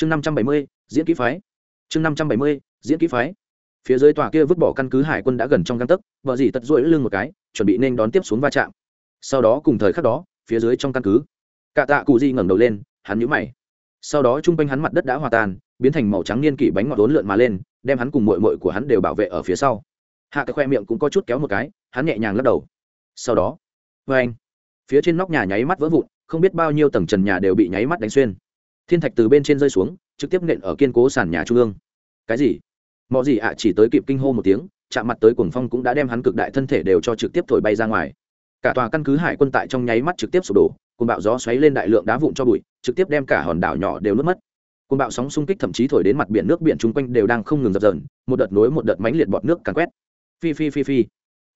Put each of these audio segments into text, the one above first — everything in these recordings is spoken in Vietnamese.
chương năm trăm bảy mươi, diễn kỹ phái. Chương năm trăm bảy mươi, diễn kỹ phái. Phía dưới tòa kia vứt bỏ căn cứ hải quân đã gần trong căn tấc, vợ dì tật rỗi lưng một cái, chuẩn bị nên đón tiếp xuống va chạm. Sau đó cùng thời khắc đó, phía dưới trong căn cứ, cả tạ cụ di ngẩng đầu lên, hắn nhũ mày. Sau đó chung quanh hắn mặt đất đã hòa tan, biến thành màu trắng niên kỷ bánh ngọt lốn lượn mà lên, đem hắn cùng mội mội của hắn đều bảo vệ ở phía sau. Hạ cái khoe miệng cũng có chút kéo một cái, hắn nhẹ nhàng lắc đầu. Sau đó vê anh, phía trên nóc nhà nháy mắt vỡ vụn, không biết bao nhiêu tầng trần nhà đều bị nháy mắt đánh xuyên thiên thạch từ bên trên rơi xuống, trực tiếp nện ở kiên cố sàn nhà trung ương. Cái gì? Mọi gì ạ chỉ tới kịp kinh hô một tiếng, chạm mặt tới cuồng phong cũng đã đem hắn cực đại thân thể đều cho trực tiếp thổi bay ra ngoài. Cả tòa căn cứ hải quân tại trong nháy mắt trực tiếp sụp đổ cùng bạo gió xoáy lên đại lượng đá vụn cho bụi, trực tiếp đem cả hòn đảo nhỏ đều nuốt mất. Cùng bạo sóng xung kích thậm chí thổi đến mặt biển nước biển chung quanh đều đang không ngừng dập dờn, một đợt nối một đợt mánh liệt bọt nước càn quét. Phi phi phi phi.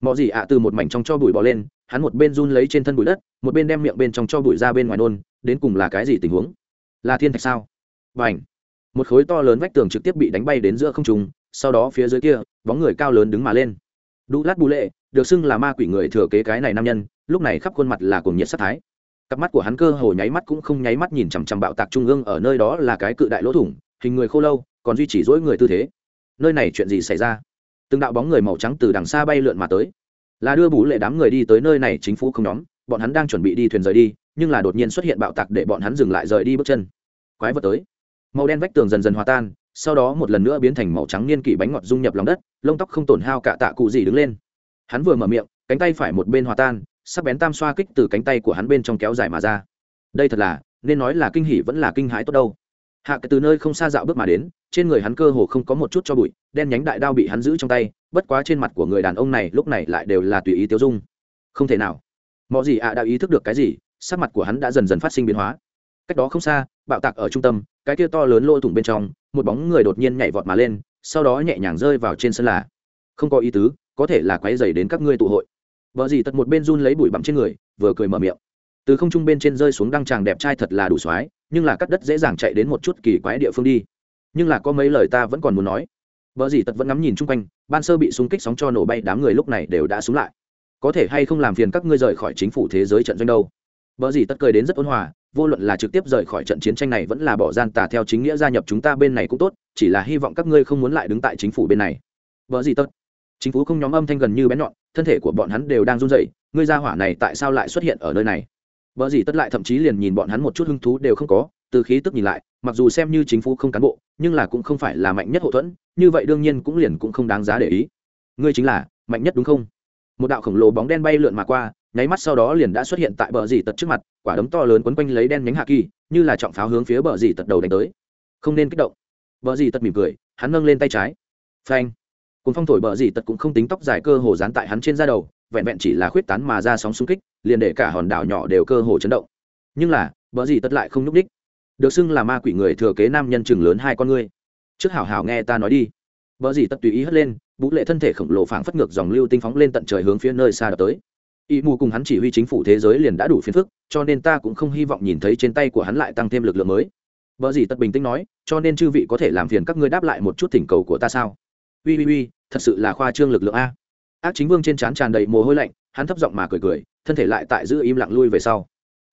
Mọi gì ạ từ một mảnh trong cho bụi bỏ lên, hắn một bên run lấy trên thân bụi đất, một bên đem miệng bên trong cho bụi ra bên ngoài nôn, đến cùng là cái gì tình huống? Là thiên thạch sao? Và ảnh một khối to lớn vách tường trực tiếp bị đánh bay đến giữa không trung, sau đó phía dưới kia, bóng người cao lớn đứng mà lên. Đu lát bù lệ, được xưng là ma quỷ người thừa kế cái này nam nhân, lúc này khắp khuôn mặt là cuồng nhiệt sắc thái. Cặp mắt của hắn cơ hồ nháy mắt cũng không nháy mắt nhìn chằm chằm bạo tạc trung ương ở nơi đó là cái cự đại lỗ thủng, hình người khô lâu, còn duy trì dỗi người tư thế. Nơi này chuyện gì xảy ra? Từng đạo bóng người màu trắng từ đằng xa bay lượn mà tới. Là đưa bú lệ đám người đi tới nơi này chính phủ không nhóm, bọn hắn đang chuẩn bị đi thuyền rời đi nhưng là đột nhiên xuất hiện bạo tạc để bọn hắn dừng lại rời đi bước chân. Quái vật tới. Màu đen vách tường dần dần hòa tan, sau đó một lần nữa biến thành màu trắng niên kỷ bánh ngọt dung nhập lòng đất, lông tóc không tổn hao cả tạ cụ gì đứng lên. Hắn vừa mở miệng, cánh tay phải một bên hòa tan, sắc bén tam xoa kích từ cánh tay của hắn bên trong kéo dài mà ra. Đây thật là, nên nói là kinh hỉ vẫn là kinh hãi tốt đâu. Hạ từ nơi không xa dạo bước mà đến, trên người hắn cơ hồ không có một chút cho bụi, đen nhánh đại đao bị hắn giữ trong tay, bất quá trên mặt của người đàn ông này lúc này lại đều là tùy ý tiêu dung. Không thể nào. Mọi gì ạ, đã ý thức được cái gì? Sắc mặt của hắn đã dần dần phát sinh biến hóa. Cách đó không xa, bạo tạc ở trung tâm, cái kia to lớn lỗ thủng bên trong, một bóng người đột nhiên nhảy vọt mà lên, sau đó nhẹ nhàng rơi vào trên sân là, không có ý tứ, có thể là quấy dày đến các ngươi tụ hội. Vợ gì tật một bên run lấy bụi bặm trên người, vừa cười mở miệng. Từ không trung bên trên rơi xuống đăng tràng đẹp trai thật là đủ soái, nhưng là cắt đất dễ dàng chạy đến một chút kỳ quái địa phương đi. Nhưng là có mấy lời ta vẫn còn muốn nói. Vợ gì tật vẫn ngắm nhìn chung quanh, ban sơ bị súng kích sóng cho nổ bay, đám người lúc này đều đã súng lại. Có thể hay không làm phiền các ngươi rời khỏi chính phủ thế giới trận doanh đâu? Bở gì tất cười đến rất ôn hòa, vô luận là trực tiếp rời khỏi trận chiến tranh này vẫn là bỏ gian tà theo chính nghĩa gia nhập chúng ta bên này cũng tốt, chỉ là hy vọng các ngươi không muốn lại đứng tại chính phủ bên này. Bở gì tất? Chính phủ không nhóm âm thanh gần như bén nhọn, thân thể của bọn hắn đều đang run rẩy, ngươi gia hỏa này tại sao lại xuất hiện ở nơi này? Bở gì tất lại thậm chí liền nhìn bọn hắn một chút hứng thú đều không có, từ khí tức nhìn lại, mặc dù xem như chính phủ không cán bộ, nhưng là cũng không phải là mạnh nhất hậu thuẫn, như vậy đương nhiên cũng liền cũng không đáng giá để ý. Ngươi chính là mạnh nhất đúng không? Một đạo khổng lồ bóng đen bay lượn mà qua nháy mắt sau đó liền đã xuất hiện tại bờ dì tật trước mặt, quả đấm to lớn quấn quanh lấy đen nhánh hạ kỳ, như là trọng pháo hướng phía bờ dì tật đầu đánh tới. Không nên kích động. Bờ dì tật mỉm cười, hắn nâng lên tay trái. Phanh. Cùng phong thổi bờ dì tật cũng không tính tóc dài cơ hồ dán tại hắn trên da đầu, vẹn vẹn chỉ là khuyết tán mà ra sóng xung kích, liền để cả hòn đảo nhỏ đều cơ hồ chấn động. Nhưng là, bờ dì tật lại không nhúc ních được xưng là ma quỷ người thừa kế nam nhân chừng lớn hai con ngươi. Trước hảo hảo nghe ta nói đi. Bờ dì tật tùy ý hất lên vũ lệ thân thể khổng lồ phảng phất ngược dòng lưu tinh phóng lên tận trời hướng phía nơi xa đập tới ý mù cùng hắn chỉ huy chính phủ thế giới liền đã đủ phiền phức, cho nên ta cũng không hy vọng nhìn thấy trên tay của hắn lại tăng thêm lực lượng mới. Vợ gì tất bình tĩnh nói, cho nên chư vị có thể làm phiền các ngươi đáp lại một chút thỉnh cầu của ta sao? Ui ui ui, thật sự là khoa trương lực lượng a. Ác chính vương trên trán tràn đầy mồ hôi lạnh, hắn thấp giọng mà cười cười, thân thể lại tại giữ im lặng lui về sau.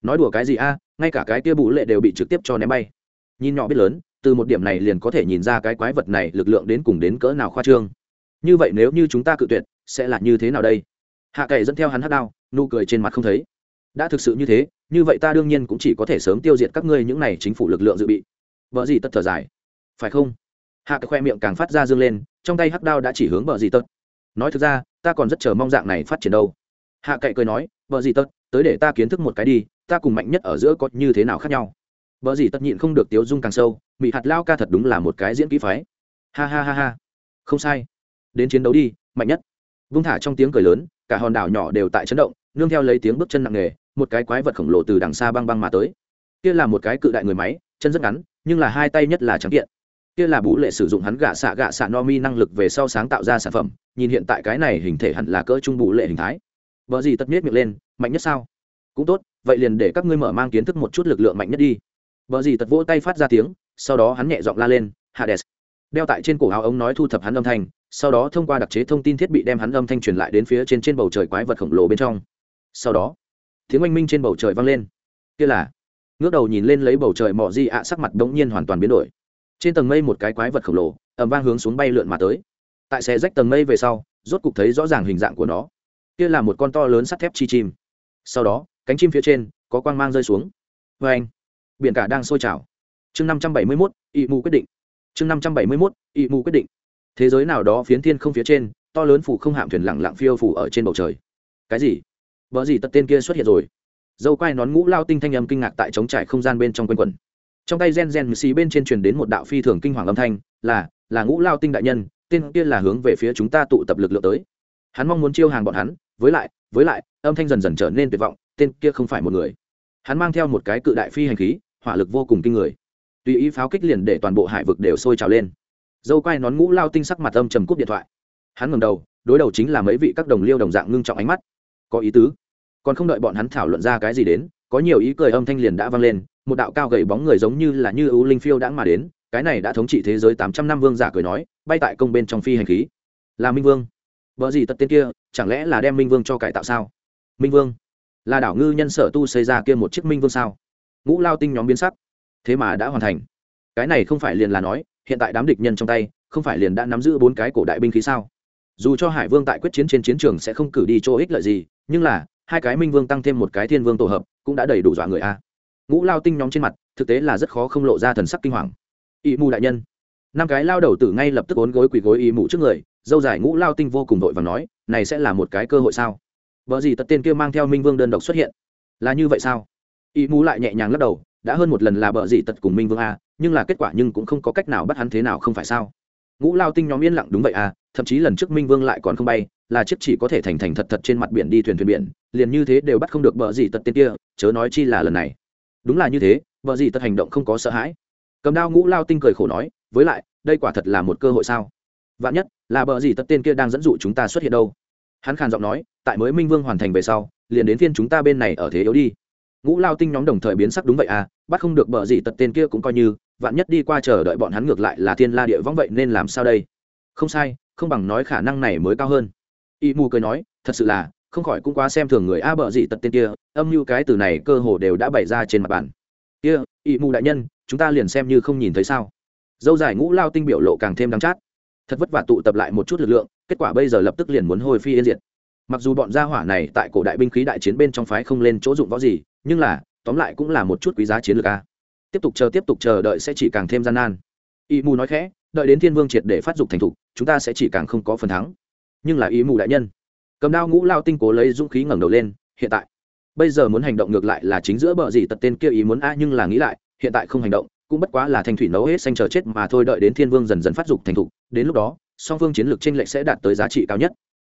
Nói đùa cái gì a, ngay cả cái tia bù lệ đều bị trực tiếp cho ném bay. Nhìn nhỏ biết lớn, từ một điểm này liền có thể nhìn ra cái quái vật này lực lượng đến cùng đến cỡ nào khoa trương. Như vậy nếu như chúng ta cự tuyệt, sẽ là như thế nào đây? Hạ cậy dẫn theo hắn hát đao, nụ cười trên mặt không thấy. Đã thực sự như thế, như vậy ta đương nhiên cũng chỉ có thể sớm tiêu diệt các ngươi những này chính phủ lực lượng dự bị. Vợ gì tất thở dài. Phải không? Hạ cái khoe miệng càng phát ra dương lên, trong tay hắc đao đã chỉ hướng vợ gì tất. Nói thực ra, ta còn rất chờ mong dạng này phát triển đâu. Hạ cậy cười nói vợ gì tất, tới để ta kiến thức một cái đi, ta cùng mạnh nhất ở giữa có như thế nào khác nhau? Vợ gì tất nhịn không được tiếu dung càng sâu bị hạt lao ca thật đúng là một cái diễn kỹ phái. Ha ha ha ha. Không sai. Đến chiến đấu đi, mạnh nhất. Vung thả trong tiếng cười lớn cả hòn đảo nhỏ đều tại chấn động, nương theo lấy tiếng bước chân nặng nề, một cái quái vật khổng lồ từ đằng xa băng băng mà tới. Kia là một cái cự đại người máy, chân rất ngắn, nhưng là hai tay nhất là trắng kiện. Kia là bú lệ sử dụng hắn gạ xạ gạ xạ no mi năng lực về sau sáng tạo ra sản phẩm, nhìn hiện tại cái này hình thể hẳn là cỡ trung bú lệ hình thái. Vợ gì tất miết miệng lên, mạnh nhất sao? Cũng tốt, vậy liền để các ngươi mở mang kiến thức một chút lực lượng mạnh nhất đi. Vợ gì tật vỗ tay phát ra tiếng, sau đó hắn nhẹ giọng la lên, hades. Đeo tại trên cổ áo ống nói thu thập hắn âm thanh sau đó thông qua đặc chế thông tin thiết bị đem hắn âm thanh truyền lại đến phía trên trên bầu trời quái vật khổng lồ bên trong. Sau đó, tiếng oanh minh trên bầu trời vang lên. Kia là, ngước đầu nhìn lên lấy bầu trời mỏ di ạ, sắc mặt đ ố n g nhiên hoàn toàn biến đổi. Trên tầng mây một cái quái vật khổng lồ ẩm vang hướng xuống bay lượn mà tới. Tại xe rách tầng mây về sau, rốt cục thấy rõ ràng hình dạng của nó. Kia là một con to lớn sắt thép chi chim. Sau đó, cánh chim phía trên, có quang mang rơi xuống. Vê anh, biển cả đang sôi trào. Chương năm trăm bảy mươi mốt, ị mù quyết định. Chương năm trăm bảy mươi mốt, ị mù quyết định thế giới nào đó phiến thiên không phía trên, to lớn phủ không hạm thuyền lẳng lặng phiêu phủ ở trên bầu trời. Cái gì? Vợ gì tật tên kia xuất hiện rồi? Dâu quai nón ngũ lao tinh thanh âm kinh ngạc tại trống trải không gian bên trong quanh quần trong tay gen gen xì bên trên truyền đến một đạo phi thường kinh hoàng âm thanh, là là ngũ lao tinh đại nhân, tên kia là hướng về phía chúng ta tụ tập lực lượng tới. Hắn mong muốn chiêu hàng bọn hắn, với lại với lại, âm thanh dần dần trở nên tuyệt vọng, tên kia không phải một người. Hắn mang theo một cái cự đại phi hành khí, hỏa lực vô cùng kinh người. Tùy ý pháo kích liền để toàn bộ hải vực đều sôi trào lên dâu quai nón ngũ lao tinh sắc mặt âm trầm cúp điện thoại. Hắn ngầm đầu, đối đầu chính là mấy vị các đồng liêu đồng dạng ngưng trọng ánh mắt. Có ý tứ. Còn không đợi bọn hắn thảo luận ra cái gì đến, có nhiều ý cười âm thanh liền đã vang lên, một đạo cao gầy bóng người giống như là như ưu linh phiêu đãng mà đến, cái này đã thống trị thế giới tám trăm năm vương giả cười nói, bay tại công bên trong phi hành khí. Là minh vương. Vợ gì tật tên kia, chẳng lẽ là đem minh vương cho cải tạo sao? Minh vương. Là đảo ngư nhân sở tu xây ra kia một chiếc minh vương sao? Ngũ lao tinh nhóm biến sắc. Thế mà đã hoàn thành. Cái này không phải liền là nói hiện tại đám địch nhân trong tay, không phải liền đã nắm giữ bốn cái cổ đại binh khí sao? Dù cho hải vương tại quyết chiến trên chiến trường sẽ không cử đi chỗ ích lợi gì, nhưng là, hai cái minh vương tăng thêm một cái thiên vương tổ hợp, cũng đã đầy đủ dọa người a. Ngũ lao tinh nhóm trên mặt, thực tế là rất khó không lộ ra thần sắc kinh hoàng. Ỵ mù đại nhân. Năm cái lao đầu tử ngay lập tức ốn gối quỳ gối ỵ mù trước người, dâu dài ngũ lao tinh vô cùng vội và nói, này sẽ là một cái cơ hội sao? Vợ gì tật tên kia mang theo minh vương đơn độc xuất hiện. Là như vậy sao? Ỵ mù lại nhẹ nhàng lắc đầu đã hơn một lần là bợ gì tật cùng minh vương a, nhưng là kết quả nhưng cũng không có cách nào bắt hắn thế nào không phải sao? Ngũ lao tinh nhóm yên lặng đúng vậy à thậm chí lần trước minh vương lại còn không bay, là chiếc chỉ có thể thành thành thật thật trên mặt biển đi thuyền thuyền biển, liền như thế đều bắt không được bờ gì tật tên kia, chớ nói chi là lần này. Đúng là như thế bờ gì tật hành động không có sợ hãi. Cầm đao ngũ lao tinh cười khổ nói, với lại, đây quả thật là một cơ hội sao? Vạn nhất là bờ gì tật tên kia đang dẫn dụ chúng ta xuất hiện đâu? Hắn khàn giọng nói, tại mới minh vương hoàn thành về sau, liền đến phiên chúng ta bên này ở thế yếu đi ngũ lao tinh nhóm đồng thời biến sắc đúng vậy à bắt không được bờ gì tật tên kia cũng coi như, vạn nhất đi qua chờ đợi bọn hắn ngược lại là thiên la địa võng vậy nên làm sao đây? Không sai, không bằng nói khả năng này mới cao hơn. Y mù cười nói, thật sự là, không khỏi cũng quá xem thường người a bờ gì tật tên kia, âm mưu cái từ này cơ hồ đều đã bày ra trên mặt bàn. Kia, y mù đại nhân, chúng ta liền xem như không nhìn thấy sao? Dâu dài ngũ lao tinh biểu lộ càng thêm đắng chát. Thật vất vả tụ tập lại một chút lực lượng, kết quả bây giờ lập tức liền muốn hồi phi yên diệt. Mặc dù bọn gia hỏa này tại cổ đại binh khí đại chiến bên trong phái không lên chỗ dụng võ gì nhưng là, tóm lại cũng là một chút quý giá chiến lược a. Tiếp tục chờ, tiếp tục chờ, đợi sẽ chỉ càng thêm gian nan. Y mù nói khẽ, đợi đến thiên vương triệt để phát dục thành thục, chúng ta sẽ chỉ càng không có phần thắng. Nhưng là ý mù đại nhân, cầm đao ngũ lao tinh cố lấy dũng khí ngẩng đầu lên, hiện tại. Bây giờ muốn hành động ngược lại là chính giữa bờ gì tật tên kia ý muốn a, nhưng là nghĩ lại, hiện tại không hành động, cũng bất quá là thanh thủy nấu hết xanh chờ chết mà thôi, đợi đến thiên vương dần dần phát dục thành thục, đến lúc đó, song phương chiến lược tranh lệch sẽ đạt tới giá trị cao nhất.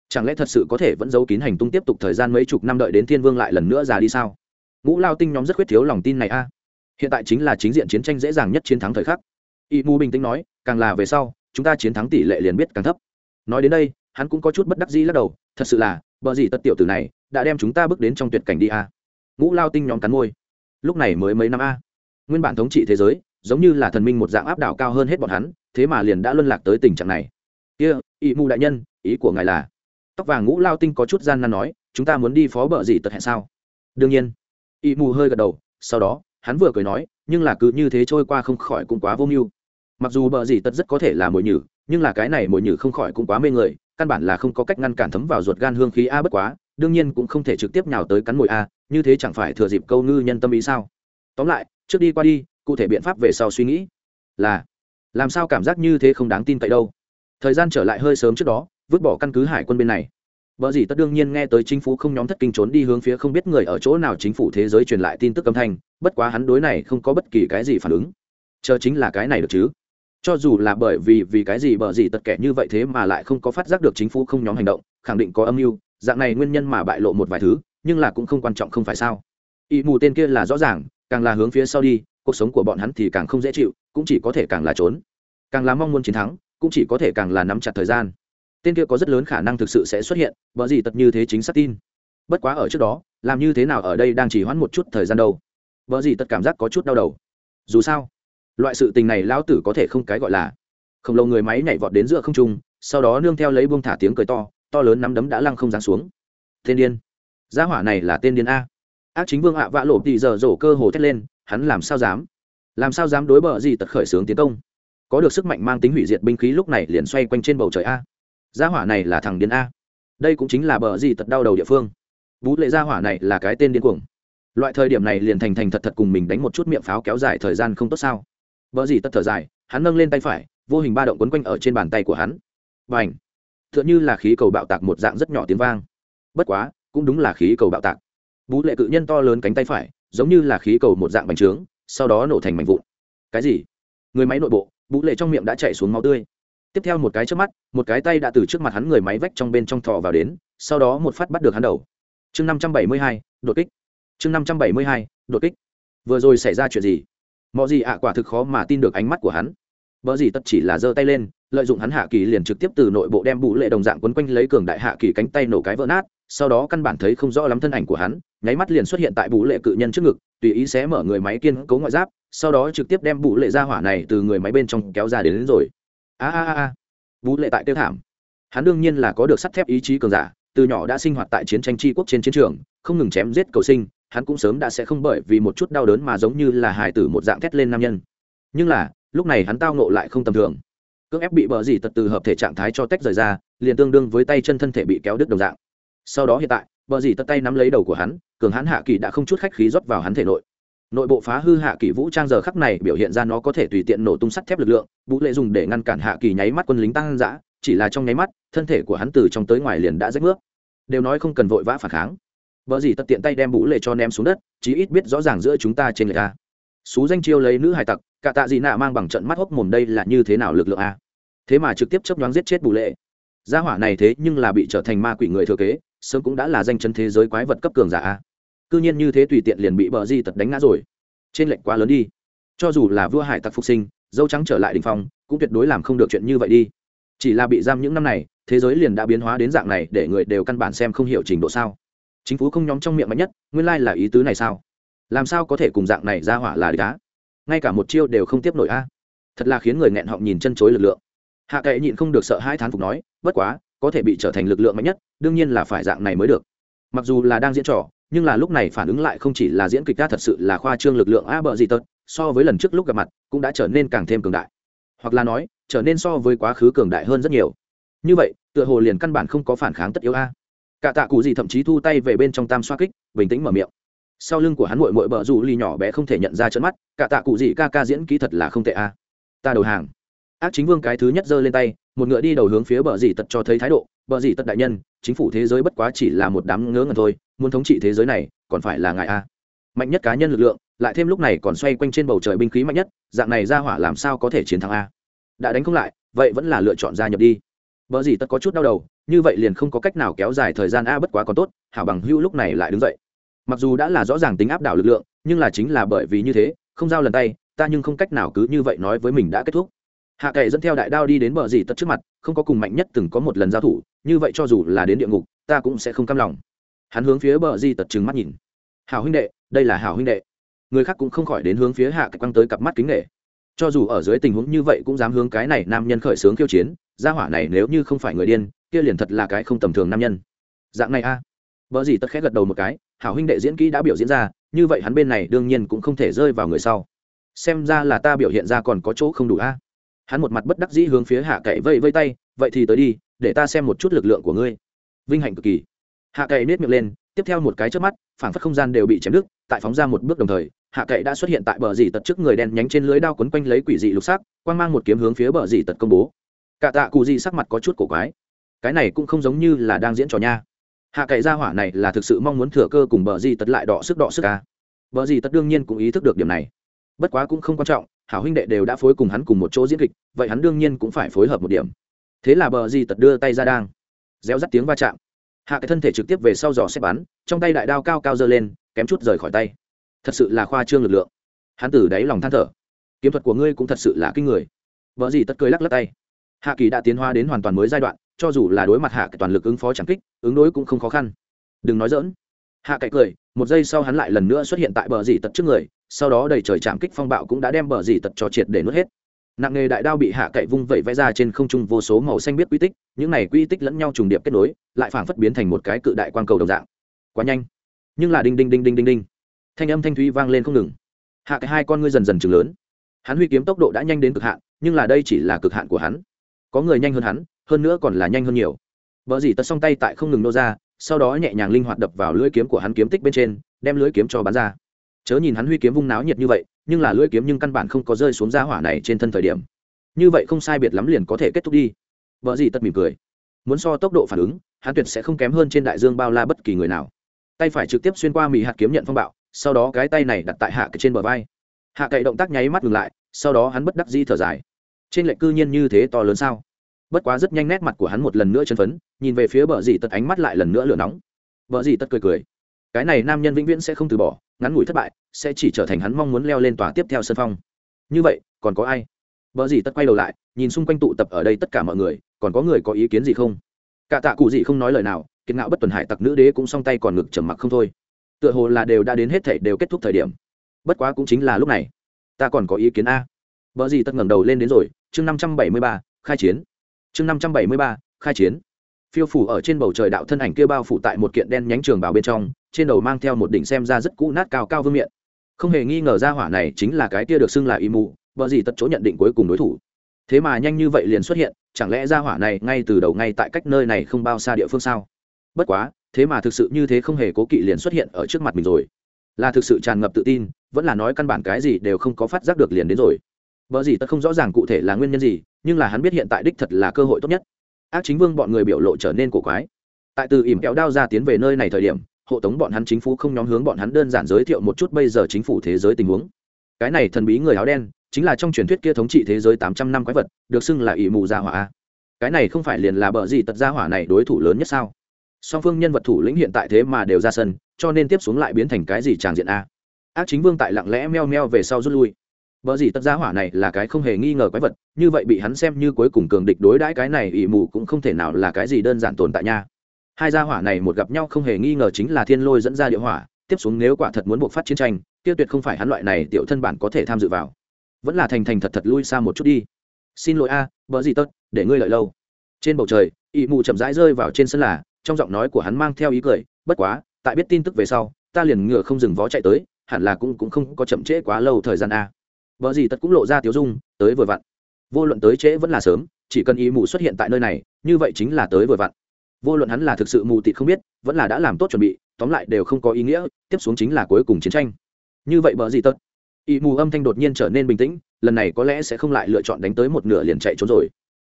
Chẳng lẽ thật sự có thể vẫn giấu kín hành tung tiếp tục thời gian mấy chục năm đợi đến thiên vương lại lần nữa già đi sao? Ngũ lao tinh nhóm rất khuyết thiếu lòng tin này a. Hiện tại chính là chính diện chiến tranh dễ dàng nhất chiến thắng thời khắc. Y mu bình tĩnh nói, càng là về sau, chúng ta chiến thắng tỷ lệ liền biết càng thấp. Nói đến đây, hắn cũng có chút bất đắc dĩ lắc đầu, thật sự là, bờ gì tất tiểu tử này, đã đem chúng ta bước đến trong tuyệt cảnh đi a. Ngũ lao tinh nhóm cắn môi. Lúc này mới mấy năm a. Nguyên bản thống trị thế giới, giống như là thần minh một dạng áp đảo cao hơn hết bọn hắn, thế mà liền đã luân lạc tới tình trạng này. Kia, y mu đại nhân, ý của ngài là? Tóc vàng ngũ lao tinh có chút gian nan nói, chúng ta muốn đi phó bờ gì tật hẹn sao? Đương nhiên y mù hơi gật đầu, sau đó, hắn vừa cười nói, nhưng là cứ như thế trôi qua không khỏi cũng quá vô mưu. Mặc dù bờ gì tật rất có thể là mồi nhử, nhưng là cái này mồi nhử không khỏi cũng quá mê người, căn bản là không có cách ngăn cản thấm vào ruột gan hương khí a bất quá, đương nhiên cũng không thể trực tiếp nhào tới cắn mồi a, như thế chẳng phải thừa dịp câu ngư nhân tâm ý sao? Tóm lại, trước đi qua đi, cụ thể biện pháp về sau suy nghĩ là, làm sao cảm giác như thế không đáng tin cậy đâu? Thời gian trở lại hơi sớm trước đó, vứt bỏ căn cứ hải quân bên này vợ gì tất đương nhiên nghe tới chính phủ không nhóm thất kinh trốn đi hướng phía không biết người ở chỗ nào chính phủ thế giới truyền lại tin tức âm thanh, bất quá hắn đối này không có bất kỳ cái gì phản ứng. Chờ chính là cái này được chứ? Cho dù là bởi vì vì cái gì bở gì tất kẻ như vậy thế mà lại không có phát giác được chính phủ không nhóm hành động, khẳng định có âm mưu, dạng này nguyên nhân mà bại lộ một vài thứ, nhưng là cũng không quan trọng không phải sao. Y mù tên kia là rõ ràng, càng là hướng phía sau đi, cuộc sống của bọn hắn thì càng không dễ chịu, cũng chỉ có thể càng là trốn. Càng là mong muốn chiến thắng, cũng chỉ có thể càng là nắm chặt thời gian tên kia có rất lớn khả năng thực sự sẽ xuất hiện vợ gì tật như thế chính xác tin. Bất quá ở trước đó, làm như thế nào ở đây đang chỉ hoãn một chút thời gian đâu. Vợ gì tật cảm giác có chút đau đầu. Dù sao, loại sự tình này lão tử có thể không cái gọi là. Khổng lồ người máy nhảy vọt đến giữa không trung, sau đó nương theo lấy buông thả tiếng cười to to lớn nắm đấm đã lăng không giáng xuống. Tên điên. Gia hỏa này là tên điên a. Ác chính vương ạ vạ lộ tị giờ rổ cơ hồ thét lên, hắn làm sao dám? Làm sao dám đối bờ gì tật khởi xướng tiến công? Có được sức mạnh mang tính hủy diệt binh khí lúc này liền xoay quanh trên bầu trời a gia hỏa này là thằng điên a. Đây cũng chính là bờ gì tật đau đầu địa phương. Vũ lệ gia hỏa này là cái tên điên cuồng. Loại thời điểm này liền thành thành thật thật cùng mình đánh một chút miệng pháo kéo dài thời gian không tốt sao. Bờ gì tật thở dài, hắn nâng lên tay phải, vô hình ba động quấn quanh ở trên bàn tay của hắn. Và ảnh t h ư ợ n h ư là khí cầu bạo tạc một dạng rất nhỏ tiếng vang. Bất quá, cũng đúng là khí cầu bạo tạc. Vũ lệ cự nhân to lớn cánh tay phải, giống như là khí cầu một dạng bành trướng, sau đó nổ thành mảnh vụn. Cái gì? Người máy nội bộ vũ lệ trong miệng đã chạy xuống máu tươi tiếp theo một cái trước mắt một cái tay đã từ trước mặt hắn người máy vách trong bên trong thọ vào đến sau đó một phát bắt được hắn đầu. Chương năm trăm bảy mươi hai đột kích. Chương năm trăm bảy mươi hai đột kích. Vừa rồi xảy ra chuyện gì? Mọi gì ạ quả thực khó mà tin được ánh mắt của hắn. Vợ gì tất chỉ là giơ tay lên lợi dụng hắn hạ kỳ liền trực tiếp từ nội bộ đem bụ lệ đồng dạng quấn quanh lấy cường đại hạ kỳ cánh tay nổ cái vỡ nát sau đó căn bản thấy không rõ lắm thân ảnh của hắn nháy mắt liền xuất hiện tại bụ lệ cự nhân trước ngực tùy ý xé mở người máy kiên cấu ngoại giáp sau đó trực tiếp đem bụ lệ ra hỏa này từ người máy bên trong kéo ra đến, đến rồi a a a vũ lệ tại tiêu thảm. Hắn đương nhiên là có được sắt thép ý chí cường giả, từ nhỏ đã sinh hoạt tại chiến tranh tri quốc trên chiến trường, không ngừng chém giết cầu sinh, hắn cũng sớm đã sẽ không bởi vì một chút đau đớn mà giống như là hài tử một dạng thét lên nam nhân. Nhưng là, lúc này hắn tao nộ lại không tầm thường. Cưỡng ép bị bờ dì tật từ hợp thể trạng thái cho tách rời ra, liền tương đương với tay chân thân thể bị kéo đứt đồng dạng. Sau đó hiện tại, bờ dì tật tay nắm lấy đầu của hắn, cường hắn hạ kỳ đã không chút khách khí rót vào hắn thể nội nội bộ phá hư hạ kỳ vũ trang giờ khắc này biểu hiện ra nó có thể tùy tiện nổ tung sắt thép lực lượng vũ lệ dùng để ngăn cản hạ kỳ nháy mắt quân lính tăng giã chỉ là trong nháy mắt, thân thể của hắn từ trong tới ngoài liền đã rách nước. Đều nói không cần vội vã phản kháng. Vợ gì tật tiện tay đem vũ lệ cho ném xuống đất, chí ít biết rõ ràng giữa chúng ta trên người ta xú danh chiêu lấy nữ hải tặc, cả tạ gì nạ mang bằng trận mắt hốc mồm đây là như thế nào lực lượng a? Thế mà trực tiếp chấp nhoáng giết chết bù lệ. Gia hỏa này thế nhưng là bị trở thành ma quỷ người thừa kế, sớm cũng đã là danh chân thế giới quái vật cấp cường giả a cư nhiên như thế tùy tiện liền bị bờ di tật đánh ngã rồi. Trên lệnh quá lớn đi. Cho dù là vua hải tặc phục sinh, dâu trắng trở lại đình phong, cũng tuyệt đối làm không được chuyện như vậy đi. Chỉ là bị giam những năm này, thế giới liền đã biến hóa đến dạng này để người đều căn bản xem không hiểu trình độ sao. Chính phủ không nhóm trong miệng mạnh nhất, nguyên lai là ý tứ này sao? Làm sao có thể cùng dạng này ra hỏa là đá ngay cả một chiêu đều không tiếp nổi a. Thật là khiến người nghẹn họng nhìn chân chối lực lượng. Hạ kệ nhịn không được sợ hai thán phục nói, bất quá, có thể bị trở thành lực lượng mạnh nhất, đương nhiên là phải dạng này mới được. Mặc dù là đang diễn trò nhưng là lúc này phản ứng lại không chỉ là diễn kịch ta thật sự là khoa trương lực lượng a bợ gì tật, so với lần trước lúc gặp mặt, cũng đã trở nên càng thêm cường đại. Hoặc là nói, trở nên so với quá khứ cường đại hơn rất nhiều. Như vậy, tựa hồ liền căn bản không có phản kháng tất yếu a. Cả tạ cụ gì thậm chí thu tay về bên trong tam xoa kích, bình tĩnh mở miệng. Sau lưng của hắn mội mội bờ rủ ly nhỏ bé không thể nhận ra trận mắt, cả tạ cụ gì ca ca diễn kỹ thật là không tệ a. Ta đầu hàng. Ác chính vương cái thứ nhất giơ lên tay, một ngựa đi đầu hướng phía bờ dì tật cho thấy thái độ. Bờ dì tật đại nhân, chính phủ thế giới bất quá chỉ là một đám ngớ ngẩn thôi muốn thống trị thế giới này, còn phải là ngài a. Mạnh nhất cá nhân lực lượng, lại thêm lúc này còn xoay quanh trên bầu trời binh khí mạnh nhất, dạng này ra hỏa làm sao có thể chiến thắng a? Đã đánh không lại, vậy vẫn là lựa chọn gia nhập đi. Vợ gì tất có chút đau đầu, như vậy liền không có cách nào kéo dài thời gian a bất quá còn tốt, hảo bằng hưu lúc này lại đứng dậy. Mặc dù đã là rõ ràng tính áp đảo lực lượng, nhưng là chính là bởi vì như thế, không giao lần tay, ta nhưng không cách nào cứ như vậy nói với mình đã kết thúc. Hạ kệ dẫn theo đại đao đi đến bờ dì tất trước mặt, không có cùng mạnh nhất từng có một lần giao thủ, như vậy cho dù là đến địa ngục, ta cũng sẽ không cam lòng hắn hướng phía bờ di tật trừng mắt nhìn. Hảo huynh đệ, đây là hảo huynh đệ. Người khác cũng không khỏi đến hướng phía hạ kệ quăng tới cặp mắt kính nghệ cho dù ở dưới tình huống như vậy cũng dám hướng cái này nam nhân khởi xướng khiêu chiến, gia hỏa này nếu như không phải người điên, kia liền thật là cái không tầm thường nam nhân. Dạng này a. À. vợ gì tất khẽ gật đầu một cái, hảo huynh đệ diễn kỹ đã biểu diễn ra, như vậy hắn bên này đương nhiên cũng không thể rơi vào người sau. Xem ra là ta biểu hiện ra còn có chỗ không đủ a. Hắn một mặt bất đắc dĩ hướng phía hạ cậy vây vây tay, vậy thì tới đi, để ta xem một chút lực lượng của ngươi. Vinh hạnh cực kỳ hạ cậy nết miệng lên, tiếp theo một cái trước mắt, phảng phất không gian đều bị chém đứt, tại phóng ra một bước đồng thời, hạ cậy đã xuất hiện tại bờ dì tật trước người đen nhánh trên lưới đao quấn quanh lấy quỷ dị lục sắc, quang mang một kiếm hướng phía bờ dì tật công bố. Cả tạ cụ dị sắc mặt có chút cổ quái. Cái này cũng không giống như là đang diễn trò nha. Hạ cậy ra hỏa này là thực sự mong muốn thừa cơ cùng bờ dì tật lại đỏ sức đỏ sức ca bờ dì tật đương nhiên cũng ý thức được điểm này. Bất quá cũng không quan trọng, hảo huynh đệ đều đã phối cùng hắn cùng một chỗ diễn kịch, vậy hắn đương nhiên cũng phải phối hợp một điểm. Thế là bờ dì tật đưa tay ra đang. Réo rắt tiếng va chạm hạ cái thân thể trực tiếp về sau giò xếp bắn, trong tay đại đao cao cao dơ lên, kém chút rời khỏi tay. Thật sự là khoa trương lực lượng. Hắn tử đáy lòng than thở. Kiếm thuật của ngươi cũng thật sự là kinh người. Vợ gì tất cười lắc lắc tay. Hạ kỳ đã tiến hóa đến hoàn toàn mới giai đoạn, cho dù là đối mặt hạ cái toàn lực ứng phó chẳng kích, ứng đối cũng không khó khăn. Đừng nói dỡn hạ cậy cười, một giây sau hắn lại lần nữa xuất hiện tại bờ dì tật trước người, sau đó đầy trời chạm kích phong bạo cũng đã đem bờ dì tật cho triệt để nuốt hết nặng nghề đại đao bị hạ cậy vung vẩy vẽ ra trên không trung vô số màu xanh biết quy tích, những này quy tích lẫn nhau trùng điệp kết nối, lại phảng phất biến thành một cái cự đại quang cầu đồng dạng. Quá nhanh. Nhưng là đinh đinh đinh đinh đinh đinh. Thanh âm thanh thúy vang lên không ngừng. Hạ cái hai con ngươi dần dần chừng lớn. Hắn huy kiếm tốc độ đã nhanh đến cực hạn, nhưng là đây chỉ là cực hạn của hắn. Có người nhanh hơn hắn, hơn nữa còn là nhanh hơn nhiều. Vợ dì tật song tay tại không ngừng nô ra, sau đó nhẹ nhàng linh hoạt đập vào lưỡi kiếm của hắn kiếm tích bên trên, đem lưỡi kiếm cho bắn ra chớ nhìn hắn huy kiếm vung náo nhiệt như vậy, nhưng là lưỡi kiếm nhưng căn bản không có rơi xuống ra hỏa này trên thân thời điểm. Như vậy không sai biệt lắm liền có thể kết thúc đi. Vợ dì tật mỉm cười. Muốn so tốc độ phản ứng, hắn tuyệt sẽ không kém hơn trên đại dương bao la bất kỳ người nào. Tay phải trực tiếp xuyên qua mì hạt kiếm nhận phong bạo, sau đó cái tay này đặt tại hạ trên bờ vai. Hạ cậy động tác nháy mắt ngừng lại, sau đó hắn bất đắc di thở dài. Trên lệnh cư nhiên như thế to lớn sao? Bất quá rất nhanh nét mặt của hắn một lần nữa chân phấn, nhìn về phía bờ dì tật ánh mắt lại lần nữa lửa nóng. Bờ dì tật cười cười cái này nam nhân vĩnh viễn sẽ không từ bỏ, ngắn ngủi thất bại, sẽ chỉ trở thành hắn mong muốn leo lên tòa tiếp theo sân phong. Như vậy, còn có ai? Vợ gì tất quay đầu lại, nhìn xung quanh tụ tập ở đây tất cả mọi người, còn có người có ý kiến gì không? Cả tạ cụ gì không nói lời nào, kiệt ngạo bất tuần hải tặc nữ đế cũng song tay còn ngực trầm mặc không thôi. Tựa hồ là đều đã đến hết thể đều kết thúc thời điểm. Bất quá cũng chính là lúc này. Ta còn có ý kiến a. Vợ gì tất ngẩng đầu lên đến rồi, chương năm trăm bảy mươi ba, khai chiến. Chương năm trăm bảy mươi ba, khai chiến phiêu phủ ở trên bầu trời đạo thân ảnh kia bao phủ tại một kiện đen nhánh trường bào bên trong, trên đầu mang theo một đỉnh xem ra rất cũ nát cao cao vương miện. Không hề nghi ngờ ra hỏa này chính là cái kia được xưng là y mù vợ gì tật chỗ nhận định cuối cùng đối thủ. Thế mà nhanh như vậy liền xuất hiện, chẳng lẽ ra hỏa này ngay từ đầu ngay tại cách nơi này không bao xa địa phương sao? Bất quá, thế mà thực sự như thế không hề cố kỵ liền xuất hiện ở trước mặt mình rồi. Là thực sự tràn ngập tự tin, vẫn là nói căn bản cái gì đều không có phát giác được liền đến rồi. Vợ gì tất không rõ ràng cụ thể là nguyên nhân gì, nhưng là hắn biết hiện tại đích thật là cơ hội tốt nhất ác chính vương bọn người biểu lộ trở nên cổ quái. Tại từ ỉm kẹo đao ra tiến về nơi này thời điểm, hộ tống bọn hắn chính phủ không nhóm hướng bọn hắn đơn giản giới thiệu một chút bây giờ chính phủ thế giới tình huống. Cái này thần bí người áo đen, chính là trong truyền thuyết kia thống trị thế giới tám trăm năm quái vật, được xưng là ỷ mù gia hỏa cái này không phải liền là bợ gì tật gia hỏa này đối thủ lớn nhất sao? Song phương nhân vật thủ lĩnh hiện tại thế mà đều ra sân, cho nên tiếp xuống lại biến thành cái gì tràng diện a. Ác chính vương tại lặng lẽ meo meo về sau rút lui. Bở gì tất gia hỏa này là cái không hề nghi ngờ quái vật, như vậy bị hắn xem như cuối cùng cường địch đối đãi cái này ỷ mù cũng không thể nào là cái gì đơn giản tồn tại nha. Hai gia hỏa này một gặp nhau không hề nghi ngờ chính là thiên lôi dẫn ra địa hỏa, tiếp xuống nếu quả thật muốn buộc phát chiến tranh, kia tuyệt không phải hắn loại này tiểu thân bản có thể tham dự vào. Vẫn là thành thành thật thật lui xa một chút đi. Xin lỗi a, à, bở gì tất, để ngươi lợi lâu. Trên bầu trời, ỷ mù chậm rãi rơi vào trên sân là, trong giọng nói của hắn mang theo ý cười, bất quá, tại biết tin tức về sau, ta liền ngựa không dừng vó chạy tới, hẳn là cũng cũng không có chậm trễ quá lâu thời gian a vợ gì tất cũng lộ ra tiếu dung, tới vừa vặn. Vô luận tới trễ vẫn là sớm, chỉ cần ý mù xuất hiện tại nơi này, như vậy chính là tới vừa vặn. Vô luận hắn là thực sự mù tịt không biết, vẫn là đã làm tốt chuẩn bị, tóm lại đều không có ý nghĩa, tiếp xuống chính là cuối cùng chiến tranh. Như vậy bờ gì tất? Ý mù âm thanh đột nhiên trở nên bình tĩnh, lần này có lẽ sẽ không lại lựa chọn đánh tới một nửa liền chạy trốn rồi.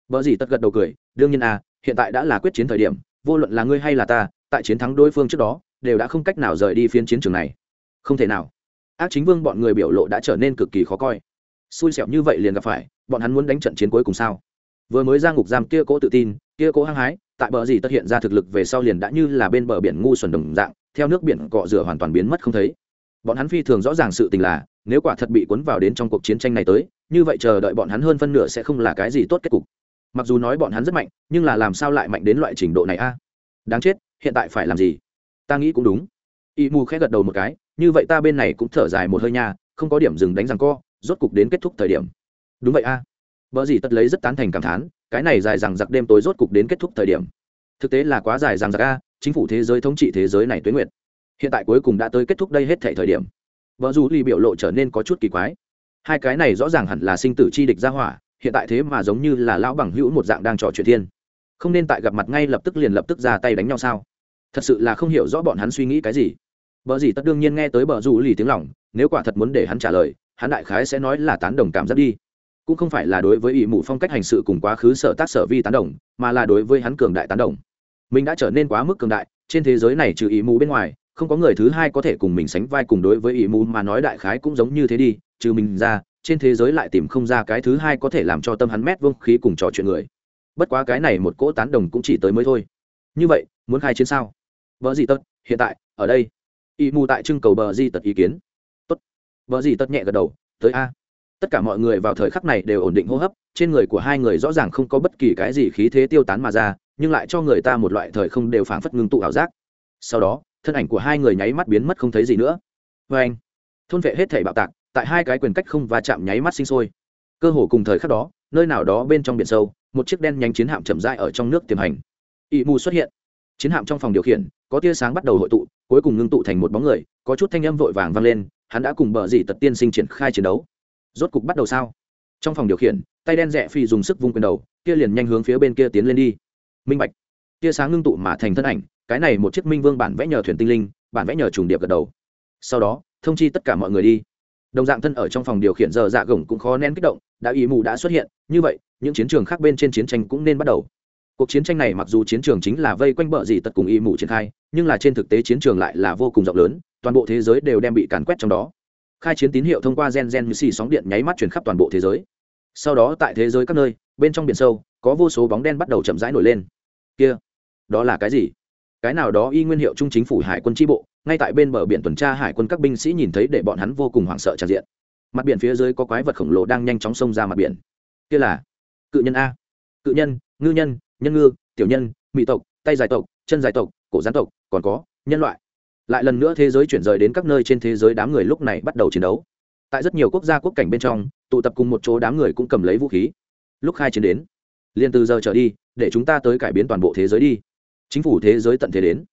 Bờ gì tất gật đầu cười, đương nhiên à hiện tại đã là quyết chiến thời điểm, vô luận là ngươi hay là ta, tại chiến thắng đối phương trước đó, đều đã không cách nào rời đi phiến chiến trường này. Không thể nào ác chính vương bọn người biểu lộ đã trở nên cực kỳ khó coi. Xui xẻo như vậy liền gặp phải, bọn hắn muốn đánh trận chiến cuối cùng sao? Vừa mới ra ngục giam kia cố tự tin, kia cố hăng hái, tại bờ gì tất hiện ra thực lực về sau liền đã như là bên bờ biển ngu xuẩn đồng dạng, theo nước biển cọ rửa hoàn toàn biến mất không thấy. Bọn hắn phi thường rõ ràng sự tình là, nếu quả thật bị cuốn vào đến trong cuộc chiến tranh này tới, như vậy chờ đợi bọn hắn hơn phân nửa sẽ không là cái gì tốt kết cục. Mặc dù nói bọn hắn rất mạnh, nhưng là làm sao lại mạnh đến loại trình độ này a? Đáng chết, hiện tại phải làm gì? Ta nghĩ cũng đúng y mù khẽ gật đầu một cái, như vậy ta bên này cũng thở dài một hơi nha, không có điểm dừng đánh rằng co, rốt cục đến kết thúc thời điểm. Đúng vậy a. À. vợ gì tất lấy rất tán thành cảm thán, cái này dài rằng giặc đêm tối rốt cục đến kết thúc thời điểm. Thực tế là quá dài rằng giặc a, chính phủ thế giới thống trị thế giới này tuế nguyệt. Hiện tại cuối cùng đã tới kết thúc đây hết thể thời điểm. Vợ dù ly biểu lộ trở nên có chút kỳ quái. Hai cái này rõ ràng hẳn là sinh tử chi địch ra hỏa, hiện tại thế mà giống như là lão bằng hữu một dạng đang trò chuyện thiên. Không nên tại gặp mặt ngay lập tức liền lập tức ra tay đánh nhau sao? Thật sự là không hiểu rõ bọn hắn suy nghĩ cái gì Bờ gì tất đương nhiên nghe tới bờ rủ lì tiếng lòng, nếu quả thật muốn để hắn trả lời, hắn đại khái sẽ nói là tán đồng cảm giác đi. Cũng không phải là đối với ý mụ phong cách hành sự cùng quá khứ sở tác sở vi tán đồng, mà là đối với hắn cường đại tán đồng. Mình đã trở nên quá mức cường đại, trên thế giới này trừ ý mụ bên ngoài, không có người thứ hai có thể cùng mình sánh vai cùng đối với ý mụ mà nói đại khái cũng giống như thế đi, trừ mình ra, trên thế giới lại tìm không ra cái thứ hai có thể làm cho tâm hắn mét vương khí cùng trò chuyện người. Bất quá cái này một cỗ tán đồng cũng chỉ tới mới thôi. Như vậy, muốn khai chiến sao? Vợ gì tật hiện tại, ở đây. Y mù tại trưng cầu bờ di tật ý kiến. Tốt. Bờ gì tật nhẹ gật đầu tới a. Tất cả mọi người vào thời khắc này đều ổn định hô hấp trên người của hai người rõ ràng không có bất kỳ cái gì khí thế tiêu tán mà ra nhưng lại cho người ta một loại thời không đều phảng phất ngưng tụ ảo giác. Sau đó thân ảnh của hai người nháy mắt biến mất không thấy gì nữa. Vê anh thôn vệ hết thể bạo tạc tại hai cái quyền cách không và chạm nháy mắt sinh sôi. Cơ hồ cùng thời khắc đó nơi nào đó bên trong biển sâu một chiếc đen nhánh chiến hạm chậm rãi ở trong nước tiềm hành. Ỵ mù xuất hiện chiến hạm trong phòng điều khiển, có tia sáng bắt đầu hội tụ, cuối cùng ngưng tụ thành một bóng người, có chút thanh âm vội vàng vang lên, hắn đã cùng bờ dì tật tiên sinh triển khai chiến đấu. Rốt cục bắt đầu sao? Trong phòng điều khiển, tay đen rẽ phi dùng sức vung quyền đầu, kia liền nhanh hướng phía bên kia tiến lên đi. Minh bạch. Tia sáng ngưng tụ mà thành thân ảnh, cái này một chiếc minh vương bản vẽ nhờ thuyền tinh linh, bản vẽ nhờ trùng điệp gật đầu. Sau đó, thông chi tất cả mọi người đi. Đồng dạng thân ở trong phòng điều khiển giờ dạ gồng cũng khó nén kích động, đã ý mù đã xuất hiện, như vậy, những chiến trường khác bên trên chiến tranh cũng nên bắt đầu cuộc chiến tranh này mặc dù chiến trường chính là vây quanh bờ gì tật cùng y mù triển khai, nhưng là trên thực tế chiến trường lại là vô cùng rộng lớn, toàn bộ thế giới đều đem bị càn quét trong đó. Khai chiến tín hiệu thông qua gen gen như xì sóng điện nháy mắt truyền khắp toàn bộ thế giới. Sau đó tại thế giới các nơi, bên trong biển sâu, có vô số bóng đen bắt đầu chậm rãi nổi lên. Kia, đó là cái gì? Cái nào đó y nguyên hiệu trung chính phủ hải quân tri bộ, ngay tại bên bờ biển tuần tra hải quân các binh sĩ nhìn thấy để bọn hắn vô cùng hoảng sợ tràn diện. Mặt biển phía dưới có quái vật khổng lồ đang nhanh chóng xông ra mặt biển. Kia là cự nhân a. Cự nhân, ngư nhân nhân ngư, tiểu nhân mỹ tộc, tay dài tộc, chân dài tộc, cổ gián tộc, còn có nhân loại. Lại lần nữa thế giới chuyển rời đến các nơi trên thế giới đám người lúc này bắt đầu chiến đấu. Tại rất nhiều quốc gia quốc cảnh bên trong, tụ tập cùng một chỗ đám người cũng cầm lấy vũ khí. Lúc khai chiến đến, liền từ giờ trở đi, để chúng ta tới cải biến toàn bộ thế giới đi. Chính phủ thế giới tận thế đến.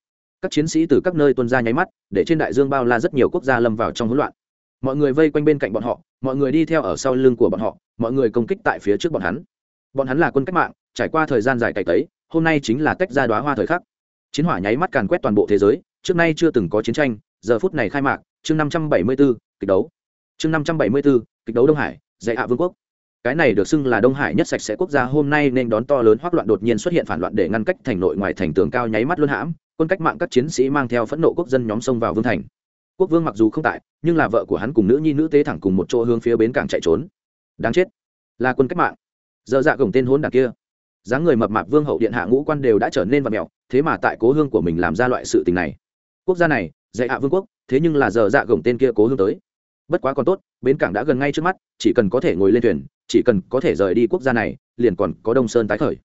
Các chiến sĩ từ các nơi tuân ra nháy mắt, để trên đại dương bao la rất nhiều quốc gia lâm vào trong hỗn loạn. Mọi người vây quanh bên cạnh bọn họ, mọi người đi theo ở sau lưng của bọn họ, mọi người công kích tại phía trước bọn hắn bọn hắn là quân cách mạng trải qua thời gian dài cày tấy hôm nay chính là tách ra đoá hoa thời khắc. Chiến hỏa nháy mắt càn quét toàn bộ thế giới trước nay chưa từng có chiến tranh giờ phút này khai mạc chương năm trăm bảy mươi 574, kịch đấu. Chương năm trăm bảy mươi 574, kịch đấu đông hải dạy hạ vương quốc. Cái này được xưng là đông hải nhất sạch sẽ quốc gia hôm nay nên đón to lớn hoắc loạn đột nhiên xuất hiện phản loạn để ngăn cách thành nội ngoài thành tường cao nháy mắt luôn hãm quân cách mạng các chiến sĩ mang theo phẫn nộ quốc dân nhóm sông vào vương thành. Quốc vương mặc dù không tại nhưng là vợ của hắn cùng nữ nhi nữ tế thẳng cùng một chỗ hướng phía bến cảng chạy trốn. Đáng chết. Là quân cách mạng dơ dạ gồng tên hôn đảng kia. Dáng người mập mạp vương hậu điện hạ ngũ quan đều đã trở nên vật mẹo thế mà tại cố hương của mình làm ra loại sự tình này. Quốc gia này, dạy hạ vương quốc, thế nhưng là giờ dạ gồng tên kia cố hương tới. Bất quá còn tốt, bến cảng đã gần ngay trước mắt, chỉ cần có thể ngồi lên thuyền, chỉ cần có thể rời đi quốc gia này, liền còn có đông sơn tái khởi.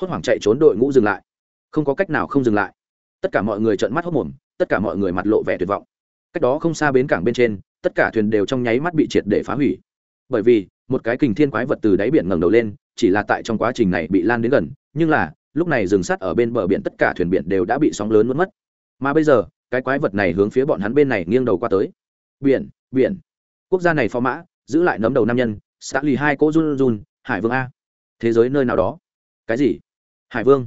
Hốt hoảng chạy trốn đội ngũ dừng lại. Không có cách nào không dừng lại. Tất cả mọi người trợn mắt hốt mồm, tất cả mọi người mặt lộ vẻ tuyệt vọng. Cách đó không xa bến cảng bên trên, tất cả thuyền đều trong nháy mắt bị triệt để phá hủy. Bởi vì một cái kình thiên quái vật từ đáy biển ngẩng đầu lên, chỉ là tại trong quá trình này bị lan đến gần, nhưng là, lúc này dừng sát ở bên bờ biển tất cả thuyền biển đều đã bị sóng lớn mất mất. Mà bây giờ, cái quái vật này hướng phía bọn hắn bên này nghiêng đầu qua tới. Biển biển. Quốc gia này phó mã, giữ lại nấm đầu nam nhân xã lì hai cỗ run run, hải vương a. Thế giới nơi nào đó. Cái gì? Hải vương.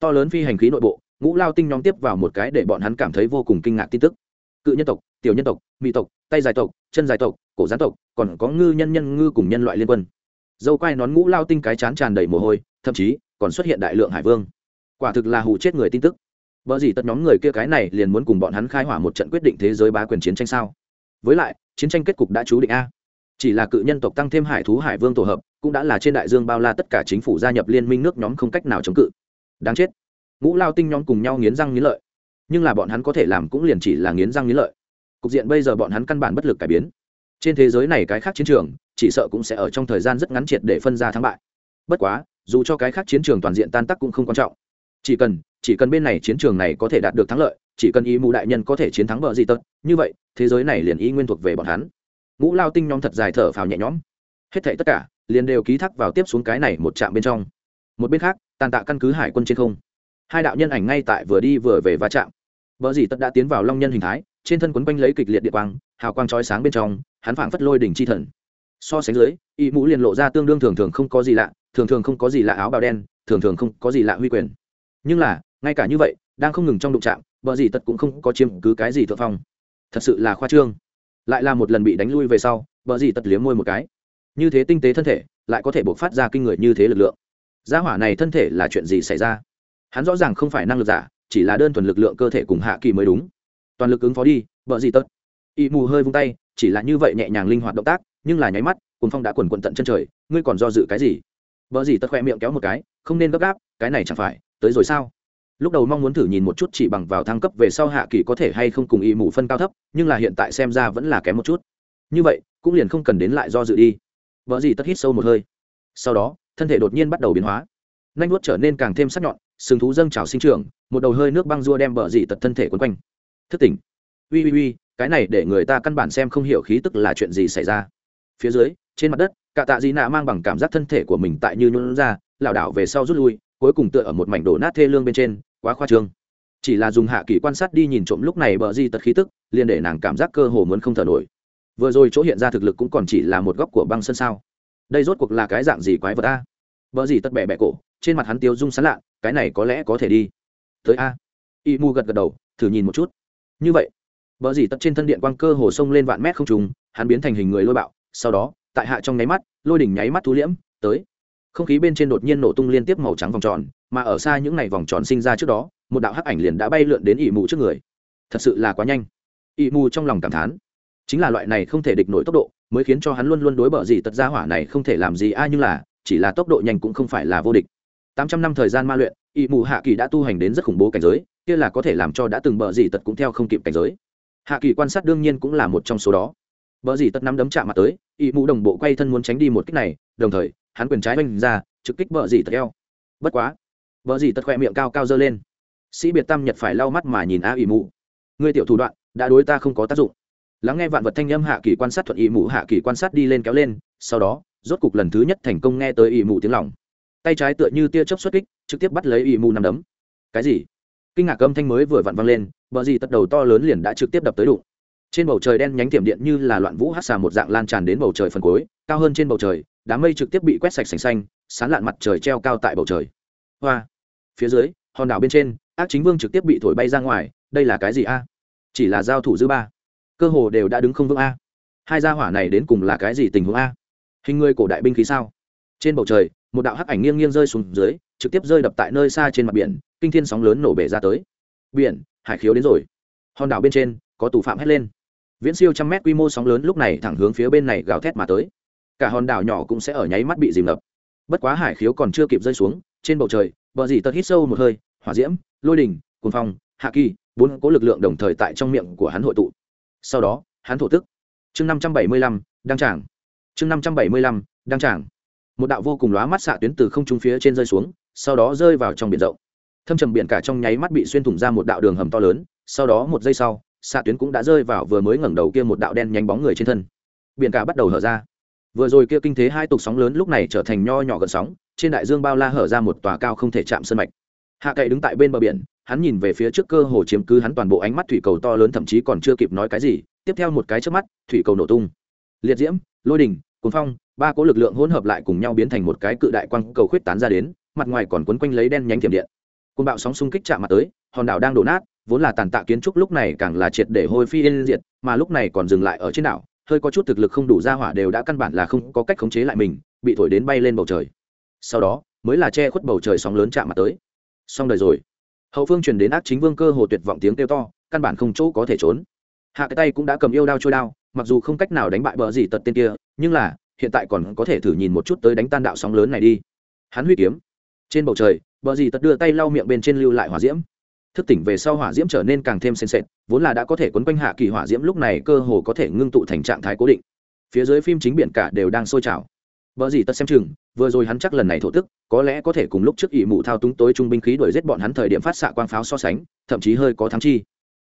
To lớn phi hành khí nội bộ, ngũ lao tinh nhóm tiếp vào một cái để bọn hắn cảm thấy vô cùng kinh ngạc tin tức. Cự nhân tộc, tiểu nhân tộc, mỹ tộc tay dài tộc, chân dài tộc, cổ gián tộc, còn có ngư nhân nhân ngư cùng nhân loại liên quân. Dâu quai nón ngũ lao tinh cái chán tràn đầy mồ hôi, thậm chí còn xuất hiện đại lượng hải vương. Quả thực là hù chết người tin tức. Vợ gì tất nhóm người kia cái này liền muốn cùng bọn hắn khai hỏa một trận quyết định thế giới bá quyền chiến tranh sao? Với lại, chiến tranh kết cục đã chú định a. Chỉ là cự nhân tộc tăng thêm hải thú hải vương tổ hợp, cũng đã là trên đại dương bao la tất cả chính phủ gia nhập liên minh nước nhóm không cách nào chống cự. Đáng chết. Ngũ lao tinh nhóm cùng nhau nghiến răng nghiến lợi. Nhưng là bọn hắn có thể làm cũng liền chỉ là nghiến răng nghiến lợi cục diện bây giờ bọn hắn căn bản bất lực cải biến. Trên thế giới này cái khác chiến trường, chỉ sợ cũng sẽ ở trong thời gian rất ngắn triệt để phân ra thắng bại. Bất quá, dù cho cái khác chiến trường toàn diện tan tác cũng không quan trọng. Chỉ cần chỉ cần bên này chiến trường này có thể đạt được thắng lợi, chỉ cần ý mù đại nhân có thể chiến thắng bờ gì tật, như vậy, thế giới này liền ý nguyên thuộc về bọn hắn. Ngũ lao tinh nhóm thật dài thở phào nhẹ nhõm. Hết thảy tất cả, liền đều ký thác vào tiếp xuống cái này một trạm bên trong. Một bên khác, tàn tạ căn cứ hải quân trên không. Hai đạo nhân ảnh ngay tại vừa đi vừa về va chạm. Vợ dì tất đã tiến vào long nhân hình thái trên thân quấn quanh lấy kịch liệt địa quang, hào quang trói sáng bên trong, hắn phảng phất lôi đỉnh chi thần. So sánh dưới, y mũ liền lộ ra tương đương thường thường không có gì lạ, thường thường không có gì lạ áo bào đen, thường thường không có gì lạ huy quyền. Nhưng là, ngay cả như vậy, đang không ngừng trong đụng trạm vợ gì tật cũng không có chiếm cứ cái gì thượng phong. Thật sự là khoa trương. Lại là một lần bị đánh lui về sau vợ gì tật liếm môi một cái. Như thế tinh tế thân thể, lại có thể buộc phát ra kinh người như thế lực lượng. Gia hỏa này thân thể là chuyện gì xảy ra? Hắn rõ ràng không phải năng lực giả, chỉ là đơn thuần lực lượng cơ thể cùng hạ kỳ mới đúng toàn lực ứng phó đi vợ gì tật y mù hơi vung tay, chỉ là như vậy nhẹ nhàng linh hoạt động tác, nhưng là nháy mắt cùng phong đã quần quận tận chân trời, ngươi còn do dự cái gì? Vợ gì tật khoe miệng kéo một cái, không nên gấp gáp, cái này chẳng phải, tới rồi sao? Lúc đầu mong muốn thử nhìn một chút chỉ bằng vào thăng cấp về sau hạ kỳ có thể hay không cùng y mù phân cao thấp, nhưng là hiện tại xem ra vẫn là kém một chút. Như vậy, cũng liền không cần đến lại do dự đi. Vợ gì tất hít sâu một hơi. Sau đó, thân thể đột nhiên bắt đầu biến hóa. Nanh vuốt trở nên càng thêm sắc nhọn, sừng thú dâng trào sinh trưởng, một đầu hơi nước băng rua đem bờ dị tật thân thể quấn quanh thức tỉnh. Ui ui ui, cái này để người ta căn bản xem không hiểu khí tức là chuyện gì xảy ra. Phía dưới, trên mặt đất, cả tạ dị nạ mang bằng cảm giác thân thể của mình tại như nhuận ra, lảo đảo về sau rút lui, cuối cùng tựa ở một mảnh đổ nát thê lương bên trên, quá khoa trương. Chỉ là dùng hạ kỳ quan sát đi nhìn trộm lúc này bờ di tật khí tức, liền để nàng cảm giác cơ hồ muốn không thở nổi. Vừa rồi chỗ hiện ra thực lực cũng còn chỉ là một góc của băng sân sao. Đây rốt cuộc là cái dạng gì quái vật a? Vợ gì tất bẹ bẹ cổ, trên mặt hắn tiêu dung sán lạ, cái này có lẽ có thể đi. Tới a. Y mu gật gật đầu, thử nhìn một chút như vậy vợ dì tật trên thân điện quang cơ hồ sông lên vạn mét không trùng, hắn biến thành hình người lôi bạo, sau đó, tại hạ trong nháy mắt, lôi đỉnh nháy mắt thu liễm, tới. Không khí bên trên đột nhiên nổ tung liên tiếp màu trắng vòng tròn, mà ở xa những ngày vòng tròn sinh ra trước đó, một đạo hắc ảnh liền đã bay lượn đến ỵ mù trước người. Thật sự là quá nhanh. Ỵ mù trong lòng cảm thán, chính là loại này không thể địch nổi tốc độ, mới khiến cho hắn luôn luôn đối bờ gì tật ra hỏa này không thể làm gì a, nhưng là, chỉ là tốc độ nhanh cũng không phải là vô địch. Tám trăm năm thời gian ma luyện ỵ mù hạ kỳ đã tu hành đến rất khủng bố cảnh giới kia là có thể làm cho đã từng bờ gì tật cũng theo không kịp cảnh giới. Hạ kỳ quan sát đương nhiên cũng là một trong số đó. Bờ gì tật nắm đấm chạm mặt tới ỵ mũ đồng bộ quay thân muốn tránh đi một kích này, đồng thời, hắn quyền trái oanh ra, trực kích bờ gì tật eo. Bất quá, bờ gì tật khoe miệng cao cao dơ lên. Sĩ biệt tam nhật phải lau mắt mà nhìn a ỵ mũ người tiểu thủ đoạn, đã đối ta không có tác dụng. Lắng nghe vạn vật thanh âm hạ kỳ quan sát thuận ỵ mũ hạ kỳ quan sát đi lên kéo lên, sau đó, rốt cục lần thứ nhất thành công nghe tới ỵ mũ tiếng lòng. Tay trái tựa như tia chớp xuất kích, trực tiếp bắt lấy ỵ mũ nằm đấm. Cái gì? Kinh ngạc âm thanh mới vừa vặn vang lên, bờ gì tật đầu to lớn liền đã trực tiếp đập tới đụng. Trên bầu trời đen nhánh tiệm điện như là loạn vũ hát xà một dạng lan tràn đến bầu trời phần cuối, cao hơn trên bầu trời, đám mây trực tiếp bị quét sạch sành xanh, sán lạn mặt trời treo cao tại bầu trời. Hoa! Phía dưới, hòn đảo bên trên, ác chính vương trực tiếp bị thổi bay ra ngoài, đây là cái gì a? Chỉ là giao thủ dư ba. Cơ hồ đều đã đứng không vững a. Hai gia hỏa này đến cùng là cái gì tình huống a? Hình người cổ đại binh khí sao? Trên bầu trời, một đạo hắc ảnh nghiêng nghiêng rơi xuống dưới trực tiếp rơi đập tại nơi xa trên mặt biển, kinh thiên sóng lớn nổ bể ra tới. Biển, hải khiếu đến rồi. Hòn đảo bên trên, có tù phạm hét lên. Viễn siêu trăm mét quy mô sóng lớn lúc này thẳng hướng phía bên này gào thét mà tới. Cả hòn đảo nhỏ cũng sẽ ở nháy mắt bị dìm ngập. Bất quá hải khiếu còn chưa kịp rơi xuống, trên bầu trời, bờ dì tật hít sâu một hơi, hỏa diễm, lôi đình, cuồng phong, hạ kỳ, bốn cố lực lượng đồng thời tại trong miệng của hắn hội tụ. Sau đó, hắn thổ tức. Chương năm trăm bảy mươi lăm, đăng tràng. Chương năm trăm bảy mươi lăm, đăng tràng. Một đạo vô cùng lóa mắt xạ tuyến từ không trung phía trên rơi xuống sau đó rơi vào trong biển rộng. Thâm trầm biển cả trong nháy mắt bị xuyên thủng ra một đạo đường hầm to lớn, sau đó một giây sau, xạ tuyến cũng đã rơi vào vừa mới ngẩng đầu kia một đạo đen nhánh bóng người trên thân. Biển cả bắt đầu hở ra. Vừa rồi kia kinh thế hai tục sóng lớn lúc này trở thành nho nhỏ gần sóng, trên đại dương bao la hở ra một tòa cao không thể chạm sân mạch. Hạ cậy đứng tại bên bờ biển, hắn nhìn về phía trước cơ hồ chiếm cứ hắn toàn bộ ánh mắt thủy cầu to lớn thậm chí còn chưa kịp nói cái gì, tiếp theo một cái trước mắt, thủy cầu nổ tung. Liệt diễm, lôi đình cuốn phong, ba cỗ lực lượng hỗn hợp lại cùng nhau biến thành một cái cự đại quang cầu khuyết tán ra đến mặt ngoài còn quấn quanh lấy đen nhánh thiểm điện. Côn bạo sóng xung kích chạm mặt tới, hòn đảo đang đổ nát, vốn là tàn tạ kiến trúc lúc này càng là triệt để hôi phi yên diệt, mà lúc này còn dừng lại ở trên đảo, hơi có chút thực lực không đủ ra hỏa đều đã căn bản là không có cách khống chế lại mình, bị thổi đến bay lên bầu trời. Sau đó, mới là che khuất bầu trời sóng lớn chạm mặt tới. Xong đời rồi. Hậu phương truyền đến ác chính vương cơ hồ tuyệt vọng tiếng kêu to, căn bản không chỗ có thể trốn. Hạ cái tay cũng đã cầm yêu đao trôi đao, mặc dù không cách nào đánh bại bờ gì tật tên kia, nhưng là, hiện tại còn có thể thử nhìn một chút tới đánh tan đạo sóng lớn này đi. Hắn huy kiếm trên bầu trời bờ dì tật đưa tay lau miệng bên trên lưu lại hỏa diễm thức tỉnh về sau hỏa diễm trở nên càng thêm sền sệt vốn là đã có thể quấn quanh hạ kỳ hỏa diễm lúc này cơ hồ có thể ngưng tụ thành trạng thái cố định phía dưới phim chính biển cả đều đang sôi trào Bở gì tật xem chừng, vừa rồi hắn chắc lần này thổ tức, có lẽ có thể cùng lúc trước ỷ mụ thao túng tối trung binh khí đuổi giết bọn hắn thời điểm phát xạ quang pháo so sánh, thậm chí hơi có thắng chi.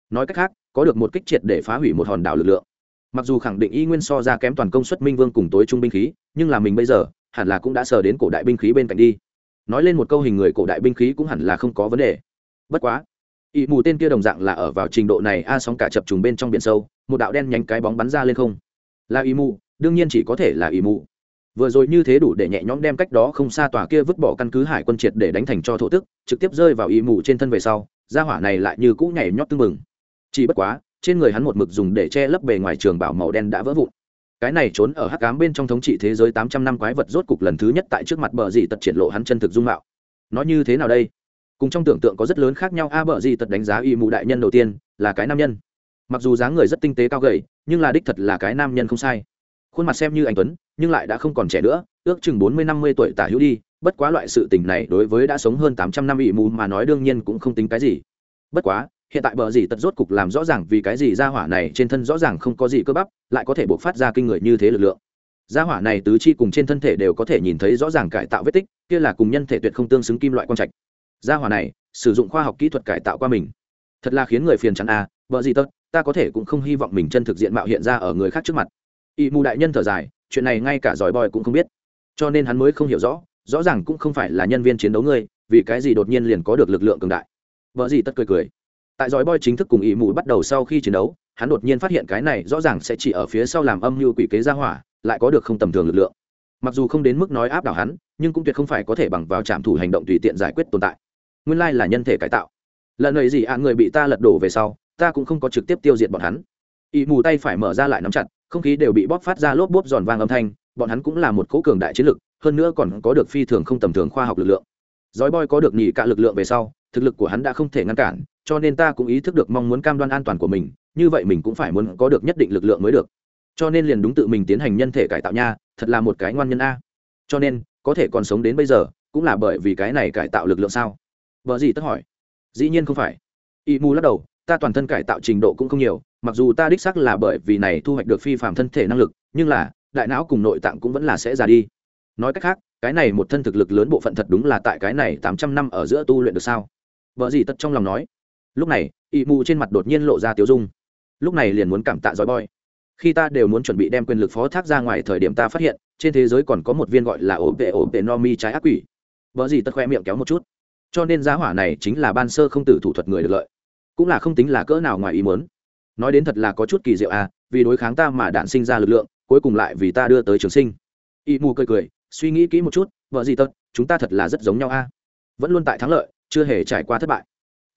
Nói cách khác, có được một kích triệt để phá hủy một hòn đảo lực lượng. Mặc dù khẳng định y nguyên so ra kém toàn công suất minh vương cùng tối trung binh khí, nhưng là mình bây giờ, hẳn là cũng đã sờ đến cổ đại binh khí bên cạnh đi. Nói lên một câu hình người cổ đại binh khí cũng hẳn là không có vấn đề. Bất quá, ỵ mù tên kia đồng dạng là ở vào trình độ này a sóng cả chập trùng bên trong biển sâu, một đạo đen nhánh cái bóng bắn ra lên không. Là ỵ mù, đương nhiên chỉ có thể là ỵ mù vừa rồi như thế đủ để nhẹ nhõm đem cách đó không xa tòa kia vứt bỏ căn cứ hải quân triệt để đánh thành cho thổ tức trực tiếp rơi vào ỵ mù trên thân về sau gia hỏa này lại như cũ nhảy nhót tưng mừng chỉ bất quá trên người hắn một mực dùng để che lấp bề ngoài trường bảo màu đen đã vỡ vụn cái này trốn ở hắc cám bên trong thống trị thế giới tám trăm năm quái vật rốt cục lần thứ nhất tại trước mặt bờ dị tật triển lộ hắn chân thực dung mạo. Nói như thế nào đây? Cùng trong tưởng tượng có rất lớn khác nhau. A, bờ dị tật đánh giá y mù đại nhân đầu tiên là cái nam nhân. Mặc dù dáng người rất tinh tế cao gầy, nhưng là đích thật là cái nam nhân không sai. Khuôn mặt xem như anh tuấn, nhưng lại đã không còn trẻ nữa, ước chừng bốn mươi năm mươi tuổi tả hữu đi, bất quá loại sự tình này đối với đã sống hơn tám trăm năm ỵ mù mà nói đương nhiên cũng không tính cái gì. Bất quá hiện tại bờ gì tật rốt cục làm rõ ràng vì cái gì gia hỏa này trên thân rõ ràng không có gì cơ bắp, lại có thể buộc phát ra kinh người như thế lực lượng. Gia hỏa này tứ chi cùng trên thân thể đều có thể nhìn thấy rõ ràng cải tạo vết tích, kia là cùng nhân thể tuyệt không tương xứng kim loại quang trạch. Gia hỏa này, sử dụng khoa học kỹ thuật cải tạo qua mình. Thật là khiến người phiền chắn à bờ gì tật, ta có thể cũng không hy vọng mình chân thực diện mạo hiện ra ở người khác trước mặt. Y mù đại nhân thở dài, chuyện này ngay cả giỏi bòi cũng không biết. Cho nên hắn mới không hiểu rõ rõ ràng cũng không phải là nhân viên chiến đấu ngươi, vì cái gì đột nhiên liền có được lực lượng cường đại. Vợ gì tất cười cười tại giỏi boy chính thức cùng ý mù bắt đầu sau khi chiến đấu, hắn đột nhiên phát hiện cái này rõ ràng sẽ chỉ ở phía sau làm âm mưu quỷ kế ra hỏa, lại có được không tầm thường lực lượng. Mặc dù không đến mức nói áp đảo hắn, nhưng cũng tuyệt không phải có thể bằng vào trạm thủ hành động tùy tiện giải quyết tồn tại. Nguyên lai là nhân thể cải tạo. Lần này gì ạ, người bị ta lật đổ về sau, ta cũng không có trực tiếp tiêu diệt bọn hắn. Ý mù tay phải mở ra lại nắm chặt, không khí đều bị bóp phát ra lốp bốp giòn vang âm thanh, bọn hắn cũng là một cỗ cường đại chiến lực, hơn nữa còn có được phi thường không tầm thường khoa học lực lượng. Dói boy có được nhị cả lực lượng về sau, thực lực của hắn đã không thể ngăn cản cho nên ta cũng ý thức được mong muốn cam đoan an toàn của mình, như vậy mình cũng phải muốn có được nhất định lực lượng mới được. Cho nên liền đúng tự mình tiến hành nhân thể cải tạo nha, thật là một cái ngoan nhân a. Cho nên, có thể còn sống đến bây giờ, cũng là bởi vì cái này cải tạo lực lượng sao? Vợ gì tất hỏi. Dĩ nhiên không phải. Y mù lắc đầu, ta toàn thân cải tạo trình độ cũng không nhiều, mặc dù ta đích xác là bởi vì này thu hoạch được phi phạm thân thể năng lực, nhưng là, đại não cùng nội tạng cũng vẫn là sẽ già đi. Nói cách khác, cái này một thân thực lực lớn bộ phận thật đúng là tại cái này tám trăm năm ở giữa tu luyện được sao? Vợ gì tất trong lòng nói lúc này y mù trên mặt đột nhiên lộ ra tiếu dung. Lúc này liền muốn cảm tạ dòi boy. Khi ta đều muốn chuẩn bị đem quyền lực phó thác ra ngoài thời điểm ta phát hiện, trên thế giới còn có một viên gọi là ổ vệ ổ vệ no mi trái ác quỷ. Vợ gì tất khoe miệng kéo một chút. Cho nên giá hỏa này chính là ban sơ không tử thủ thuật người được lợi. Cũng là không tính là cỡ nào ngoài ý muốn. Nói đến thật là có chút kỳ diệu à vì đối kháng ta mà đạn sinh ra lực lượng, cuối cùng lại vì ta đưa tới trường sinh. Y mù cười cười, suy nghĩ kỹ một chút, vợ gì tất chúng ta thật là rất giống nhau a vẫn luôn tại thắng lợi, chưa hề trải qua thất bại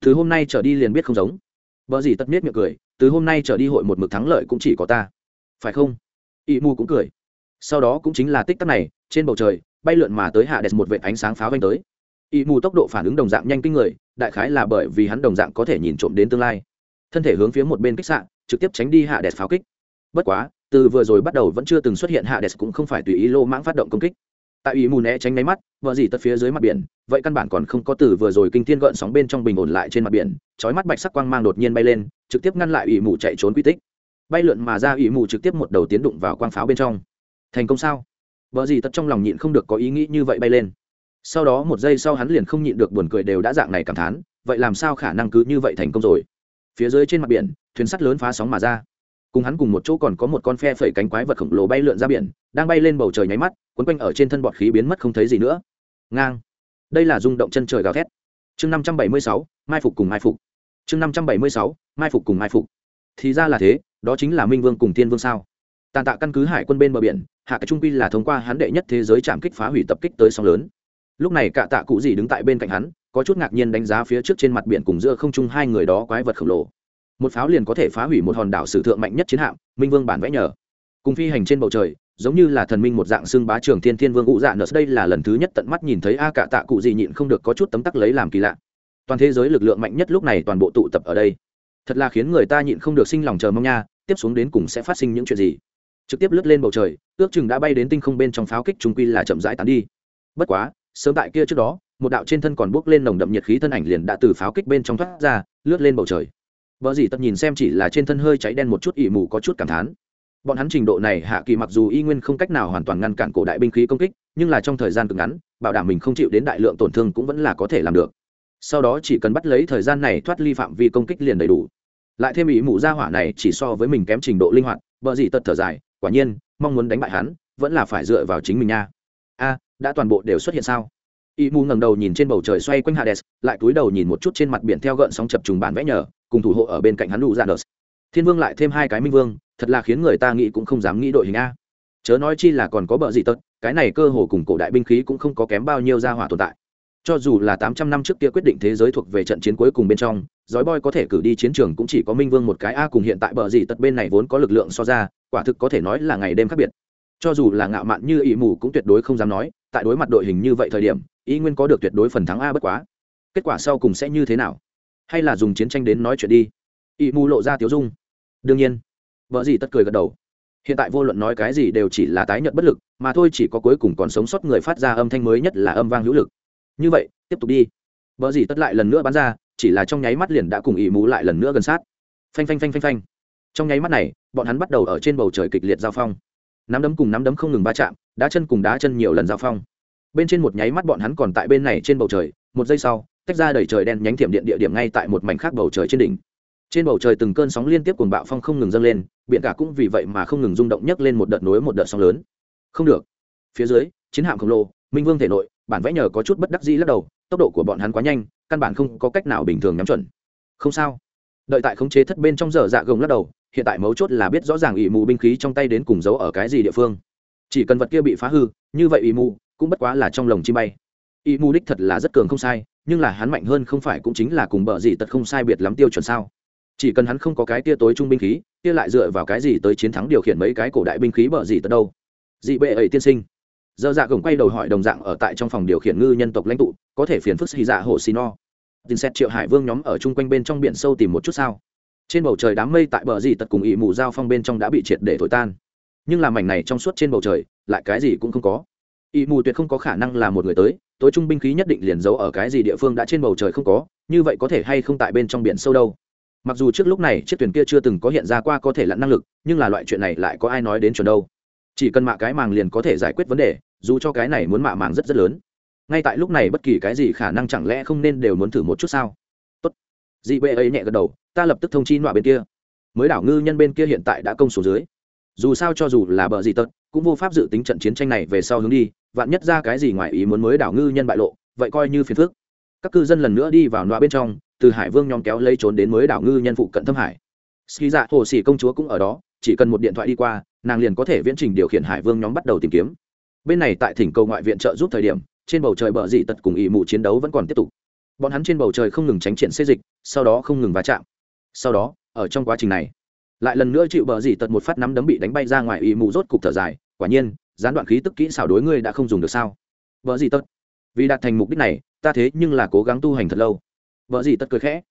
từ hôm nay trở đi liền biết không giống. Vợ gì tất miết miệng cười, từ hôm nay trở đi hội một mực thắng lợi cũng chỉ có ta. Phải không? Y mù cũng cười. Sau đó cũng chính là tích tắc này, trên bầu trời, bay lượn mà tới hạ đẹp một vệ ánh sáng pháo vanh tới. Y mù tốc độ phản ứng đồng dạng nhanh kinh người, đại khái là bởi vì hắn đồng dạng có thể nhìn trộm đến tương lai. Thân thể hướng phía một bên kích sạn trực tiếp tránh đi hạ đẹp pháo kích. Bất quá, từ vừa rồi bắt đầu vẫn chưa từng xuất hiện hạ đẹp cũng không phải tùy ý lô mãng phát động công kích tại ý mù né tránh né mắt, vợ gì tất phía dưới mặt biển, vậy căn bản còn không có từ vừa rồi kinh thiên gợn sóng bên trong bình ổn lại trên mặt biển, chói mắt bạch sắc quang mang đột nhiên bay lên, trực tiếp ngăn lại ủy mù chạy trốn quy tích. Bay lượn mà ra ủy mù trực tiếp một đầu tiến đụng vào quang pháo bên trong. Thành công sao? Vợ gì tất trong lòng nhịn không được có ý nghĩ như vậy bay lên. Sau đó một giây sau hắn liền không nhịn được buồn cười đều đã dạng này cảm thán, vậy làm sao khả năng cứ như vậy thành công rồi? Phía dưới trên mặt biển, thuyền sắt lớn phá sóng mà ra cùng hắn cùng một chỗ còn có một con phe phẩy cánh quái vật khổng lồ bay lượn ra biển, đang bay lên bầu trời nháy mắt, quấn quanh ở trên thân bọt khí biến mất không thấy gì nữa. Ngang. Đây là rung động chân trời gào thét. Chương năm trăm bảy mươi sáu, mai phục cùng mai phục. Chương năm trăm bảy mươi sáu, mai phục cùng mai phục. Thì ra là thế, đó chính là minh vương cùng tiên vương sao? Tàn tạ căn cứ hải quân bên bờ biển, hạ cái trung quy là thông qua hắn đệ nhất thế giới chạm kích phá hủy tập kích tới sóng lớn. Lúc này cả tạ cụ gì đứng tại bên cạnh hắn, có chút ngạc nhiên đánh giá phía trước trên mặt biển cùng giữa không trung hai người đó quái vật khổng lồ một pháo liền có thể phá hủy một hòn đảo sử thượng mạnh nhất chiến hạm, minh vương bản vẽ nhờ. Cùng phi hành trên bầu trời, giống như là thần minh một dạng xương bá trường thiên thiên vương cụ dạ nợ, đây là lần thứ nhất tận mắt nhìn thấy a cả tạ cụ gì nhịn không được có chút tấm tắc lấy làm kỳ lạ. Toàn thế giới lực lượng mạnh nhất lúc này toàn bộ tụ tập ở đây. Thật là khiến người ta nhịn không được sinh lòng chờ mong nha, tiếp xuống đến cùng sẽ phát sinh những chuyện gì. Trực tiếp lướt lên bầu trời, ước chừng đã bay đến tinh không bên trong pháo kích trung quy là chậm rãi tán đi. Bất quá, sớm tại kia trước đó, một đạo trên thân còn bước lên nồng đậm nhiệt khí thân ảnh liền đã từ pháo kích bên trong thoát ra, lướt lên bầu trời vợ dĩ tật nhìn xem chỉ là trên thân hơi cháy đen một chút ỉ mù có chút cảm thán. Bọn hắn trình độ này hạ kỳ mặc dù y nguyên không cách nào hoàn toàn ngăn cản cổ đại binh khí công kích, nhưng là trong thời gian cực ngắn, bảo đảm mình không chịu đến đại lượng tổn thương cũng vẫn là có thể làm được. Sau đó chỉ cần bắt lấy thời gian này thoát ly phạm vi công kích liền đầy đủ. Lại thêm ý mù gia hỏa này chỉ so với mình kém trình độ linh hoạt, vợ dĩ tật thở dài, quả nhiên, mong muốn đánh bại hắn, vẫn là phải dựa vào chính mình nha. A, đã toàn bộ đều xuất hiện sao? Y mù ngẩng đầu nhìn trên bầu trời xoay quanh hades, lại cúi đầu nhìn một chút trên mặt biển theo gợn sóng chập trùng bản vẽ nhờ cùng thủ hộ ở bên cạnh hắn đủ ra đợt thiên vương lại thêm hai cái minh vương, thật là khiến người ta nghĩ cũng không dám nghĩ đội hình a. Chớ nói chi là còn có bợ gì tật, cái này cơ hồ cùng cổ đại binh khí cũng không có kém bao nhiêu gia hỏa tồn tại. Cho dù là tám trăm năm trước kia quyết định thế giới thuộc về trận chiến cuối cùng bên trong, giói boy có thể cử đi chiến trường cũng chỉ có minh vương một cái a cùng hiện tại bờ gì tật bên này vốn có lực lượng so ra, quả thực có thể nói là ngày đêm khác biệt. Cho dù là ngạo mạn như ỵ mù cũng tuyệt đối không dám nói, tại đối mặt đội hình như vậy thời điểm, ý nguyên có được tuyệt đối phần thắng a bất quá. Kết quả sau cùng sẽ như thế nào? Hay là dùng chiến tranh đến nói chuyện đi. Ỵ mù lộ ra tiếu dung. Đương nhiên, vợ gì tất cười gật đầu. Hiện tại vô luận nói cái gì đều chỉ là tái nhận bất lực, mà thôi chỉ có cuối cùng còn sống sót người phát ra âm thanh mới nhất là âm vang hữu lực. Như vậy, tiếp tục đi. Vợ gì tất lại lần nữa bắn ra, chỉ là trong nháy mắt liền đã cùng ỵ mù lại lần nữa gần sát. Phanh phanh phanh phanh phanh. Trong nháy mắt này, bọn hắn bắt đầu ở trên bầu trời kịch liệt giao phong. Nắm đấm cùng nắm đấm không ngừng va chạm, đá chân cùng đá chân nhiều lần giao phong. Bên trên một nháy mắt bọn hắn còn tại bên này trên bầu trời, một giây sau tách ra đầy trời đen nhánh thiểm điện địa điểm ngay tại một mảnh khác bầu trời trên đỉnh. Trên bầu trời từng cơn sóng liên tiếp cùng bạo phong không ngừng dâng lên, biển cả cũng vì vậy mà không ngừng rung động nhấc lên một đợt nối một đợt sóng lớn. Không được. Phía dưới, chiến hạm khổng lồ, minh vương thể nội, bản vẽ nhờ có chút bất đắc dĩ lắc đầu, tốc độ của bọn hắn quá nhanh, căn bản không có cách nào bình thường nhắm chuẩn. Không sao. Đợi tại khống chế thất bên trong giờ dạ gồng lắc đầu, hiện tại mấu chốt là biết rõ ràng ỵ mù binh khí trong tay đến cùng giấu ở cái gì địa phương. Chỉ cần vật kia bị phá hư, như vậy ỷ mù cũng bất quá là trong lồng chim bay. Ỷ mù đích thật là rất cường không sai nhưng là hắn mạnh hơn không phải cũng chính là cùng bờ gì tật không sai biệt lắm tiêu chuẩn sao? Chỉ cần hắn không có cái tia tối trung binh khí, kia lại dựa vào cái gì tới chiến thắng điều khiển mấy cái cổ đại binh khí bờ gì tật đâu? Dị bệ ấy tiên sinh. Giờ dạ gồng quay đầu hỏi đồng dạng ở tại trong phòng điều khiển ngư nhân tộc lãnh tụ, có thể phiền phức xì dạ hồ xì no. Tin xét triệu hải vương nhóm ở chung quanh bên trong biển sâu tìm một chút sao? Trên bầu trời đám mây tại bờ gì tật cùng ỵ mù giao phong bên trong đã bị triệt để thổi tan. Nhưng làm mảnh này trong suốt trên bầu trời, lại cái gì cũng không có ỵ mù tuyệt không có khả năng là một người tới, tối trung binh khí nhất định liền giấu ở cái gì địa phương đã trên bầu trời không có, như vậy có thể hay không tại bên trong biển sâu đâu. Mặc dù trước lúc này chiếc thuyền kia chưa từng có hiện ra qua có thể lặn năng lực, nhưng là loại chuyện này lại có ai nói đến chuẩn đâu. Chỉ cần mạ cái màng liền có thể giải quyết vấn đề, dù cho cái này muốn mạ màng rất rất lớn. Ngay tại lúc này bất kỳ cái gì khả năng chẳng lẽ không nên đều muốn thử một chút sao? Tốt. Dị bệ ấy nhẹ gật đầu, ta lập tức thông chi nọa bên kia. Mới đảo ngư nhân bên kia hiện tại đã công số dưới. Dù sao cho dù là bờ gì tật, cũng vô pháp dự tính trận chiến tranh này về sau hướng đi vạn nhất ra cái gì ngoài ý muốn mới đảo ngư nhân bại lộ, vậy coi như phiền phước các cư dân lần nữa đi vào nọa bên trong, từ hải vương nhóm kéo lấy trốn đến mới đảo ngư nhân phụ cận thâm hải. Ski dạ hồ sĩ công chúa cũng ở đó, chỉ cần một điện thoại đi qua, nàng liền có thể viễn trình điều khiển hải vương nhóm bắt đầu tìm kiếm. Bên này tại thỉnh cầu ngoại viện trợ giúp thời điểm, trên bầu trời bờ dị tật cùng ỵ mù chiến đấu vẫn còn tiếp tục. Bọn hắn trên bầu trời không ngừng tránh triển xê dịch, sau đó không ngừng va chạm. Sau đó, ở trong quá trình này, lại lần nữa chịu bờ dị tật một phát nắm đấm bị đánh bay ra ngoài ỵ mù rốt cục thở dài, quả nhiên gián đoạn khí tức kỹ xảo đối ngươi đã không dùng được sao? Vợ gì tất? vì đạt thành mục đích này, ta thế nhưng là cố gắng tu hành thật lâu. Vợ gì tất cười khẽ.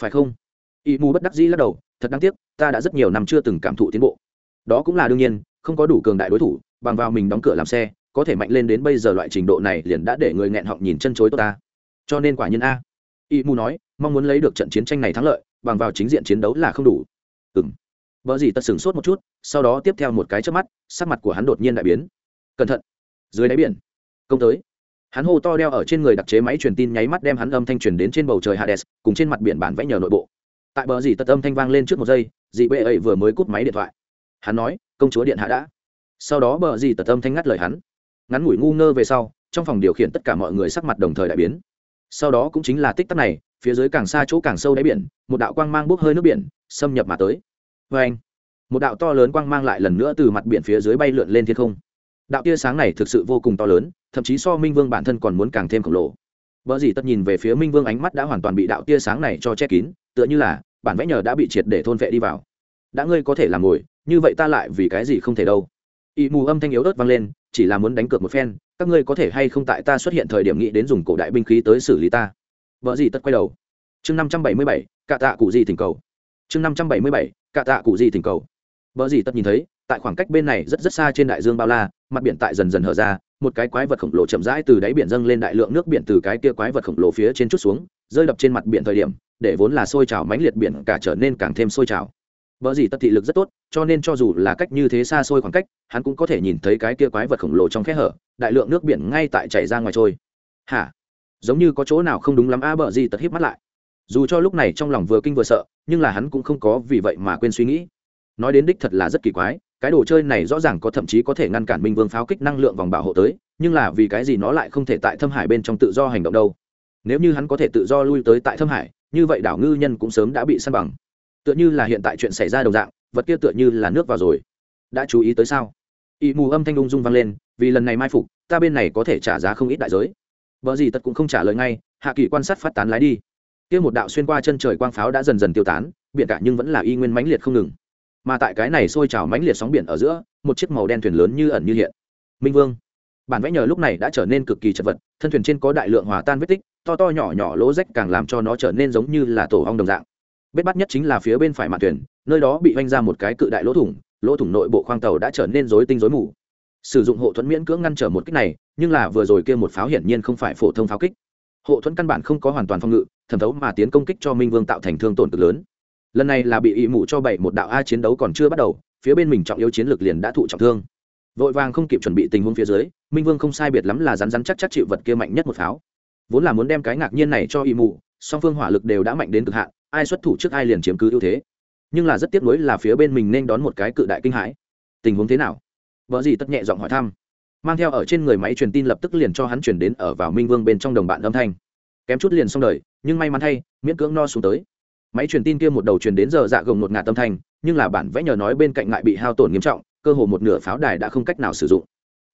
Phải không? Ỵ mù bất đắc dĩ lắc đầu, thật đáng tiếc, ta đã rất nhiều năm chưa từng cảm thụ tiến bộ. Đó cũng là đương nhiên, không có đủ cường đại đối thủ, bằng vào mình đóng cửa làm xe, có thể mạnh lên đến bây giờ loại trình độ này liền đã để người nghẹn họng nhìn chân chối tốt ta. Cho nên quả nhiên a. Y mu nói, mong muốn lấy được trận chiến tranh này thắng lợi, bằng vào chính diện chiến đấu là không đủ. Ừng vợ gì tật sửng sốt một chút, sau đó tiếp theo một cái trước mắt, sắc mặt của hắn đột nhiên đại biến. Cẩn thận! Dưới đáy biển. Công tới. Hắn hô to đeo ở trên người đặc chế máy truyền tin nháy mắt đem hắn âm thanh truyền đến trên bầu trời hades, cùng trên mặt biển bản vẽ nhờ nội bộ. Tại bờ dì tật âm thanh vang lên trước một giây, dị bệ ấy vừa mới cúp máy điện thoại. Hắn nói, công chúa điện hạ đã. Sau đó bờ dì tật âm thanh ngắt lời hắn. Ngắn ngủi ngu ngơ về sau, trong phòng điều khiển tất cả mọi người sắc mặt đồng thời đại biến. Sau đó cũng chính là tích tắc này, phía dưới càng xa chỗ càng sâu đáy biển, một đạo quang mang bốc hơi nước biển, xâm nhập mà tới vê anh. Một đạo to lớn quang mang lại lần nữa từ mặt biển phía dưới bay lượn lên thiên không. Đạo tia sáng này thực sự vô cùng to lớn, thậm chí so minh vương bản thân còn muốn càng thêm khổng lồ. Vợ dì tất nhìn về phía minh vương ánh mắt đã hoàn toàn bị đạo tia sáng này cho che kín, tựa như là bản vẽ nhờ đã bị triệt để thôn vệ đi vào. Đã ngươi có thể làm ngồi, như vậy ta lại vì cái gì không thể đâu. Ị mù âm thanh yếu ớt vang lên, chỉ là muốn đánh cược một phen, các ngươi có thể hay không tại ta xuất hiện thời điểm nghĩ đến dùng cổ đại binh khí tới xử lý ta. Vợ gì tất quay đầu. Chương năm trăm bảy mươi bảy, cạ tạ cụ gì thỉnh cầu. Chương năm trăm bảy mươi bảy cạ tạ cụ gì thỉnh cầu vợ gì tất nhìn thấy tại khoảng cách bên này rất rất xa trên đại dương bao la mặt biển tại dần dần hở ra một cái quái vật khổng lồ chậm rãi từ đáy biển dâng lên đại lượng nước biển từ cái kia quái vật khổng lồ phía trên chút xuống rơi đập trên mặt biển thời điểm để vốn là sôi trào mãnh liệt biển cả trở nên càng thêm sôi trào vợ gì tất thị lực rất tốt, cho nên cho dù là cách như thế xa xôi khoảng cách, hắn cũng có thể nhìn thấy cái kia quái vật khổng lồ trong khe hở, đại lượng nước biển ngay tại chảy ra ngoài trôi. Hả? Giống như có chỗ nào không đúng lắm a à, Bờ gì tất híp mắt lại. Dù cho lúc này trong lòng vừa kinh vừa sợ, nhưng là hắn cũng không có vì vậy mà quên suy nghĩ. Nói đến đích thật là rất kỳ quái, cái đồ chơi này rõ ràng có thậm chí có thể ngăn cản Minh Vương pháo kích năng lượng vòng bảo hộ tới, nhưng là vì cái gì nó lại không thể tại Thâm Hải bên trong tự do hành động đâu? Nếu như hắn có thể tự do lui tới tại Thâm Hải, như vậy đảo ngư nhân cũng sớm đã bị săn bằng. Tựa như là hiện tại chuyện xảy ra đồng dạng vật kia tựa như là nước vào rồi. Đã chú ý tới sao? Ỵ mù âm thanh ung dung vang lên vì lần này mai phục ta bên này có thể trả giá không ít đại giới. Vợ gì tật cũng không trả lời ngay hạ kỳ quan sát phát tán lái đi kia một đạo xuyên qua chân trời quang pháo đã dần dần tiêu tán, biển cả nhưng vẫn là y nguyên mãnh liệt không ngừng. Mà tại cái này sôi trào mãnh liệt sóng biển ở giữa, một chiếc màu đen thuyền lớn như ẩn như hiện. Minh vương, bản vẽ nhờ lúc này đã trở nên cực kỳ chật vật, thân thuyền trên có đại lượng hòa tan vết tích, to to nhỏ nhỏ lỗ rách càng làm cho nó trở nên giống như là tổ hong đồng dạng. Bết bắt nhất chính là phía bên phải mạn thuyền, nơi đó bị oanh ra một cái cự đại lỗ thủng lỗ thủng nội bộ khoang tàu đã trở nên rối tinh rối mù. Sử dụng hộ thuẫn miễn cưỡng ngăn trở một kích này, nhưng là vừa rồi kia một pháo hiển nhiên không phải phổ thông pháo kích hộ thuẫn căn bản không có hoàn toàn phòng ngự, thẩm thấu mà tiến công kích cho minh vương tạo thành thương tổn cực lớn. Lần này là bị ỵ mụ cho bảy một đạo a chiến đấu còn chưa bắt đầu, phía bên mình trọng yếu chiến lược liền đã thụ trọng thương. Vội vàng không kịp chuẩn bị tình huống phía dưới, minh vương không sai biệt lắm là rắn rắn chắc chắc chịu vật kia mạnh nhất một pháo. Vốn là muốn đem cái ngạc nhiên này cho ỵ mụ song phương hỏa lực đều đã mạnh đến cực hạn, ai xuất thủ trước ai liền chiếm cứ ưu thế. Nhưng là rất tiếc nuối là phía bên mình nên đón một cái cự đại kinh hãi. Tình huống thế nào? Vợ gì tất nhẹ giọng hỏi thăm mang theo ở trên người máy truyền tin lập tức liền cho hắn chuyển đến ở vào minh vương bên trong đồng bạn âm thanh. Kém chút liền xong đời, nhưng may mắn thay, miễn cưỡng no xuống tới. Máy truyền tin kia một đầu truyền đến giờ dạ gồng một ngạt âm thanh, nhưng là bản vẽ nhờ nói bên cạnh ngại bị hao tổn nghiêm trọng, cơ hồ một nửa pháo đài đã không cách nào sử dụng.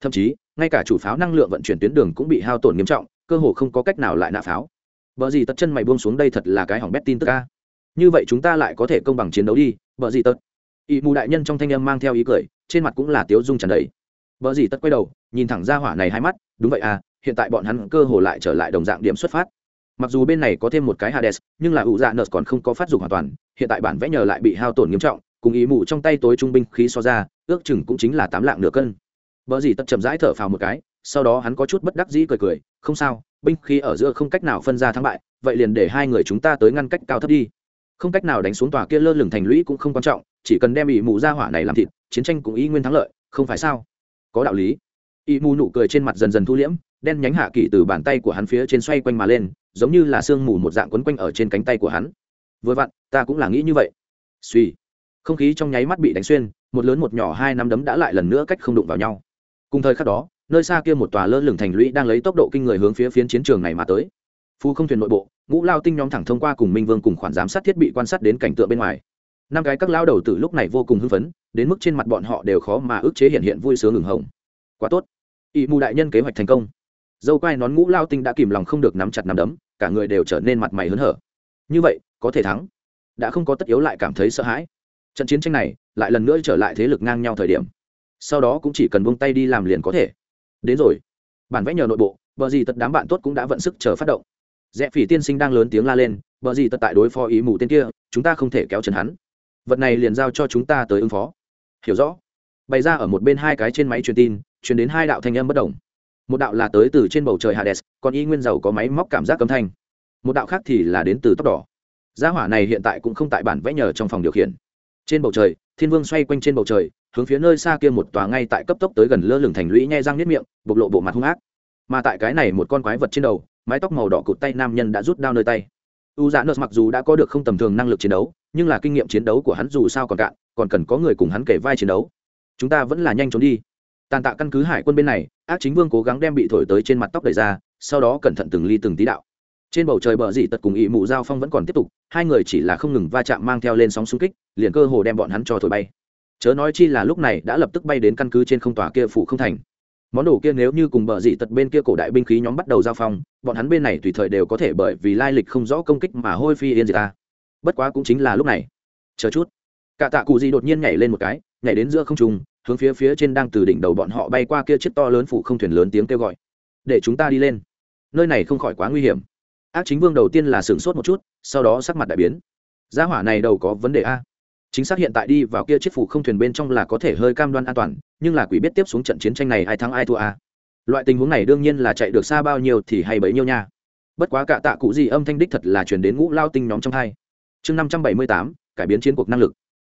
Thậm chí, ngay cả chủ pháo năng lượng vận chuyển tuyến đường cũng bị hao tổn nghiêm trọng, cơ hồ không có cách nào lại nạ pháo. Vợ gì tật chân mày buông xuống đây thật là cái hỏng bét tin tức ca như vậy chúng ta lại có thể công bằng chiến đấu đi vợ gì tật. Ỵ mù đại nhân trong thanh âm mang theo ý cười, trên mặt cũng là tiếu dung tràn đầy. Vợ gì tất quay đầu nhìn thẳng ra hỏa này hai mắt, đúng vậy à hiện tại bọn hắn cơ hồ lại trở lại đồng dạng điểm xuất phát. Mặc dù bên này có thêm một cái hades, nhưng là ủ dạ nợ còn không có phát dụng hoàn toàn, hiện tại bản vẽ nhờ lại bị hao tổn nghiêm trọng, cùng ý mụ trong tay tối trung binh khí so ra, ước chừng cũng chính là tám lạng nửa cân. Vợ gì tất chậm rãi thở phào một cái, sau đó hắn có chút bất đắc dĩ cười cười, không sao, binh khí ở giữa không cách nào phân ra thắng bại, vậy liền để hai người chúng ta tới ngăn cách cao thấp đi. Không cách nào đánh xuống tòa kia lơ lửng thành lũy cũng không quan trọng, chỉ cần đem ý mụ ra hỏa này làm thịt, chiến tranh cũng ý nguyên thắng lợi, không phải sao? Có đạo lý y mù nụ cười trên mặt dần dần thu liễm, đen nhánh hạ kỳ từ bàn tay của hắn phía trên xoay quanh mà lên, giống như là sương mù một dạng quấn quanh ở trên cánh tay của hắn. Vừa vặn, ta cũng là nghĩ như vậy. Suy không khí trong nháy mắt bị đánh xuyên, một lớn một nhỏ hai nắm đấm đã lại lần nữa cách không đụng vào nhau. Cùng thời khắc đó, nơi xa kia một tòa lơ lửng thành lũy đang lấy tốc độ kinh người hướng phía phiến chiến trường này mà tới. Phu không thuyền nội bộ, ngũ lao tinh nhóm thẳng thông qua cùng minh vương cùng khoản giám sát thiết bị quan sát đến cảnh tượng bên ngoài. Năm cái các lao đầu từ lúc này vô cùng hưng phấn, đến mức trên mặt bọn họ đều khó mà ức chế hiện hiện vui sướng ngừng hồng. Quá tốt ỵ mù đại nhân kế hoạch thành công. Dâu quai nón ngũ lao tinh đã kìm lòng không được nắm chặt nắm đấm, cả người đều trở nên mặt mày hớn hở. Như vậy, có thể thắng. Đã không có tất yếu lại cảm thấy sợ hãi. Trận chiến tranh này lại lần nữa trở lại thế lực ngang nhau thời điểm. Sau đó cũng chỉ cần buông tay đi làm liền có thể. Đến rồi. Bản vẽ nhờ nội bộ, bờ gì tật đám bạn tốt cũng đã vận sức chờ phát động. Rẽ phỉ tiên sinh đang lớn tiếng la lên, bờ gì tật tại đối phó ý mù tên kia, chúng ta không thể kéo chân hắn. Vật này liền giao cho chúng ta tới ứng phó. Hiểu rõ. Bày ra ở một bên hai cái trên máy truyền tin truyền đến hai đạo thanh âm bất đồng. Một đạo là tới từ trên bầu trời hades, còn y nguyên giàu có máy móc cảm giác âm thanh. Một đạo khác thì là đến từ tóc đỏ. Gia hỏa này hiện tại cũng không tại bản vẽ nhờ trong phòng điều khiển. Trên bầu trời, thiên vương xoay quanh trên bầu trời, hướng phía nơi xa kia một tòa ngay tại cấp tốc tới gần lơ lửng thành lũy nhai răng nếp miệng, bộc lộ bộ mặt hung ác. Mà tại cái này một con quái vật trên đầu, mái tóc màu đỏ cụt tay nam nhân đã rút đao nơi tay. U dạ nợ mặc dù đã có được không tầm thường năng lực chiến đấu, nhưng là kinh nghiệm chiến đấu của hắn dù sao còn cạn, còn cần có người cùng hắn kể vai chiến đấu. Chúng ta vẫn là nhanh trốn đi tàn tạ căn cứ hải quân bên này, ác chính vương cố gắng đem bị thổi tới trên mặt tóc đầy ra, sau đó cẩn thận từng ly từng tí đạo. Trên bầu trời bờ dị tật cùng ỵ mụ giao phong vẫn còn tiếp tục, hai người chỉ là không ngừng va chạm mang theo lên sóng xung kích, liền cơ hồ đem bọn hắn cho thổi bay. Chớ nói chi là lúc này đã lập tức bay đến căn cứ trên không tòa kia phủ không thành. Món đồ kia nếu như cùng bờ dị tật bên kia cổ đại binh khí nhóm bắt đầu giao phong, bọn hắn bên này tùy thời đều có thể bởi vì lai lịch không rõ công kích mà hôi phi yên gì ta. Bất quá cũng chính là lúc này. Chờ chút. Cả tạ cụ gì đột nhiên nhảy lên một cái, nhảy đến giữa không trung hướng phía phía trên đang từ đỉnh đầu bọn họ bay qua kia chiếc to lớn phủ không thuyền lớn tiếng kêu gọi. Để chúng ta đi lên. Nơi này không khỏi quá nguy hiểm. Ác chính vương đầu tiên là sửng sốt một chút, sau đó sắc mặt đại biến. Gia hỏa này đầu có vấn đề a. Chính xác hiện tại đi vào kia chiếc phủ không thuyền bên trong là có thể hơi cam đoan an toàn, nhưng là quỷ biết tiếp xuống trận chiến tranh này ai thắng ai thua a. Loại tình huống này đương nhiên là chạy được xa bao nhiêu thì hay bấy nhiêu nha. Bất quá cả tạ cụ gì âm thanh đích thật là chuyển đến ngũ lao tinh nhóm trong hai. Chương năm trăm bảy mươi tám, cải biến chiến cuộc năng lực.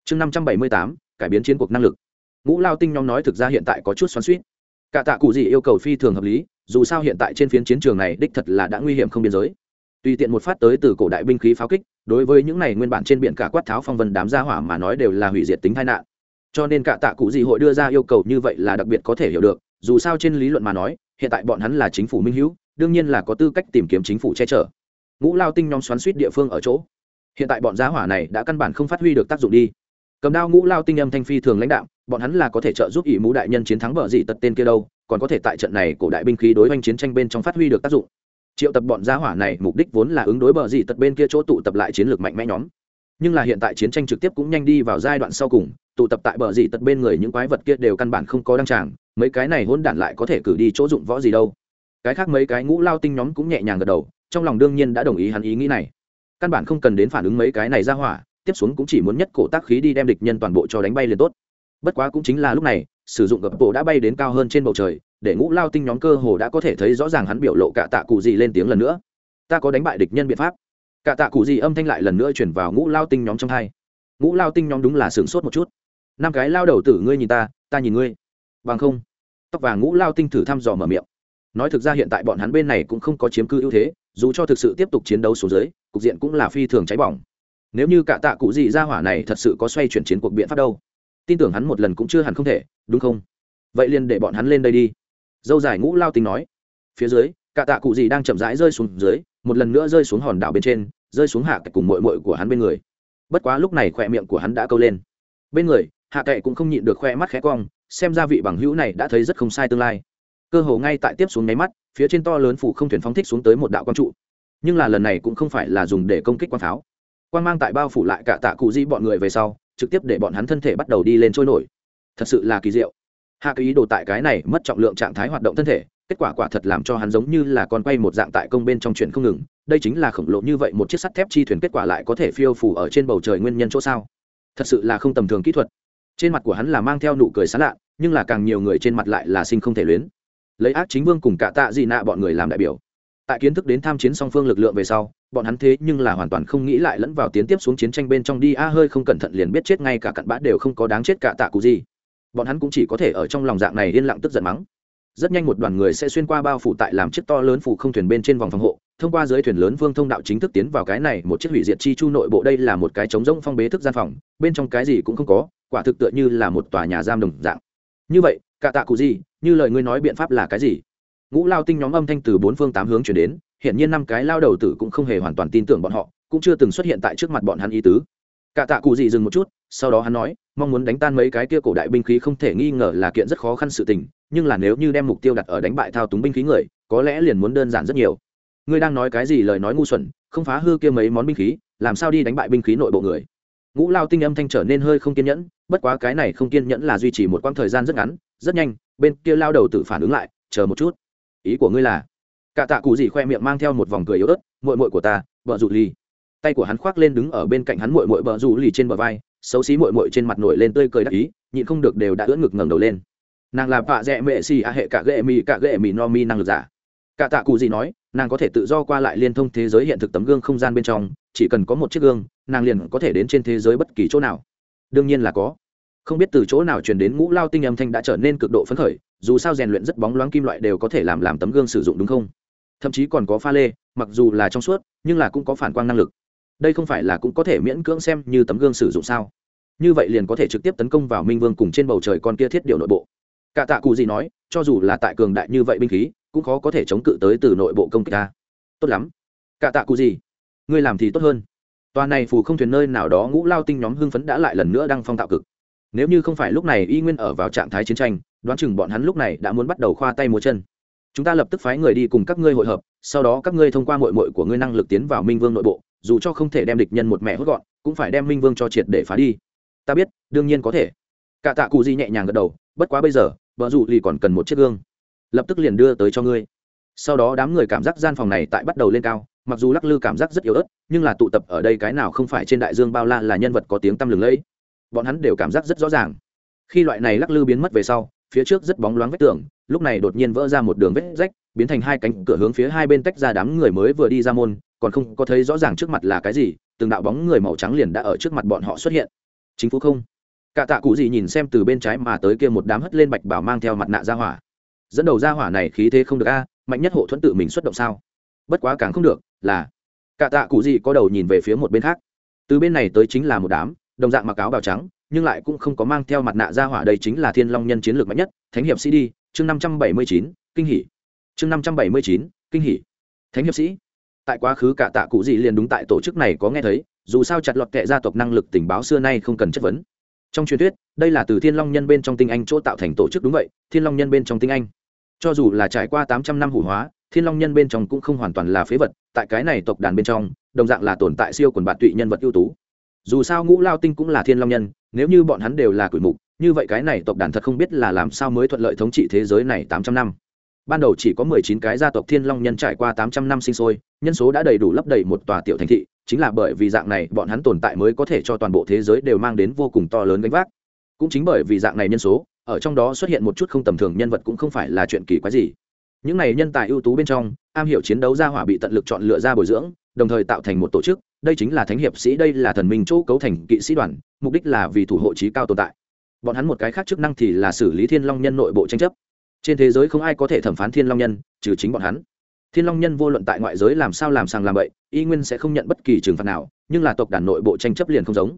Chương năm trăm bảy mươi tám, cải biến chiến cuộc năng lực ngũ lao tinh nhóm nói thực ra hiện tại có chút xoắn suýt cả tạ cụ gì yêu cầu phi thường hợp lý, dù sao hiện tại trên phiến chiến trường này đích thật là đã nguy hiểm không biên giới. Tùy tiện một phát tới từ cổ đại binh khí pháo kích, đối với những này nguyên bản trên biển cả quát tháo phong vân đám gia hỏa mà nói đều là hủy diệt tính tai nạn. Cho nên cả tạ cụ gì hội đưa ra yêu cầu như vậy là đặc biệt có thể hiểu được, dù sao trên lý luận mà nói, hiện tại bọn hắn là chính phủ minh hữu, đương nhiên là có tư cách tìm kiếm chính phủ che chở. Ngũ lao tinh nhóm xoắn suýt địa phương ở chỗ. Hiện tại bọn gia hỏa này đã căn bản không phát huy được tác dụng đi. Cầm đao ngũ lao tinh âm thanh phi thường lãnh đạo bọn hắn là có thể trợ giúp ỷ mũ đại nhân chiến thắng bờ dị tật tên kia đâu, còn có thể tại trận này cổ đại binh khí đối oanh chiến tranh bên trong phát huy được tác dụng. Triệu tập bọn gia hỏa này mục đích vốn là ứng đối bờ dị tật bên kia chỗ tụ tập lại chiến lược mạnh mẽ nhóm. Nhưng là hiện tại chiến tranh trực tiếp cũng nhanh đi vào giai đoạn sau cùng, tụ tập tại bờ dị tật bên người những quái vật kia đều căn bản không có đăng tràng, mấy cái này hôn đản lại có thể cử đi chỗ dụng võ gì đâu. Cái khác mấy cái ngũ lao tinh nhóm cũng nhẹ nhàng gật đầu, trong lòng đương nhiên đã đồng ý hắn ý nghĩ này. Căn bản không cần đến phản ứng mấy cái này ra hỏa, tiếp xuống cũng chỉ muốn nhất cổ tác khí đi đem địch nhân toàn bộ cho đánh bay liền tốt bất quá cũng chính là lúc này, sử dụng gập bộ đã bay đến cao hơn trên bầu trời, để ngũ lao tinh nhóm cơ hồ đã có thể thấy rõ ràng hắn biểu lộ cả tạ cụ gì lên tiếng lần nữa. Ta có đánh bại địch nhân biện pháp. Cả tạ cụ gì âm thanh lại lần nữa chuyển vào ngũ lao tinh nhóm trong hai. Ngũ lao tinh nhóm đúng là sửng sốt một chút. Năm cái lao đầu tử ngươi nhìn ta ta nhìn ngươi. Bằng không, tóc vàng ngũ lao tinh thử thăm dò mở miệng. Nói thực ra hiện tại bọn hắn bên này cũng không có chiếm cư ưu thế, dù cho thực sự tiếp tục chiến đấu số dưới, cục diện cũng là phi thường cháy bỏng. Nếu như cả tạ cụ gì ra hỏa này thật sự có xoay chuyển chiến cuộc biện pháp đâu? Tin tưởng hắn một lần cũng chưa hẳn không thể, đúng không? Vậy liền để bọn hắn lên đây đi. Dâu dài ngũ lao tính nói. Phía dưới, cả tạ cụ gì đang chậm rãi rơi xuống dưới, một lần nữa rơi xuống hòn đảo bên trên, rơi xuống hạ cùng mội mội của hắn bên người. Bất quá lúc này khỏe miệng của hắn đã câu lên. Bên người, hạ cậy cũng không nhịn được khoe mắt khẽ cong, xem ra vị bằng hữu này đã thấy rất không sai tương lai. Cơ hồ ngay tại tiếp xuống nháy mắt, phía trên to lớn phủ không thuyền phóng thích xuống tới một đạo quang trụ. Nhưng là lần này cũng không phải là dùng để công kích quang pháo. Quang mang tại bao phủ lại cả tạ cụ di bọn người về sau trực tiếp để bọn hắn thân thể bắt đầu đi lên trôi nổi. Thật sự là kỳ diệu. Hạ cái ý đồ tại cái này mất trọng lượng trạng thái hoạt động thân thể, kết quả quả thật làm cho hắn giống như là con quay một dạng tại công bên trong chuyện không ngừng. Đây chính là khổng lồ như vậy một chiếc sắt thép chi thuyền kết quả lại có thể phiêu phủ ở trên bầu trời nguyên nhân chỗ sao? Thật sự là không tầm thường kỹ thuật. Trên mặt của hắn là mang theo nụ cười sán lạ, nhưng là càng nhiều người trên mặt lại là sinh không thể luyến. Lấy ác chính vương cùng cả tạ dị nạ bọn người làm đại biểu. Tại kiến thức đến tham chiến song phương lực lượng về sau bọn hắn thế nhưng là hoàn toàn không nghĩ lại lẫn vào tiến tiếp xuống chiến tranh bên trong đi. A, hơi không cẩn thận liền biết chết ngay cả cặn bã đều không có đáng chết cả tạ cụ gì. Bọn hắn cũng chỉ có thể ở trong lòng dạng này yên lặng tức giận mắng. Rất nhanh một đoàn người sẽ xuyên qua bao phủ tại làm chiếc to lớn phủ không thuyền bên trên vòng phòng hộ, thông qua dưới thuyền lớn vương thông đạo chính thức tiến vào cái này một chiếc hủy diệt chi chu nội bộ. Đây là một cái trống rỗng phong bế thức gian phòng, bên trong cái gì cũng không có, quả thực tựa như là một tòa nhà giam đồng dạng. Như vậy, cả tạ cụ gì, như lời ngươi nói biện pháp là cái gì? Ngũ lao tinh nhóm âm thanh từ bốn phương tám hướng chuyển đến hiện nhiên năm cái lao đầu tử cũng không hề hoàn toàn tin tưởng bọn họ, cũng chưa từng xuất hiện tại trước mặt bọn hắn ý tứ. Cả tạ cụ gì dừng một chút, sau đó hắn nói, mong muốn đánh tan mấy cái kia cổ đại binh khí không thể nghi ngờ là kiện rất khó khăn sự tình, nhưng là nếu như đem mục tiêu đặt ở đánh bại thao túng binh khí người, có lẽ liền muốn đơn giản rất nhiều. Ngươi đang nói cái gì lời nói ngu xuẩn, không phá hư kia mấy món binh khí, làm sao đi đánh bại binh khí nội bộ người? Ngũ lao tinh âm thanh trở nên hơi không kiên nhẫn, bất quá cái này không kiên nhẫn là duy trì một quãng thời gian rất ngắn, rất nhanh, bên kia lao đầu tự phản ứng lại, chờ một chút, ý của ngươi là cả tạ cụ gì khoe miệng mang theo một vòng cười yếu ớt mội mội của ta vợ rụ ly tay của hắn khoác lên đứng ở bên cạnh hắn mội mội vợ rụ ly trên bờ vai. Xấu xí mội mội trên mặt nổi lên tươi cười đắc ý, nhịn không được đều đã ưỡn ngực ngẩng đầu lên. Nàng là vạ dẹ mệ xì a hệ cả ghệ mì, cả ghệ mì no mi năng lực giả. Cả tạ cụ gì nói, nàng có thể tự do qua lại liên thông thế giới hiện thực tấm gương không gian bên trong, chỉ cần có một chiếc gương, nàng liền có thể đến trên thế giới bất kỳ chỗ nào. Đương nhiên là có. Không biết từ chỗ nào truyền đến ngũ lao tinh âm thanh đã trở nên cực độ phấn khởi, dù sao rèn luyện rất bóng loáng kim loại đều có thể làm làm tấm gương sử dụng đúng không? Thậm chí còn có pha lê, mặc dù là trong suốt, nhưng là cũng có phản quang năng lực. Đây không phải là cũng có thể miễn cưỡng xem như tấm gương sử dụng sao? Như vậy liền có thể trực tiếp tấn công vào minh vương cùng trên bầu trời con kia thiết điều nội bộ. Cả tạ cụ gì nói, cho dù là tại cường đại như vậy binh khí, cũng khó có thể chống cự tới từ nội bộ công kích ta. Tốt lắm. Cả tạ cụ gì? Ngươi làm thì tốt hơn. Toàn này phù không thuyền nơi nào đó ngũ lao tinh nhóm hưng phấn đã lại lần nữa đang phong tạo cực. Nếu như không phải lúc này y nguyên ở vào trạng thái chiến tranh, đoán chừng bọn hắn lúc này đã muốn bắt đầu khoa tay múa chân chúng ta lập tức phái người đi cùng các ngươi hội hợp, sau đó các ngươi thông qua mội mội của ngươi năng lực tiến vào minh vương nội bộ, dù cho không thể đem địch nhân một mẹ hốt gọn, cũng phải đem minh vương cho triệt để phá đi. Ta biết, đương nhiên có thể. Cả tạ cụ di nhẹ nhàng gật đầu, bất quá bây giờ, vợ dù lì còn cần một chiếc gương. Lập tức liền đưa tới cho ngươi. Sau đó đám người cảm giác gian phòng này tại bắt đầu lên cao, mặc dù lắc lư cảm giác rất yếu ớt, nhưng là tụ tập ở đây cái nào không phải trên đại dương bao la là nhân vật có tiếng tăm lừng lẫy. Bọn hắn đều cảm giác rất rõ ràng. Khi loại này lắc lư biến mất về sau, phía trước rất bóng loáng vách tường lúc này đột nhiên vỡ ra một đường vết rách, biến thành hai cánh cửa hướng phía hai bên tách ra đám người mới vừa đi ra môn, còn không có thấy rõ ràng trước mặt là cái gì, từng đạo bóng người màu trắng liền đã ở trước mặt bọn họ xuất hiện. Chính phủ không? Cả tạ cụ gì nhìn xem từ bên trái mà tới kia một đám hất lên bạch bảo mang theo mặt nạ ra hỏa. Dẫn đầu ra hỏa này khí thế không được a, mạnh nhất hộ thuẫn tự mình xuất động sao? Bất quá càng không được, là cả tạ cụ gì có đầu nhìn về phía một bên khác. Từ bên này tới chính là một đám, đồng dạng mặc áo bào trắng, nhưng lại cũng không có mang theo mặt nạ ra hỏa, đây chính là thiên long nhân chiến lược mạnh nhất, thánh hiệp sĩ đi chương năm trăm bảy mươi chín, kinh hỷ chương năm trăm bảy mươi chín, kinh hỷ thánh hiệp sĩ. Tại quá khứ cả tạ cụ gì liền đúng tại tổ chức này có nghe thấy, dù sao chặt lọt kệ gia tộc năng lực tình báo xưa nay không cần chất vấn. Trong truyền thuyết, đây là từ thiên long nhân bên trong tinh anh chỗ tạo thành tổ chức đúng vậy, thiên long nhân bên trong tinh anh. Cho dù là trải qua tám trăm năm hủ hóa, thiên long nhân bên trong cũng không hoàn toàn là phế vật, tại cái này tộc đàn bên trong, đồng dạng là tồn tại siêu quần bạn tụy nhân vật ưu tú. Dù sao ngũ lao tinh cũng là thiên long nhân, nếu như bọn hắn đều là cửi mục như vậy cái này tộc đàn thật không biết là làm sao mới thuận lợi thống trị thế giới này tám trăm năm. Ban đầu chỉ có mười chín cái gia tộc thiên long nhân trải qua tám trăm năm sinh sôi, nhân số đã đầy đủ lấp đầy một tòa tiểu thành thị, chính là bởi vì dạng này bọn hắn tồn tại mới có thể cho toàn bộ thế giới đều mang đến vô cùng to lớn gánh vác. Cũng chính bởi vì dạng này nhân số, ở trong đó xuất hiện một chút không tầm thường nhân vật cũng không phải là chuyện kỳ quái gì. Những này nhân tài ưu tú bên trong, am hiểu chiến đấu gia hỏa bị tận lực chọn lựa ra bồi dưỡng, đồng thời tạo thành một tổ chức, đây chính là thánh hiệp sĩ, đây là thần minh chỗ cấu thành kỵ sĩ đoàn, mục đích là vì thủ hộ trí cao tồn tại bọn hắn một cái khác chức năng thì là xử lý thiên long nhân nội bộ tranh chấp. Trên thế giới không ai có thể thẩm phán thiên long nhân, trừ chính bọn hắn. Thiên long nhân vô luận tại ngoại giới làm sao làm sàng làm bậy, y nguyên sẽ không nhận bất kỳ trừng phạt nào, nhưng là tộc đàn nội bộ tranh chấp liền không giống.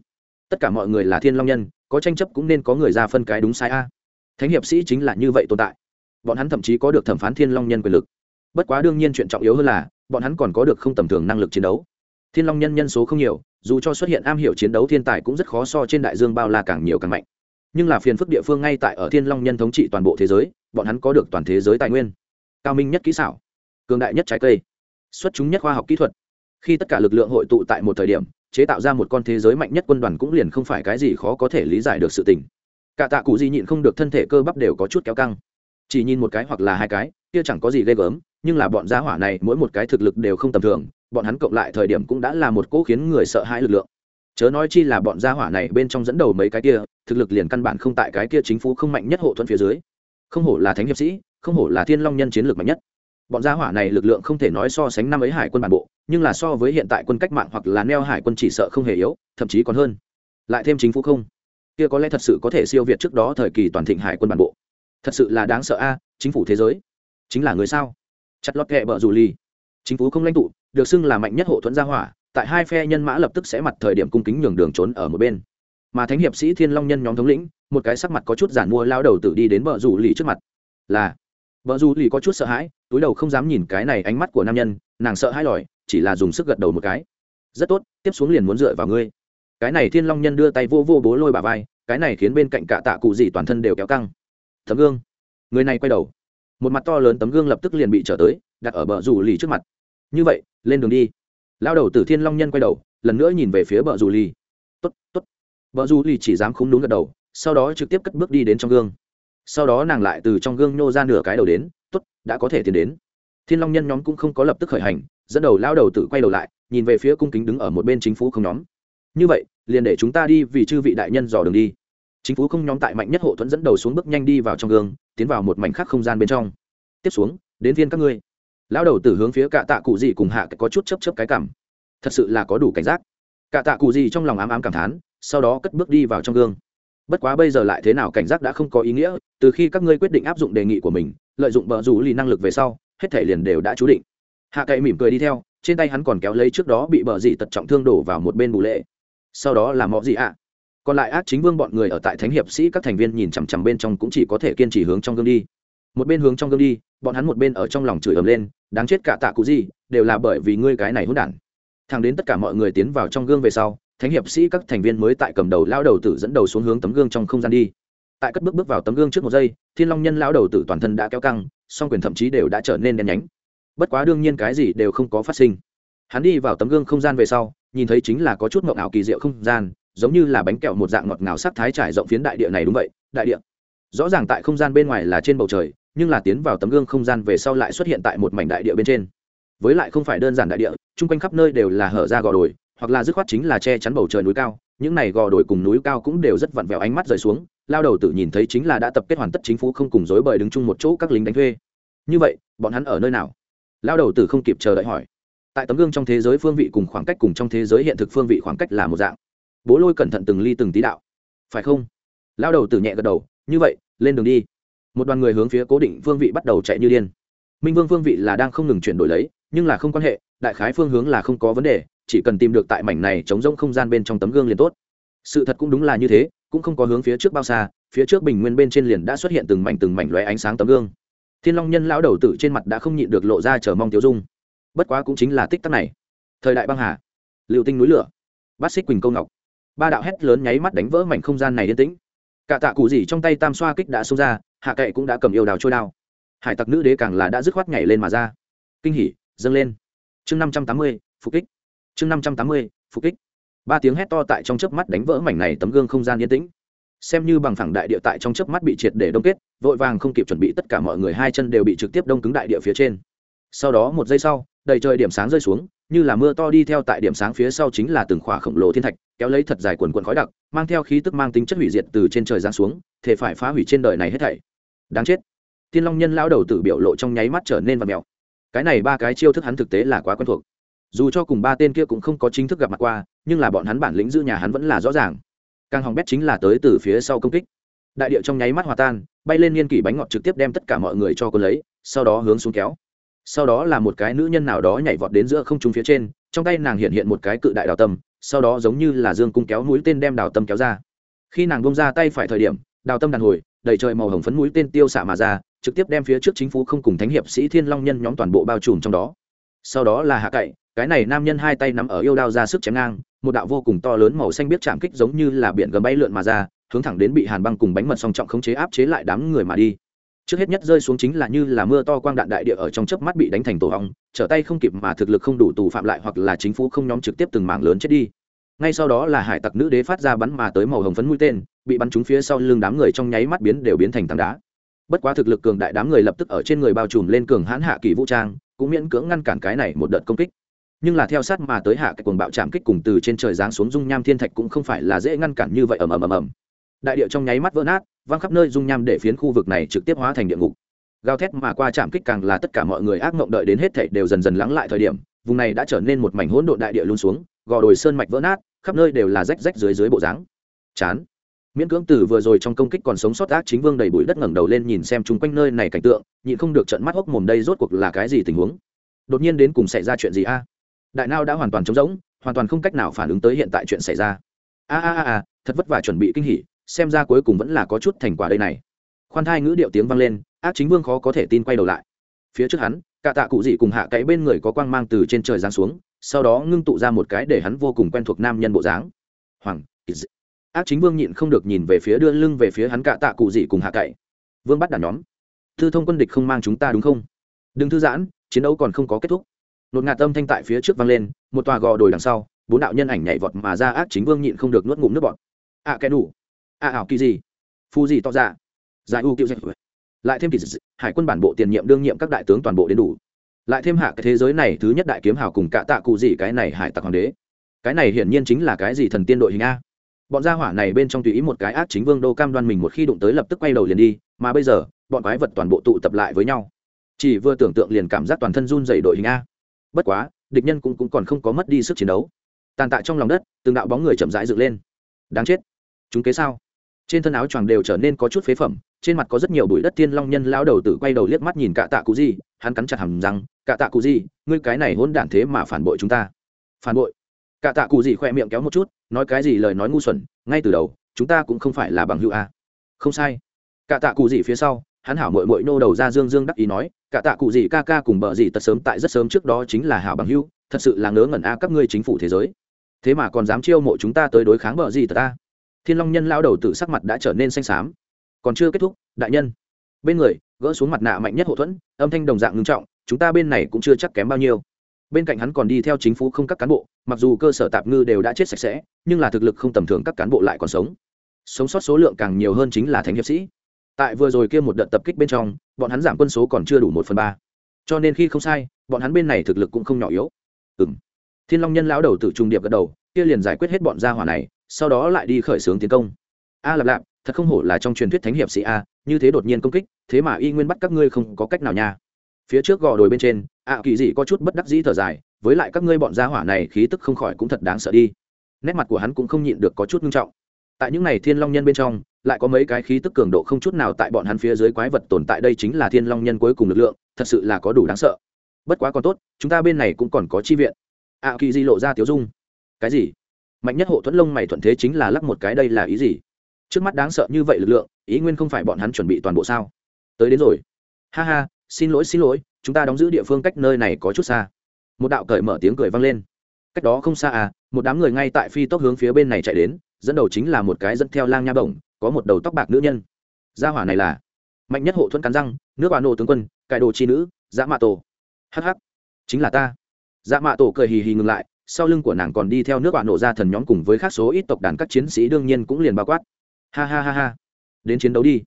Tất cả mọi người là thiên long nhân, có tranh chấp cũng nên có người ra phân cái đúng sai a. Thánh hiệp sĩ chính là như vậy tồn tại. Bọn hắn thậm chí có được thẩm phán thiên long nhân quyền lực. Bất quá đương nhiên chuyện trọng yếu hơn là, bọn hắn còn có được không tầm thường năng lực chiến đấu. Thiên long nhân nhân số không nhiều, dù cho xuất hiện am hiểu chiến đấu thiên tài cũng rất khó so trên đại dương bao la càng nhiều càng mạnh nhưng là phiền phức địa phương ngay tại ở thiên long nhân thống trị toàn bộ thế giới, bọn hắn có được toàn thế giới tài nguyên. Cao minh nhất kỹ xảo, cường đại nhất trái cây, xuất chúng nhất khoa học kỹ thuật. Khi tất cả lực lượng hội tụ tại một thời điểm, chế tạo ra một con thế giới mạnh nhất quân đoàn cũng liền không phải cái gì khó có thể lý giải được sự tình. Cả tạ cụ gì nhịn không được thân thể cơ bắp đều có chút kéo căng. Chỉ nhìn một cái hoặc là hai cái, kia chẳng có gì ghê gớm, nhưng là bọn gia hỏa này mỗi một cái thực lực đều không tầm thường, bọn hắn cộng lại thời điểm cũng đã là một cỗ khiến người sợ hãi lực lượng chớ nói chi là bọn gia hỏa này bên trong dẫn đầu mấy cái kia, thực lực liền căn bản không tại cái kia chính phủ không mạnh nhất hộ thuẫn phía dưới. Không hổ là thánh hiệp sĩ, không hổ là thiên long nhân chiến lược mạnh nhất. Bọn gia hỏa này lực lượng không thể nói so sánh năm ấy hải quân bản bộ, nhưng là so với hiện tại quân cách mạng hoặc là neo hải quân chỉ sợ không hề yếu, thậm chí còn hơn. Lại thêm chính phủ không, kia có lẽ thật sự có thể siêu việt trước đó thời kỳ toàn thịnh hải quân bản bộ. Thật sự là đáng sợ a, chính phủ thế giới. Chính là người sao? Chặt lót kệ bợ rủ ly chính phủ không lãnh tụ, được xưng là mạnh nhất hộ thuẫn gia hỏa tại hai phe nhân mã lập tức sẽ mặt thời điểm cung kính nhường đường trốn ở một bên. Mà thánh hiệp sĩ thiên long nhân nhóm thống lĩnh, một cái sắc mặt có chút giản mua lao đầu tử đi đến bờ rủ lì trước mặt. Là vợ rủ lì có chút sợ hãi, túi đầu không dám nhìn cái này ánh mắt của nam nhân, nàng sợ hãi lòi, chỉ là dùng sức gật đầu một cái. Rất tốt, tiếp xuống liền muốn dựa vào ngươi. Cái này thiên long nhân đưa tay vô vô bố lôi bà vai, cái này khiến bên cạnh cả tạ cụ gì toàn thân đều kéo căng. Tấm gương. Người này quay đầu. Một mặt to lớn tấm gương lập tức liền bị trở tới, đặt ở bờ rủ lì trước mặt. Như vậy, lên đường đi lao đầu tử thiên long nhân quay đầu, lần nữa nhìn về phía bờ rủ t ố t bờ rủ ly chỉ dám khúng đúng gật đầu, sau đó trực tiếp cất bước đi đến trong gương. Sau đó nàng lại từ trong gương nhô ra nửa cái đầu đến t ố t đã có thể tiến đến. Thiên long nhân nhóm cũng không có lập tức khởi hành, dẫn đầu lao đầu tử quay đầu lại, nhìn về phía cung kính đứng ở một bên chính phủ không nhóm. Như vậy, liền để chúng ta đi vì chư vị đại nhân dò đường đi. Chính phủ không nhóm tại mạnh nhất hộ thuẫn dẫn đầu xuống bước nhanh đi vào trong gương, tiến vào một mảnh khắc không gian bên trong. Tiếp xuống, đến viên các ngươi lao đầu tử hướng phía cạ tạ cụ gì cùng hạ có chút chấp chấp cái cảm. Thật sự là có đủ cảnh giác. Cạ tạ cụ gì trong lòng ám ám cảm thán, sau đó cất bước đi vào trong gương. Bất quá bây giờ lại thế nào cảnh giác đã không có ý nghĩa, từ khi các ngươi quyết định áp dụng đề nghị của mình, lợi dụng bờ rủ lì năng lực về sau, hết thể liền đều đã chú định. Hạ cậy mỉm cười đi theo, trên tay hắn còn kéo lấy trước đó bị bờ dị tật trọng thương đổ vào một bên bù lệ. Sau đó là mọ gì ạ. Còn lại ác chính vương bọn người ở tại thánh hiệp sĩ các thành viên nhìn chằm chằm bên trong cũng chỉ có thể kiên trì hướng trong gương đi một bên hướng trong gương đi, bọn hắn một bên ở trong lòng chửi ầm lên, đáng chết cả tạ cụ gì, đều là bởi vì ngươi cái này hỗn đản. Thằng đến tất cả mọi người tiến vào trong gương về sau, thánh hiệp sĩ các thành viên mới tại cầm đầu lao đầu tử dẫn đầu xuống hướng tấm gương trong không gian đi. Tại cất bước bước vào tấm gương trước một giây, thiên long nhân lao đầu tử toàn thân đã kéo căng, song quyền thậm chí đều đã trở nên đen nhánh. Bất quá đương nhiên cái gì đều không có phát sinh. Hắn đi vào tấm gương không gian về sau, nhìn thấy chính là có chút mộng ảo kỳ diệu không gian, giống như là bánh kẹo một dạng ngọt ngào sắc thái trải rộng phiến đại địa này đúng vậy, đại địa. Rõ ràng tại không gian bên ngoài là trên bầu trời nhưng là tiến vào tấm gương không gian về sau lại xuất hiện tại một mảnh đại địa bên trên. Với lại không phải đơn giản đại địa, chung quanh khắp nơi đều là hở ra gò đồi, hoặc là dứt khoát chính là che chắn bầu trời núi cao. Những này gò đồi cùng núi cao cũng đều rất vặn vẹo ánh mắt rời xuống, lao đầu tự nhìn thấy chính là đã tập kết hoàn tất chính phủ không cùng dối bời đứng chung một chỗ các lính đánh thuê. Như vậy, bọn hắn ở nơi nào? Lao đầu tử không kịp chờ đợi hỏi. Tại tấm gương trong thế giới phương vị cùng khoảng cách cùng trong thế giới hiện thực phương vị khoảng cách là một dạng. Bố lôi cẩn thận từng ly từng tí đạo. Phải không? Lao đầu tử nhẹ gật đầu. Như vậy, lên đường đi một đoàn người hướng phía cố định phương vị bắt đầu chạy như điên. Minh vương phương vị là đang không ngừng chuyển đổi lấy, nhưng là không quan hệ, đại khái phương hướng là không có vấn đề, chỉ cần tìm được tại mảnh này chống rông không gian bên trong tấm gương liền tốt. Sự thật cũng đúng là như thế, cũng không có hướng phía trước bao xa, phía trước bình nguyên bên trên liền đã xuất hiện từng mảnh từng mảnh lóe ánh sáng tấm gương. Thiên long nhân lão đầu tử trên mặt đã không nhịn được lộ ra chờ mong tiêu dung. Bất quá cũng chính là tích tắc này. Thời đại băng hà liệu tinh núi lửa, bát xích quỳnh câu ngọc. Ba đạo hét lớn nháy mắt đánh vỡ mảnh không gian này yên tĩnh. Cả tạ cụ gì trong tay tam xoa kích đã xông ra hạ kệ cũng đã cầm yêu đào trôi đao. Hải tặc nữ đế càng là đã dứt khoát nhảy lên mà ra. Kinh hỉ, dâng lên. Chương năm trăm tám mươi, phục kích. Chương năm trăm tám mươi, phục kích. Ba tiếng hét to tại trong chớp mắt đánh vỡ mảnh này tấm gương không gian yên tĩnh. Xem như bằng phẳng đại địa tại trong chớp mắt bị triệt để đông kết, vội vàng không kịp chuẩn bị tất cả mọi người hai chân đều bị trực tiếp đông cứng đại địa phía trên. Sau đó một giây sau, đầy trời điểm sáng rơi xuống, như là mưa to đi theo tại điểm sáng phía sau chính là từng khỏa khổng lồ thiên thạch, kéo lấy thật dài quần quần khói đặc, mang theo khí tức mang tính chất hủy diệt từ trên trời giáng xuống, thể phải phá hủy trên đời này hết thảy đáng chết. Thiên long nhân lao đầu tự biểu lộ trong nháy mắt trở nên vật mèo. Cái này ba cái chiêu thức hắn thực tế là quá quen thuộc. Dù cho cùng ba tên kia cũng không có chính thức gặp mặt qua, nhưng là bọn hắn bản lĩnh giữ nhà hắn vẫn là rõ ràng. Càng hỏng bét chính là tới từ phía sau công kích. Đại điệu trong nháy mắt hòa tan, bay lên niên kỷ bánh ngọt trực tiếp đem tất cả mọi người cho cô lấy, sau đó hướng xuống kéo. Sau đó là một cái nữ nhân nào đó nhảy vọt đến giữa không trung phía trên, trong tay nàng hiện hiện một cái cự đại đào tâm, sau đó giống như là dương cung kéo mũi tên đem đào tâm kéo ra. Khi nàng bông ra tay phải thời điểm, đào tâm đàn hồi đầy trời màu hồng phấn mũi tên tiêu xạ mà ra, trực tiếp đem phía trước chính phủ không cùng thánh hiệp sĩ thiên long nhân nhóm toàn bộ bao trùm trong đó. Sau đó là hạ cậy, cái này nam nhân hai tay nắm ở yêu đao ra sức chém ngang, một đạo vô cùng to lớn màu xanh biết chạm kích giống như là biển gầm bay lượn mà ra, hướng thẳng đến bị hàn băng cùng bánh mật song trọng khống chế áp chế lại đám người mà đi. Trước hết nhất rơi xuống chính là như là mưa to quang đạn đại địa ở trong chớp mắt bị đánh thành tổ hong, trở tay không kịp mà thực lực không đủ tù phạm lại hoặc là chính phủ không nhóm trực tiếp từng mảng lớn chết đi. Ngay sau đó là hải tặc nữ đế phát ra bắn mà tới màu hồng phấn mũi tên bị bắn trúng phía sau lưng đám người trong nháy mắt biến đều biến thành tảng đá. Bất quá thực lực cường đại đám người lập tức ở trên người bao trùm lên cường hãn hạ kỳ vũ trang, cũng miễn cưỡng ngăn cản cái này một đợt công kích. Nhưng là theo sát mà tới hạ cái cuồng bạo chạm kích cùng từ trên trời giáng xuống dung nham thiên thạch cũng không phải là dễ ngăn cản như vậy ầm ầm ầm ầm. Đại địa trong nháy mắt vỡ nát, văng khắp nơi dung nham để phiến khu vực này trực tiếp hóa thành địa ngục. Gào thét mà qua chạm kích càng là tất cả mọi người ác mộng đợi đến hết thảy đều dần dần lắng lại thời điểm, vùng này đã trở nên một mảnh hỗn độn đại địa luôn xuống, gò đồi sơn mạch vỡ nát, khắp nơi đều là rách rách dưới dưới bộ dáng. Chán miễn cưỡng từ vừa rồi trong công kích còn sống sót ác chính vương đầy bụi đất ngẩng đầu lên nhìn xem chung quanh nơi này cảnh tượng, nhịn không được trận mắt hốc mồm đây rốt cuộc là cái gì tình huống? Đột nhiên đến cùng xảy ra chuyện gì a? Đại nao đã hoàn toàn trống rỗng, hoàn toàn không cách nào phản ứng tới hiện tại chuyện xảy ra. A a a a, thật vất vả chuẩn bị kinh hỉ, xem ra cuối cùng vẫn là có chút thành quả đây này. Khoan thai ngữ điệu tiếng vang lên, ác chính vương khó có thể tin quay đầu lại. Phía trước hắn, cả tạ cụ dị cùng hạ cái bên người có quang mang từ trên trời giáng xuống, sau đó ngưng tụ ra một cái để hắn vô cùng quen thuộc nam nhân bộ dáng. Hoàng ác chính vương nhịn không được nhìn về phía đưa lưng về phía hắn cạ tạ cụ dị cùng hạ cậy. Vương bắt đàn nhóm. Thư thông quân địch không mang chúng ta đúng không? Đừng thư giãn chiến đấu còn không có kết thúc. Nột ngạt tâm thanh tại phía trước vang lên một tòa gò đồi đằng sau bốn đạo nhân ảnh nhảy vọt mà ra ác chính vương nhịn không được nuốt ngụm nước bọt. Ạ à, cái đủ. Ạ ảo kỳ gì? Phu gì to ra giải u kiệu dạy lại thêm kỳ dị hải quân bản bộ tiền nhiệm đương nhiệm các đại tướng toàn bộ đến đủ. Lại thêm hạ cái thế giới này thứ nhất đại kiếm hào cùng cả tạ cụ gì cái này hải tặc hoàng đế. Cái này hiển nhiên chính là cái gì thần tiên đội hình a? Bọn gia hỏa này bên trong tùy ý một cái ác chính vương đô cam đoan mình một khi đụng tới lập tức quay đầu liền đi mà bây giờ bọn quái vật toàn bộ tụ tập lại với nhau. Chỉ vừa tưởng tượng liền cảm giác toàn thân run dày đội hình a. Bất quá địch nhân cũng, cũng còn không có mất đi sức chiến đấu. Tàn tạ trong lòng đất từng đạo bóng người chậm rãi dựng lên. Đáng chết. Chúng kế sao? Trên thân áo choàng đều trở nên có chút phế phẩm trên mặt có rất nhiều bụi đất tiên long nhân lao đầu tử quay đầu liếc mắt nhìn cạ tạ cụ gì hắn cắn chặt hầm rằng cạ tạ cụ gì ngươi cái này hôn đản thế mà phản bội chúng ta. Phản bội? Cạ tạ cụ gì khoe miệng kéo một chút nói cái gì lời nói ngu xuẩn, ngay từ đầu, chúng ta cũng không phải là bằng hữu a. Không sai. Cả tạ cụ gì phía sau, hắn hảo mội mội nô đầu ra dương dương đắc ý nói, cả tạ cụ gì ca ca cùng bợ gì tật sớm tại rất sớm trước đó chính là hảo bằng hữu, thật sự là ngớ ngẩn a các ngươi chính phủ thế giới. Thế mà còn dám chiêu mộ chúng ta tới đối kháng bợ gì tật ta. Thiên long nhân lao đầu tự sắc mặt đã trở nên xanh xám. Còn chưa kết thúc, đại nhân. Bên người, gỡ xuống mặt nạ mạnh nhất hậu thuẫn, âm thanh đồng dạng ngưng trọng, chúng ta bên này cũng chưa chắc kém bao nhiêu bên cạnh hắn còn đi theo chính phủ không các cán bộ, mặc dù cơ sở tạp ngư đều đã chết sạch sẽ, nhưng là thực lực không tầm thường các cán bộ lại còn sống. Sống sót số lượng càng nhiều hơn chính là thánh hiệp sĩ. Tại vừa rồi kia một đợt tập kích bên trong, bọn hắn giảm quân số còn chưa đủ một phần ba. Cho nên khi không sai, bọn hắn bên này thực lực cũng không nhỏ yếu. Ừ m thiên long nhân lão đầu tự trung điệp gật đầu, kia liền giải quyết hết bọn gia hỏa này, sau đó lại đi khởi xướng tiến công. A lạp lạp, thật không hổ là trong truyền thuyết thánh hiệp sĩ a, như thế đột nhiên công kích, thế mà y nguyên bắt các ngươi không có cách nào nha. Phía trước gò đồi bên trên ạ kỳ dị có chút bất đắc dĩ thở dài, với lại các ngươi bọn gia hỏa này khí tức không khỏi cũng thật đáng sợ đi. Nét mặt của hắn cũng không nhịn được có chút nghiêm trọng. Tại những này thiên long nhân bên trong, lại có mấy cái khí tức cường độ không chút nào tại bọn hắn phía dưới quái vật tồn tại đây chính là thiên long nhân cuối cùng lực lượng, thật sự là có đủ đáng sợ. Bất quá còn tốt, chúng ta bên này cũng còn có chi viện. ạ kỳ di lộ ra tiếu dung. Cái gì? Mạnh nhất hộ thuẫn lông mày thuận thế chính là lắc một cái đây là ý gì? Trước mắt đáng sợ như vậy lực lượng, ý nguyên không phải bọn hắn chuẩn bị toàn bộ sao? Tới đến rồi. Ha ha, xin lỗi xin lỗi chúng ta đóng giữ địa phương cách nơi này có chút xa. Một đạo cởi mở tiếng cười vang lên. Cách đó không xa à một đám người ngay tại phi tốc hướng phía bên này chạy đến, dẫn đầu chính là một cái dẫn theo lang nha bổng, có một đầu tóc bạc nữ nhân. Gia hỏa này là mạnh nhất hộ thuẫn cắn răng, nước bà nổ tướng quân, cải đồ chi nữ dã mạ tổ. Hh chính là ta. Dã mạ tổ cười hì hì ngừng lại, sau lưng của nàng còn đi theo nước bà nổ ra thần nhóm cùng với các số ít tộc đàn các chiến sĩ đương nhiên cũng liền bao quát. Ha ha ha ha, đến chiến đấu đi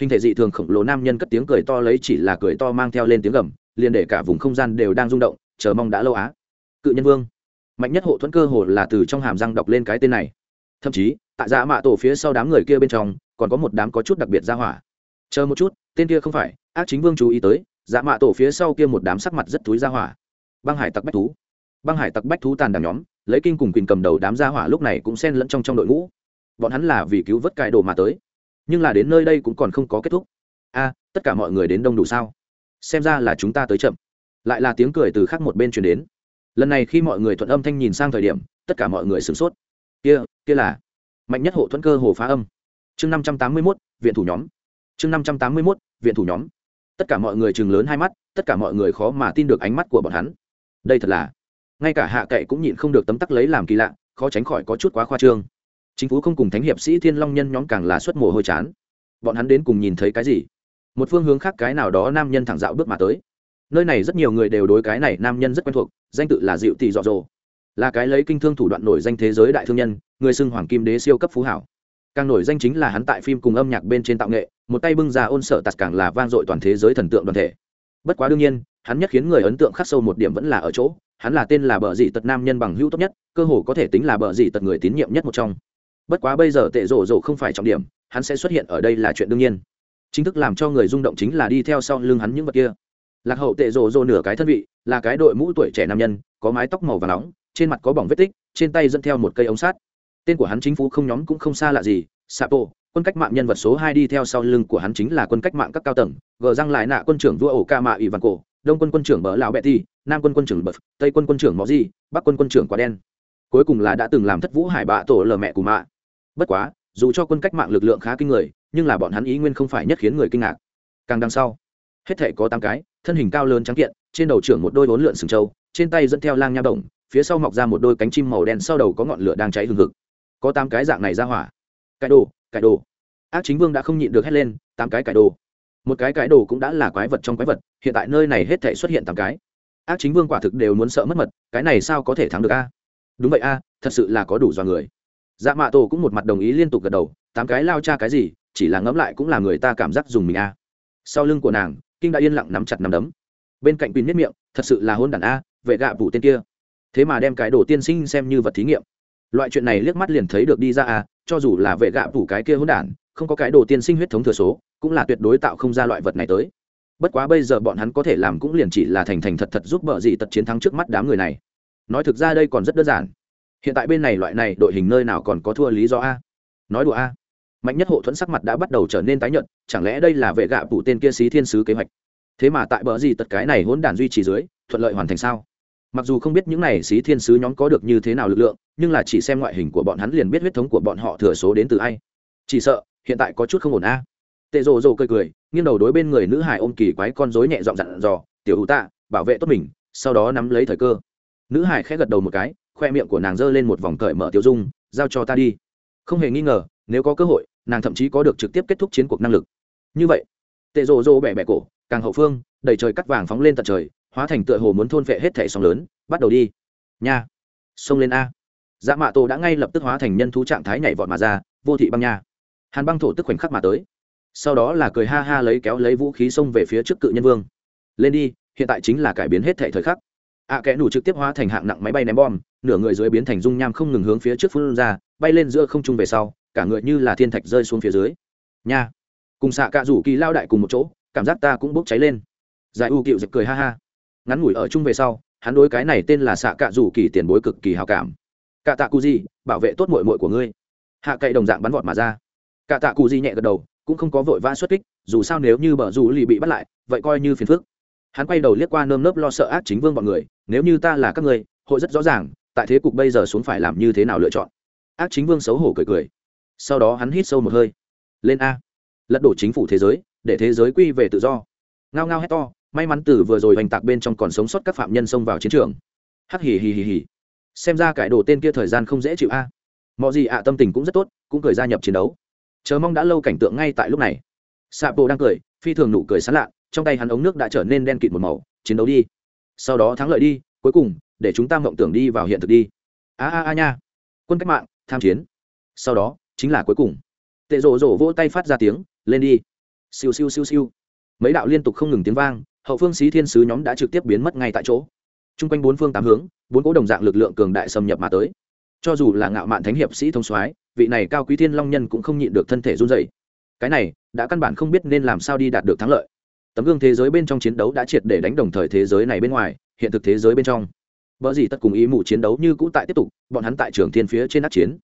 hình thể dị thường khổng lồ nam nhân cất tiếng cười to lấy chỉ là cười to mang theo lên tiếng gầm, liền để cả vùng không gian đều đang rung động, chờ mong đã lâu á. Cự nhân vương. Mạnh nhất hộ thuẫn cơ hồ là từ trong hàm răng đọc lên cái tên này. Thậm chí, tại dạ mạ tổ phía sau đám người kia bên trong, còn có một đám có chút đặc biệt ra hỏa. Chờ một chút, tên kia không phải, ác chính vương chú ý tới dạ mạ tổ phía sau kia một đám sắc mặt rất túi ra hỏa. Băng hải tặc bách thú. Băng hải tặc bách thú tàn đàn nhóm, lấy kinh cùng quỳnh cầm đầu đám gia hỏa lúc này cũng xen lẫn trong trong đội ngũ. Bọn hắn là vì cứu vớt cải đồ mà tới nhưng là đến nơi đây cũng còn không có kết thúc. A tất cả mọi người đến đông đủ sao? Xem ra là chúng ta tới chậm. Lại là tiếng cười từ khác một bên truyền đến. Lần này khi mọi người thuận âm thanh nhìn sang thời điểm, tất cả mọi người sửng sốt. Kia kia là mạnh nhất hộ thuẫn cơ hồ phá âm. Chương năm trăm tám mươi mốt, viện thủ nhóm. Chương năm trăm tám mươi mốt, viện thủ nhóm. Tất cả mọi người chừng lớn hai mắt, tất cả mọi người khó mà tin được ánh mắt của bọn hắn. Đây thật là, ngay cả hạ cậy cũng nhịn không được tấm tắc lấy làm kỳ lạ, khó tránh khỏi có chút quá khoa trương chính phủ không cùng thánh hiệp sĩ thiên long nhân nhóm càng là xuất mồ hôi chán. Bọn hắn đến cùng nhìn thấy cái gì? Một phương hướng khác cái nào đó nam nhân thẳng dạo bước mà tới. Nơi này rất nhiều người đều đối cái này nam nhân rất quen thuộc, danh tự là dịu tỷ dọ dồ. Là cái lấy kinh thương thủ đoạn nổi danh thế giới đại thương nhân, người xưng hoàng kim đế siêu cấp phú hảo. Càng nổi danh chính là hắn tại phim cùng âm nhạc bên trên tạo nghệ, một tay bưng ra ôn sở tạt càng là vang dội toàn thế giới thần tượng đoàn thể. Bất quá đương nhiên, hắn nhất khiến người ấn tượng khắc sâu một điểm vẫn là ở chỗ, hắn là tên là bờ dị tật nam nhân bằng hữu tốt nhất, cơ hồ có thể tính là bờ dị tật người tín nhiệm nhất một trong bất quá bây giờ tệ rổ rổ không phải trọng điểm, hắn sẽ xuất hiện ở đây là chuyện đương nhiên. Chính thức làm cho người rung động chính là đi theo sau lưng hắn những vật kia. Lạc hậu tệ rổ rổ nửa cái thân vị, là cái đội mũ tuổi trẻ nam nhân, có mái tóc màu và nóng, trên mặt có bỏng vết tích, trên tay dẫn theo một cây ống sắt. Tên của hắn chính phủ không nhóm cũng không xa lạ gì, sapo, quân cách mạng nhân vật số hai đi theo sau lưng của hắn chính là quân cách mạng các cao tầng, gờ răng lại nạ quân trưởng vua ổ ca mạ ủy văn cổ, đông quân quân trưởng bờ lão bẹ thi nam quân quân trưởng bờ tây quân quân trưởng mò di, bắc quân quân trưởng quả đen. Cuối cùng là đã từng làm thất vũ hải bạ tổ lờ mẹ của mạ bất quá, dù cho quân cách mạng lực lượng khá kinh người, nhưng là bọn hắn ý nguyên không phải nhất khiến người kinh ngạc. Càng đằng sau, hết thể có tám cái, thân hình cao lớn trắng kiện, trên đầu trưởng một đôi bốn lượn sừng trâu, trên tay dẫn theo lang nha động, phía sau mọc ra một đôi cánh chim màu đen sau đầu có ngọn lửa đang cháy hừng hực. Có tám cái dạng này ra hỏa. Cải đồ cải đồ. Ác chính vương đã không nhịn được hét lên, tám cái cải đồ. Một cái cải đồ cũng đã là quái vật trong quái vật, hiện tại nơi này hết thể xuất hiện tám cái. Ác chính vương quả thực đều muốn sợ mất mật, cái này sao có thể thắng được a? Đúng vậy a, thật sự là có đủ do người dạ mạ tổ cũng một mặt đồng ý liên tục gật đầu, tám cái lao cha cái gì, chỉ là ngẫm lại cũng là người ta cảm giác dùng mình a. Sau lưng của nàng, kinh đã yên lặng nắm chặt nắm đấm. Bên cạnh pin nếp miệng, thật sự là hôn đản a, vệ gạ vụ tên kia. Thế mà đem cái đồ tiên sinh xem như vật thí nghiệm. Loại chuyện này liếc mắt liền thấy được đi ra à cho dù là vệ gạ vụ cái kia hôn đản, không có cái đồ tiên sinh huyết thống thừa số, cũng là tuyệt đối tạo không ra loại vật này tới. Bất quá bây giờ bọn hắn có thể làm cũng liền chỉ là thành thành thật thật giúp bợ gì tật chiến thắng trước mắt đám người này. Nói thực ra đây còn rất đơn giản hiện tại bên này loại này đội hình nơi nào còn có thua lý do a? Nói đùa a. Mạnh nhất hộ thuẫn sắc mặt đã bắt đầu trở nên tái nhợt, chẳng lẽ đây là vệ gạ phụ tên kia xí thiên sứ kế hoạch? Thế mà tại bờ gì tật cái này hỗn đản duy trì dưới, thuận lợi hoàn thành sao? Mặc dù không biết những này xí thiên sứ nhóm có được như thế nào lực lượng, nhưng là chỉ xem ngoại hình của bọn hắn liền biết huyết thống của bọn họ thừa số đến từ ai. Chỉ sợ, hiện tại có chút không ổn a. Tệ rồ rồ cười cười, nghiêng đầu đối bên người nữ hải ôm kỳ quái con rối nhẹ dọn dặn dò, tiểu hữu tạ, bảo vệ tốt mình, sau đó nắm lấy thời cơ. Nữ hải khẽ gật đầu một cái khoe miệng của nàng giơ lên một vòng cởi mở tiêu dung, giao cho ta đi. Không hề nghi ngờ, nếu có cơ hội, nàng thậm chí có được trực tiếp kết thúc chiến cuộc năng lực. Như vậy, tệ rồ rồ bẻ bẻ cổ, càng hậu phương, đẩy trời cắt vàng phóng lên tận trời, hóa thành tựa hồ muốn thôn phệ hết thẻ sóng lớn, bắt đầu đi. Nha, xông lên a. Dạ mạ tổ đã ngay lập tức hóa thành nhân thú trạng thái nhảy vọt mà ra, vô thị băng nha. Hàn băng thổ tức khoảnh khắc mà tới. Sau đó là cười ha ha lấy kéo lấy vũ khí xông về phía trước cự nhân vương. Lên đi, hiện tại chính là cải biến hết thẻ thời khắc ạ à, kẽ nủ trực tiếp hóa thành hạng nặng máy bay ném bom nửa người dưới biến thành dung nham không ngừng hướng phía trước phun ra bay lên giữa không trung về sau cả người như là thiên thạch rơi xuống phía dưới. Nha! Cùng xạ cạ rủ kỳ lao đại cùng một chỗ cảm giác ta cũng bốc cháy lên. Giải u cựu giật cười ha ha. Ngắn ngủi ở chung về sau hắn đối cái này tên là xạ cạ rủ kỳ tiền bối cực kỳ hào cảm. Cạ tạ cụ gì bảo vệ tốt mội mội của ngươi. Hạ cậy đồng dạng bắn vọt mà ra. Cạ tạ cụ gì nhẹ gật đầu cũng không có vội vã xuất kích dù sao nếu như bờ rủ lì bị bắt lại vậy coi như phiền phức. Hắn quay đầu liếc qua nơm nớp lo sợ ác chính vương bọn người nếu như ta là các ngươi, hội rất rõ ràng, tại thế cục bây giờ xuống phải làm như thế nào lựa chọn. Ác chính vương xấu hổ cười cười. Sau đó hắn hít sâu một hơi. Lên a. Lật đổ chính phủ thế giới, để thế giới quy về tự do. Ngao ngao hét to, may mắn từ vừa rồi hoành tạc bên trong còn sống sót các phạm nhân xông vào chiến trường. Hắc hì hì hì hì. Xem ra cải đồ tên kia thời gian không dễ chịu a. Mọi gì ạ, tâm tình cũng rất tốt, cũng cười gia nhập chiến đấu. Chờ mong đã lâu cảnh tượng ngay tại lúc này. Sapo đang cười, phi thường nụ cười sán lạ, trong tay hắn ống nước đã trở nên đen kịt một màu, chiến đấu đi sau đó thắng lợi đi, cuối cùng, để chúng ta mộng tưởng đi vào hiện thực đi. A a a nha. Quân cách mạng, tham chiến. Sau đó, chính là cuối cùng. Tệ rổ rổ vỗ tay phát ra tiếng, lên đi. Siêu siêu siêu siêu. Mấy đạo liên tục không ngừng tiếng vang, hậu phương sĩ thiên sứ nhóm đã trực tiếp biến mất ngay tại chỗ. T r u n g quanh bốn phương tám hướng, bốn cỗ đồng dạng lực lượng cường đại xâm nhập mà tới. Cho dù là ngạo mạn thánh hiệp sĩ thông soái, vị này cao quý thiên long nhân cũng không nhịn được thân thể run dày cái này, đã căn bản không biết nên làm sao đi đạt được thắng lợi tấm gương thế giới bên trong chiến đấu đã triệt để đánh đồng thời thế giới này bên ngoài, hiện thực thế giới bên trong. Vợ gì tất cùng ý mụ chiến đấu như cũ tại tiếp tục, bọn hắn tại trường thiên phía trên đắc chiến.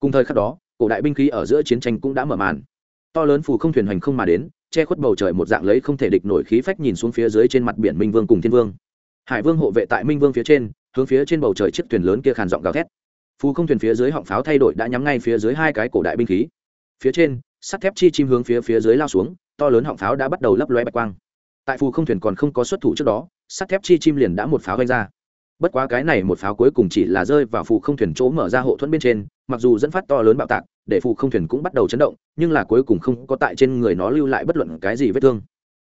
Cùng thời khắc đó, cổ đại binh khí ở giữa chiến tranh cũng đã mở màn. To lớn phù không thuyền hành không mà đến, che khuất bầu trời một dạng lấy không thể địch nổi khí phách nhìn xuống phía dưới trên mặt biển minh vương cùng thiên vương. Hải vương hộ vệ tại minh vương phía trên, hướng phía trên bầu trời chiếc thuyền lớn kia khàn giọng gào thét. Phù không thuyền phía dưới họng pháo thay đổi đã nhắm ngay phía dưới hai cái cổ đại binh khí. Phía trên, sắt thép chi chim hướng phía phía dưới lao xuống to lớn họng pháo đã bắt đầu lấp loe bạch quang. Tại phù không thuyền còn không có xuất thủ trước đó, sắt thép chi chim liền đã một pháo vanh ra. Bất quá cái này một pháo cuối cùng chỉ là rơi vào phù không thuyền chỗ mở ra hộ thuẫn bên trên, mặc dù dẫn phát to lớn bạo tạc, để phù không thuyền cũng bắt đầu chấn động, nhưng là cuối cùng không có tại trên người nó lưu lại bất luận cái gì vết thương.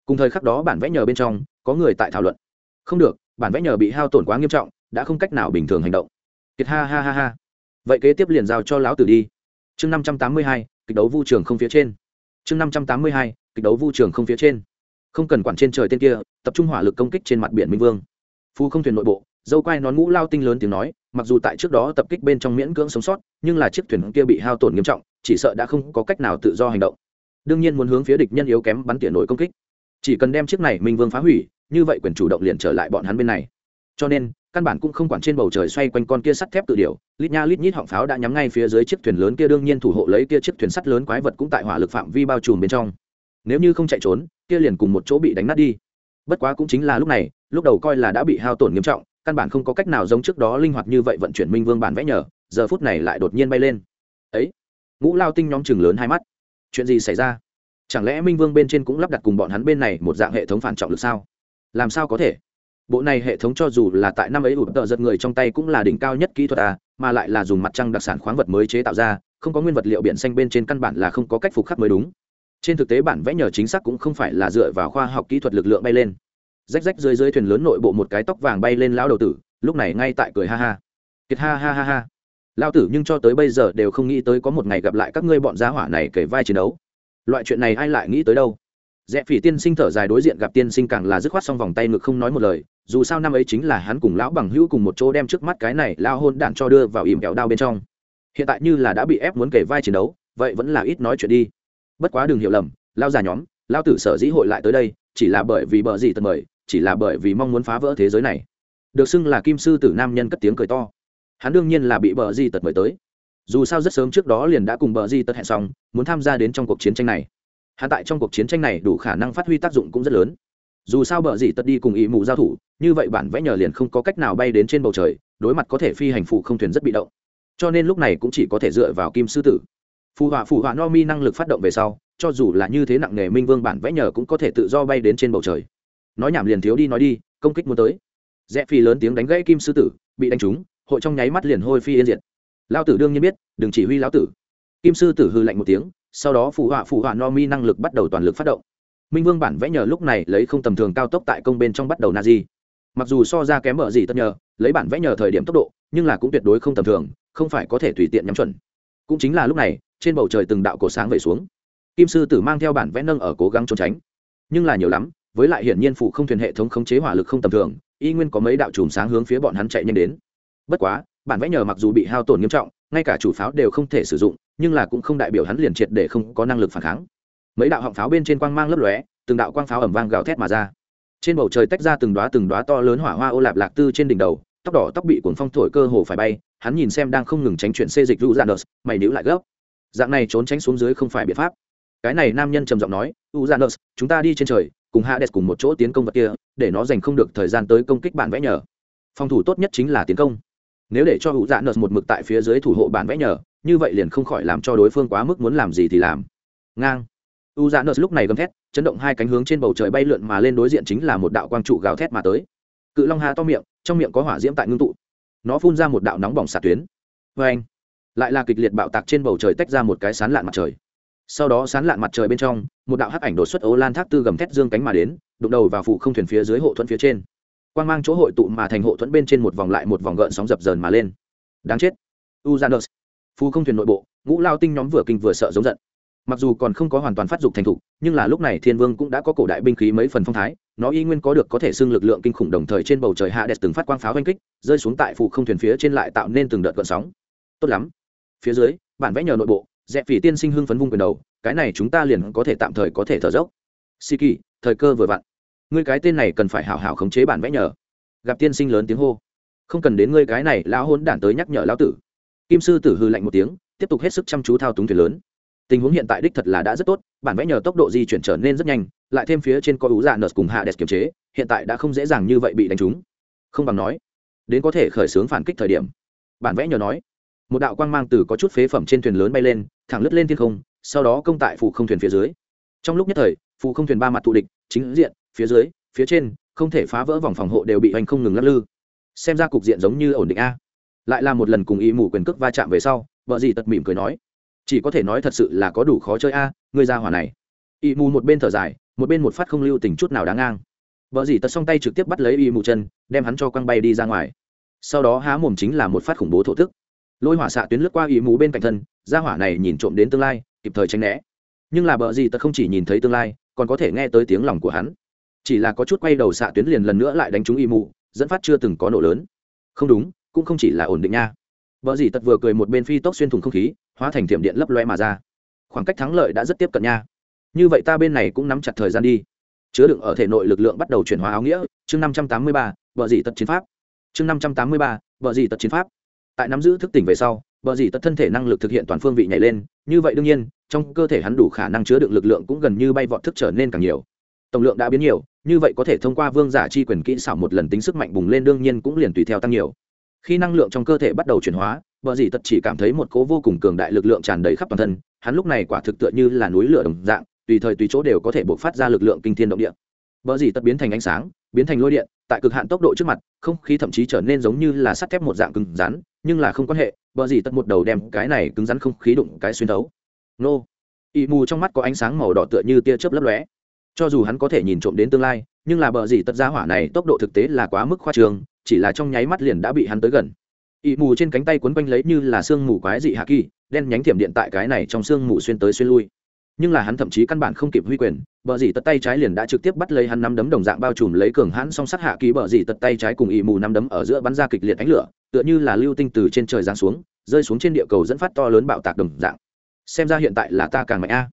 Cùng thời khắc đó bản vẽ nhờ bên trong, có người tại thảo luận. Không được, bản vẽ nhờ bị hao tổn quá nghiêm trọng, đã không cách nào bình thường hành động. Kiệt ha ha ha ha. Vậy kế tiếp liền giao cho lão tử đi. Chương năm trăm tám mươi hai, kịch đấu vu trường không phía trên. Chương năm trăm tám mươi hai kịch đấu vu trường không phía trên. Không cần quản trên trời tên kia, tập trung hỏa lực công kích trên mặt biển minh vương. Phu không thuyền nội bộ, dâu quai nón ngũ lao tinh lớn tiếng nói, mặc dù tại trước đó tập kích bên trong miễn cưỡng sống sót, nhưng là chiếc thuyền kia bị hao tổn nghiêm trọng, chỉ sợ đã không có cách nào tự do hành động. Đương nhiên muốn hướng phía địch nhân yếu kém bắn tỉa nổi công kích. Chỉ cần đem chiếc này minh vương phá hủy, như vậy quyền chủ động liền trở lại bọn hắn bên này. Cho nên, căn bản cũng không quản trên bầu trời xoay quanh con kia sắt thép tự điều, lít nha lít nhít họng pháo đã nhắm ngay phía dưới chiếc thuyền lớn kia, đương nhiên thủ hộ lấy kia chiếc thuyền sắt lớn quái vật cũng tại hỏa lực phạm vi bao trùm bên trong nếu như không chạy trốn, kia liền cùng một chỗ bị đánh nát đi. Bất quá cũng chính là lúc này, lúc đầu coi là đã bị hao tổn nghiêm trọng, căn bản không có cách nào giống trước đó linh hoạt như vậy vận chuyển minh vương bản vẽ nhờ, giờ phút này lại đột nhiên bay lên. Ấy, ngũ lao tinh nhóm chừng lớn hai mắt. Chuyện gì xảy ra? Chẳng lẽ minh vương bên trên cũng lắp đặt cùng bọn hắn bên này một dạng hệ thống phản trọng lực sao? Làm sao có thể? Bộ này hệ thống cho dù là tại năm ấy ụt tợ giật người trong tay cũng là đỉnh cao nhất kỹ thuật à mà lại là dùng mặt trăng đặc sản khoáng vật mới chế tạo ra, không có nguyên vật liệu biển xanh bên trên căn bản là không có cách phục khắc mới đúng trên thực tế bản vẽ nhờ chính xác cũng không phải là dựa vào khoa học kỹ thuật lực lượng bay lên. Rách rách dưới dưới thuyền lớn nội bộ một cái tóc vàng bay lên lao đầu tử, lúc này ngay tại cười ha ha. Kiệt ha ha ha ha. Lao tử nhưng cho tới bây giờ đều không nghĩ tới có một ngày gặp lại các ngươi bọn giá hỏa này kể vai chiến đấu. Loại chuyện này ai lại nghĩ tới đâu? Rẽ phỉ tiên sinh thở dài đối diện gặp tiên sinh càng là dứt khoát xong vòng tay ngực không nói một lời, dù sao năm ấy chính là hắn cùng lão bằng hữu cùng một chỗ đem trước mắt cái này lao hôn đạn cho đưa vào ìm kẹo đao bên trong. Hiện tại như là đã bị ép muốn kể vai chiến đấu, vậy vẫn là ít nói chuyện đi bất quá đừng hiểu lầm, lao già nhóm, lao tử sở dĩ hội lại tới đây, chỉ là bởi vì bờ gì tật mời, chỉ là bởi vì mong muốn phá vỡ thế giới này. Được xưng là kim sư tử nam nhân cất tiếng cười to. Hắn đương nhiên là bị bờ di tật mời tới. Dù sao rất sớm trước đó liền đã cùng bờ di tật hẹn xong, muốn tham gia đến trong cuộc chiến tranh này. Hắn tại trong cuộc chiến tranh này đủ khả năng phát huy tác dụng cũng rất lớn. Dù sao bờ di tật đi cùng ý mù giao thủ, như vậy bản vẽ nhờ liền không có cách nào bay đến trên bầu trời, đối mặt có thể phi hành phụ không thuyền rất bị động. Cho nên lúc này cũng chỉ có thể dựa vào kim sư tử phù họa phù họa no mi năng lực phát động về sau, cho dù là như thế nặng nghề, minh vương bản vẽ nhờ cũng có thể tự do bay đến trên bầu trời. Nói nhảm liền thiếu đi, nói đi, công kích muốn tới. Rẽ phi lớn tiếng đánh gãy kim sư tử, bị đánh trúng, hội trong nháy mắt liền hôi phi yên diệt. Lao tử đương nhiên biết, đừng chỉ huy lão tử. Kim sư tử hư lạnh một tiếng, sau đó phù họa phù họa no mi năng lực bắt đầu toàn lực phát động. Minh vương bản vẽ nhờ lúc này lấy không tầm thường cao tốc tại công bên trong bắt đầu na di mặc dù so ra kém ở gì tất nhờ, lấy bản vẽ nhờ thời điểm tốc độ, nhưng là cũng tuyệt đối không tầm thường, không phải có thể tùy tiện nhắm chuẩn cũng chính là lúc này, trên bầu trời từng đạo cổ sáng về xuống. Kim sư tử mang theo bản vẽ nâng ở cố gắng trốn tránh. Nhưng là nhiều lắm, với lại hiển nhiên phụ không thuyền hệ thống khống chế hỏa lực không tầm thường, y nguyên có mấy đạo chùm sáng hướng phía bọn hắn chạy nhanh đến. Bất quá, bản vẽ nhờ mặc dù bị hao tổn nghiêm trọng, ngay cả chủ pháo đều không thể sử dụng, nhưng là cũng không đại biểu hắn liền triệt để không có năng lực phản kháng. Mấy đạo họng pháo bên trên quang mang lấp lóe, từng đạo quang pháo ẩm vang gào thét mà ra. Trên bầu trời tách ra từng đoá từng đoá to lớn hỏa hoa ô lạp lạc tư trên đỉnh đầu, tóc đỏ tóc bị cuồng phong thổi cơ hồ phải bay hắn nhìn xem đang không ngừng tránh chuyện xê dịch Uranus, mày nhíu lại gấp. Dạng này trốn tránh xuống dưới không phải biện pháp. Cái này nam nhân trầm giọng nói "Uranus, chúng ta đi trên trời cùng hades cùng một chỗ tiến công vật kia để nó dành không được thời gian tới công kích bản vẽ nhờ. Phòng thủ tốt nhất chính là tiến công. Nếu để cho Uranus một mực tại phía dưới thủ hộ bản vẽ nhờ như vậy liền không khỏi làm cho đối phương quá mức muốn làm gì thì làm. Ngang. Uranus lúc này gầm thét chấn động hai cánh hướng trên bầu trời bay lượn mà lên đối diện chính là một đạo quang trụ gào thét mà tới. Cự long hà to miệng trong miệng có hỏa diễm tại ngưng tụ nó phun ra một đạo nóng bỏng xạ tuyến. Vê anh, lại là kịch liệt bạo tạc trên bầu trời tách ra một cái sán lạn mặt trời. Sau đó sán lạn mặt trời bên trong, một đạo hắc ảnh đột xuất ố lan thác tư gầm thét dương cánh mà đến, đụng đầu vào phụ không thuyền phía dưới hộ thuẫn phía trên. Quan g mang chỗ hội tụ mà thành hộ thuẫn bên trên một vòng lại một vòng gợn sóng dập dờn mà lên. Đáng chết. Uzanus phu không thuyền nội bộ, ngũ lao tinh nhóm vừa kinh vừa sợ giống giận mặc dù còn không có hoàn toàn phát dục thành thục, nhưng là lúc này thiên vương cũng đã có cổ đại binh khí mấy phần phong thái, nó y nguyên có được có thể xưng lực lượng kinh khủng đồng thời trên bầu trời hạ đẹp từng phát quang pháo oanh kích, rơi xuống tại phụ không thuyền phía trên lại tạo nên từng đợt gợn sóng. Tốt lắm. Phía dưới, bản vẽ nhờ nội bộ, dẹp phỉ tiên sinh hưng phấn vung quyền đầu, cái này chúng ta liền có thể tạm thời có thể thở dốc. Si kỳ, thời cơ vừa vặn. Ngươi cái tên này cần phải hảo hảo khống chế bản vẽ nhờ. Gặp tiên sinh lớn tiếng hô. Không cần đến ngươi cái này, lão hôn đản tới nhắc nhở lão tử. Kim sư tử hư lạnh một tiếng, tiếp tục hết sức chăm chú thao túng thuyền lớn tình huống hiện tại đích thật là đã rất tốt, bản vẽ nhờ tốc độ di chuyển trở nên rất nhanh, lại thêm phía trên có ú dạ nợt cùng hạ đẹp kiềm chế, hiện tại đã không dễ dàng như vậy bị đánh trúng. Không bằng nói, đến có thể khởi xướng phản kích thời điểm. Bản vẽ nhờ nói, một đạo quang mang từ có chút phế phẩm trên thuyền lớn bay lên, thẳng lướt lên thiên không, sau đó công tại phụ không thuyền phía dưới. Trong lúc nhất thời phụ không thuyền ba mặt thù địch, chính diện, phía dưới, phía trên, không thể phá vỡ vòng phòng hộ đều bị hoành không ngừng lắc lư. Xem ra cục diện giống như ổn định a. Lại là một lần cùng ý mù quyền cước va chạm về sau, vợ gì tật mỉm cười nói chỉ có thể nói thật sự là có đủ khó chơi a người ra hỏa này. Y mù một bên thở dài, một bên một phát không lưu tình chút nào đáng ngang. Vợ gì tật xong tay trực tiếp bắt lấy y mù chân, đem hắn cho quăng bay đi ra ngoài. Sau đó há mồm chính là một phát khủng bố thổ tức lôi hỏa xạ tuyến lướt qua y mù bên cạnh thân, ra hỏa này nhìn trộm đến tương lai, kịp thời tránh né. Nhưng là vợ gì tật không chỉ nhìn thấy tương lai, còn có thể nghe tới tiếng lòng của hắn. Chỉ là có chút quay đầu xạ tuyến liền lần nữa lại đánh trúng y mù, dẫn phát chưa từng có nổ lớn. Không đúng, cũng không chỉ là ổn định nha. Vợ dì tật vừa cười một bên phi tốc xuyên thủng không khí hóa thành thiểm điện lấp loe mà ra. Khoảng cách thắng lợi đã rất tiếp cận nha. Như vậy ta bên này cũng nắm chặt thời gian đi. Chứa đựng ở thể nội lực lượng bắt đầu chuyển hóa áo nghĩa. Chương năm trăm tám mươi ba, vợ dị tật chiến pháp. Chương năm trăm tám mươi ba, vợ dị tật chiến pháp. Tại nắm giữ thức tỉnh về sau, vợ dị tật thân thể năng lực thực hiện toàn phương vị nhảy lên. Như vậy đương nhiên, trong cơ thể hắn đủ khả năng chứa đựng lực lượng cũng gần như bay vọt thức trở nên càng nhiều. Tổng lượng đã biến nhiều, như vậy có thể thông qua vương giả chi quyền kỹ xảo một lần tính sức mạnh bùng lên đương nhiên cũng liền tùy theo tăng nhiều. Khi năng lượng trong cơ thể bắt đầu chuyển hóa Bờ dì tật chỉ cảm thấy một cố vô cùng cường đại lực lượng tràn đầy khắp toàn thân, hắn lúc này quả thực tựa như là núi lửa đồng dạng, tùy thời tùy chỗ đều có thể bộc phát ra lực lượng kinh thiên động địa. Bờ dì tật biến thành ánh sáng, biến thành lôi điện, tại cực hạn tốc độ trước mặt, không khí thậm chí trở nên giống như là sắt thép một dạng cứng rắn, nhưng là không quan hệ, bờ dì tật một đầu đem cái này cứng rắn không khí đụng cái xuyên thấu. Nô! Ị mù trong mắt có ánh sáng màu đỏ tựa như tia chớp lấp lóe. Cho dù hắn có thể nhìn trộm đến tương lai, nhưng là bờ gì tật ra hỏa này tốc độ thực tế là quá mức khoa trường chỉ là trong nháy mắt liền đã bị hắn tới gần ị mù trên cánh tay quấn quanh lấy như là sương mù quái dị hạ kỳ đen nhánh thiểm điện tại cái này trong sương mù xuyên tới xuyên lui nhưng là hắn thậm chí căn bản không kịp huy quyền bờ dì tật tay trái liền đã trực tiếp bắt lấy hắn nắm đấm đồng dạng bao trùm lấy cường hãn song sắt hạ kỳ bờ dì tật tay trái cùng ị mù nắm đấm ở giữa bắn ra kịch liệt ánh lửa tựa như là lưu tinh từ trên trời giáng xuống rơi xuống trên địa cầu dẫn phát to lớn bạo tạc đồng dạng xem ra hiện tại là ta càng mạnh a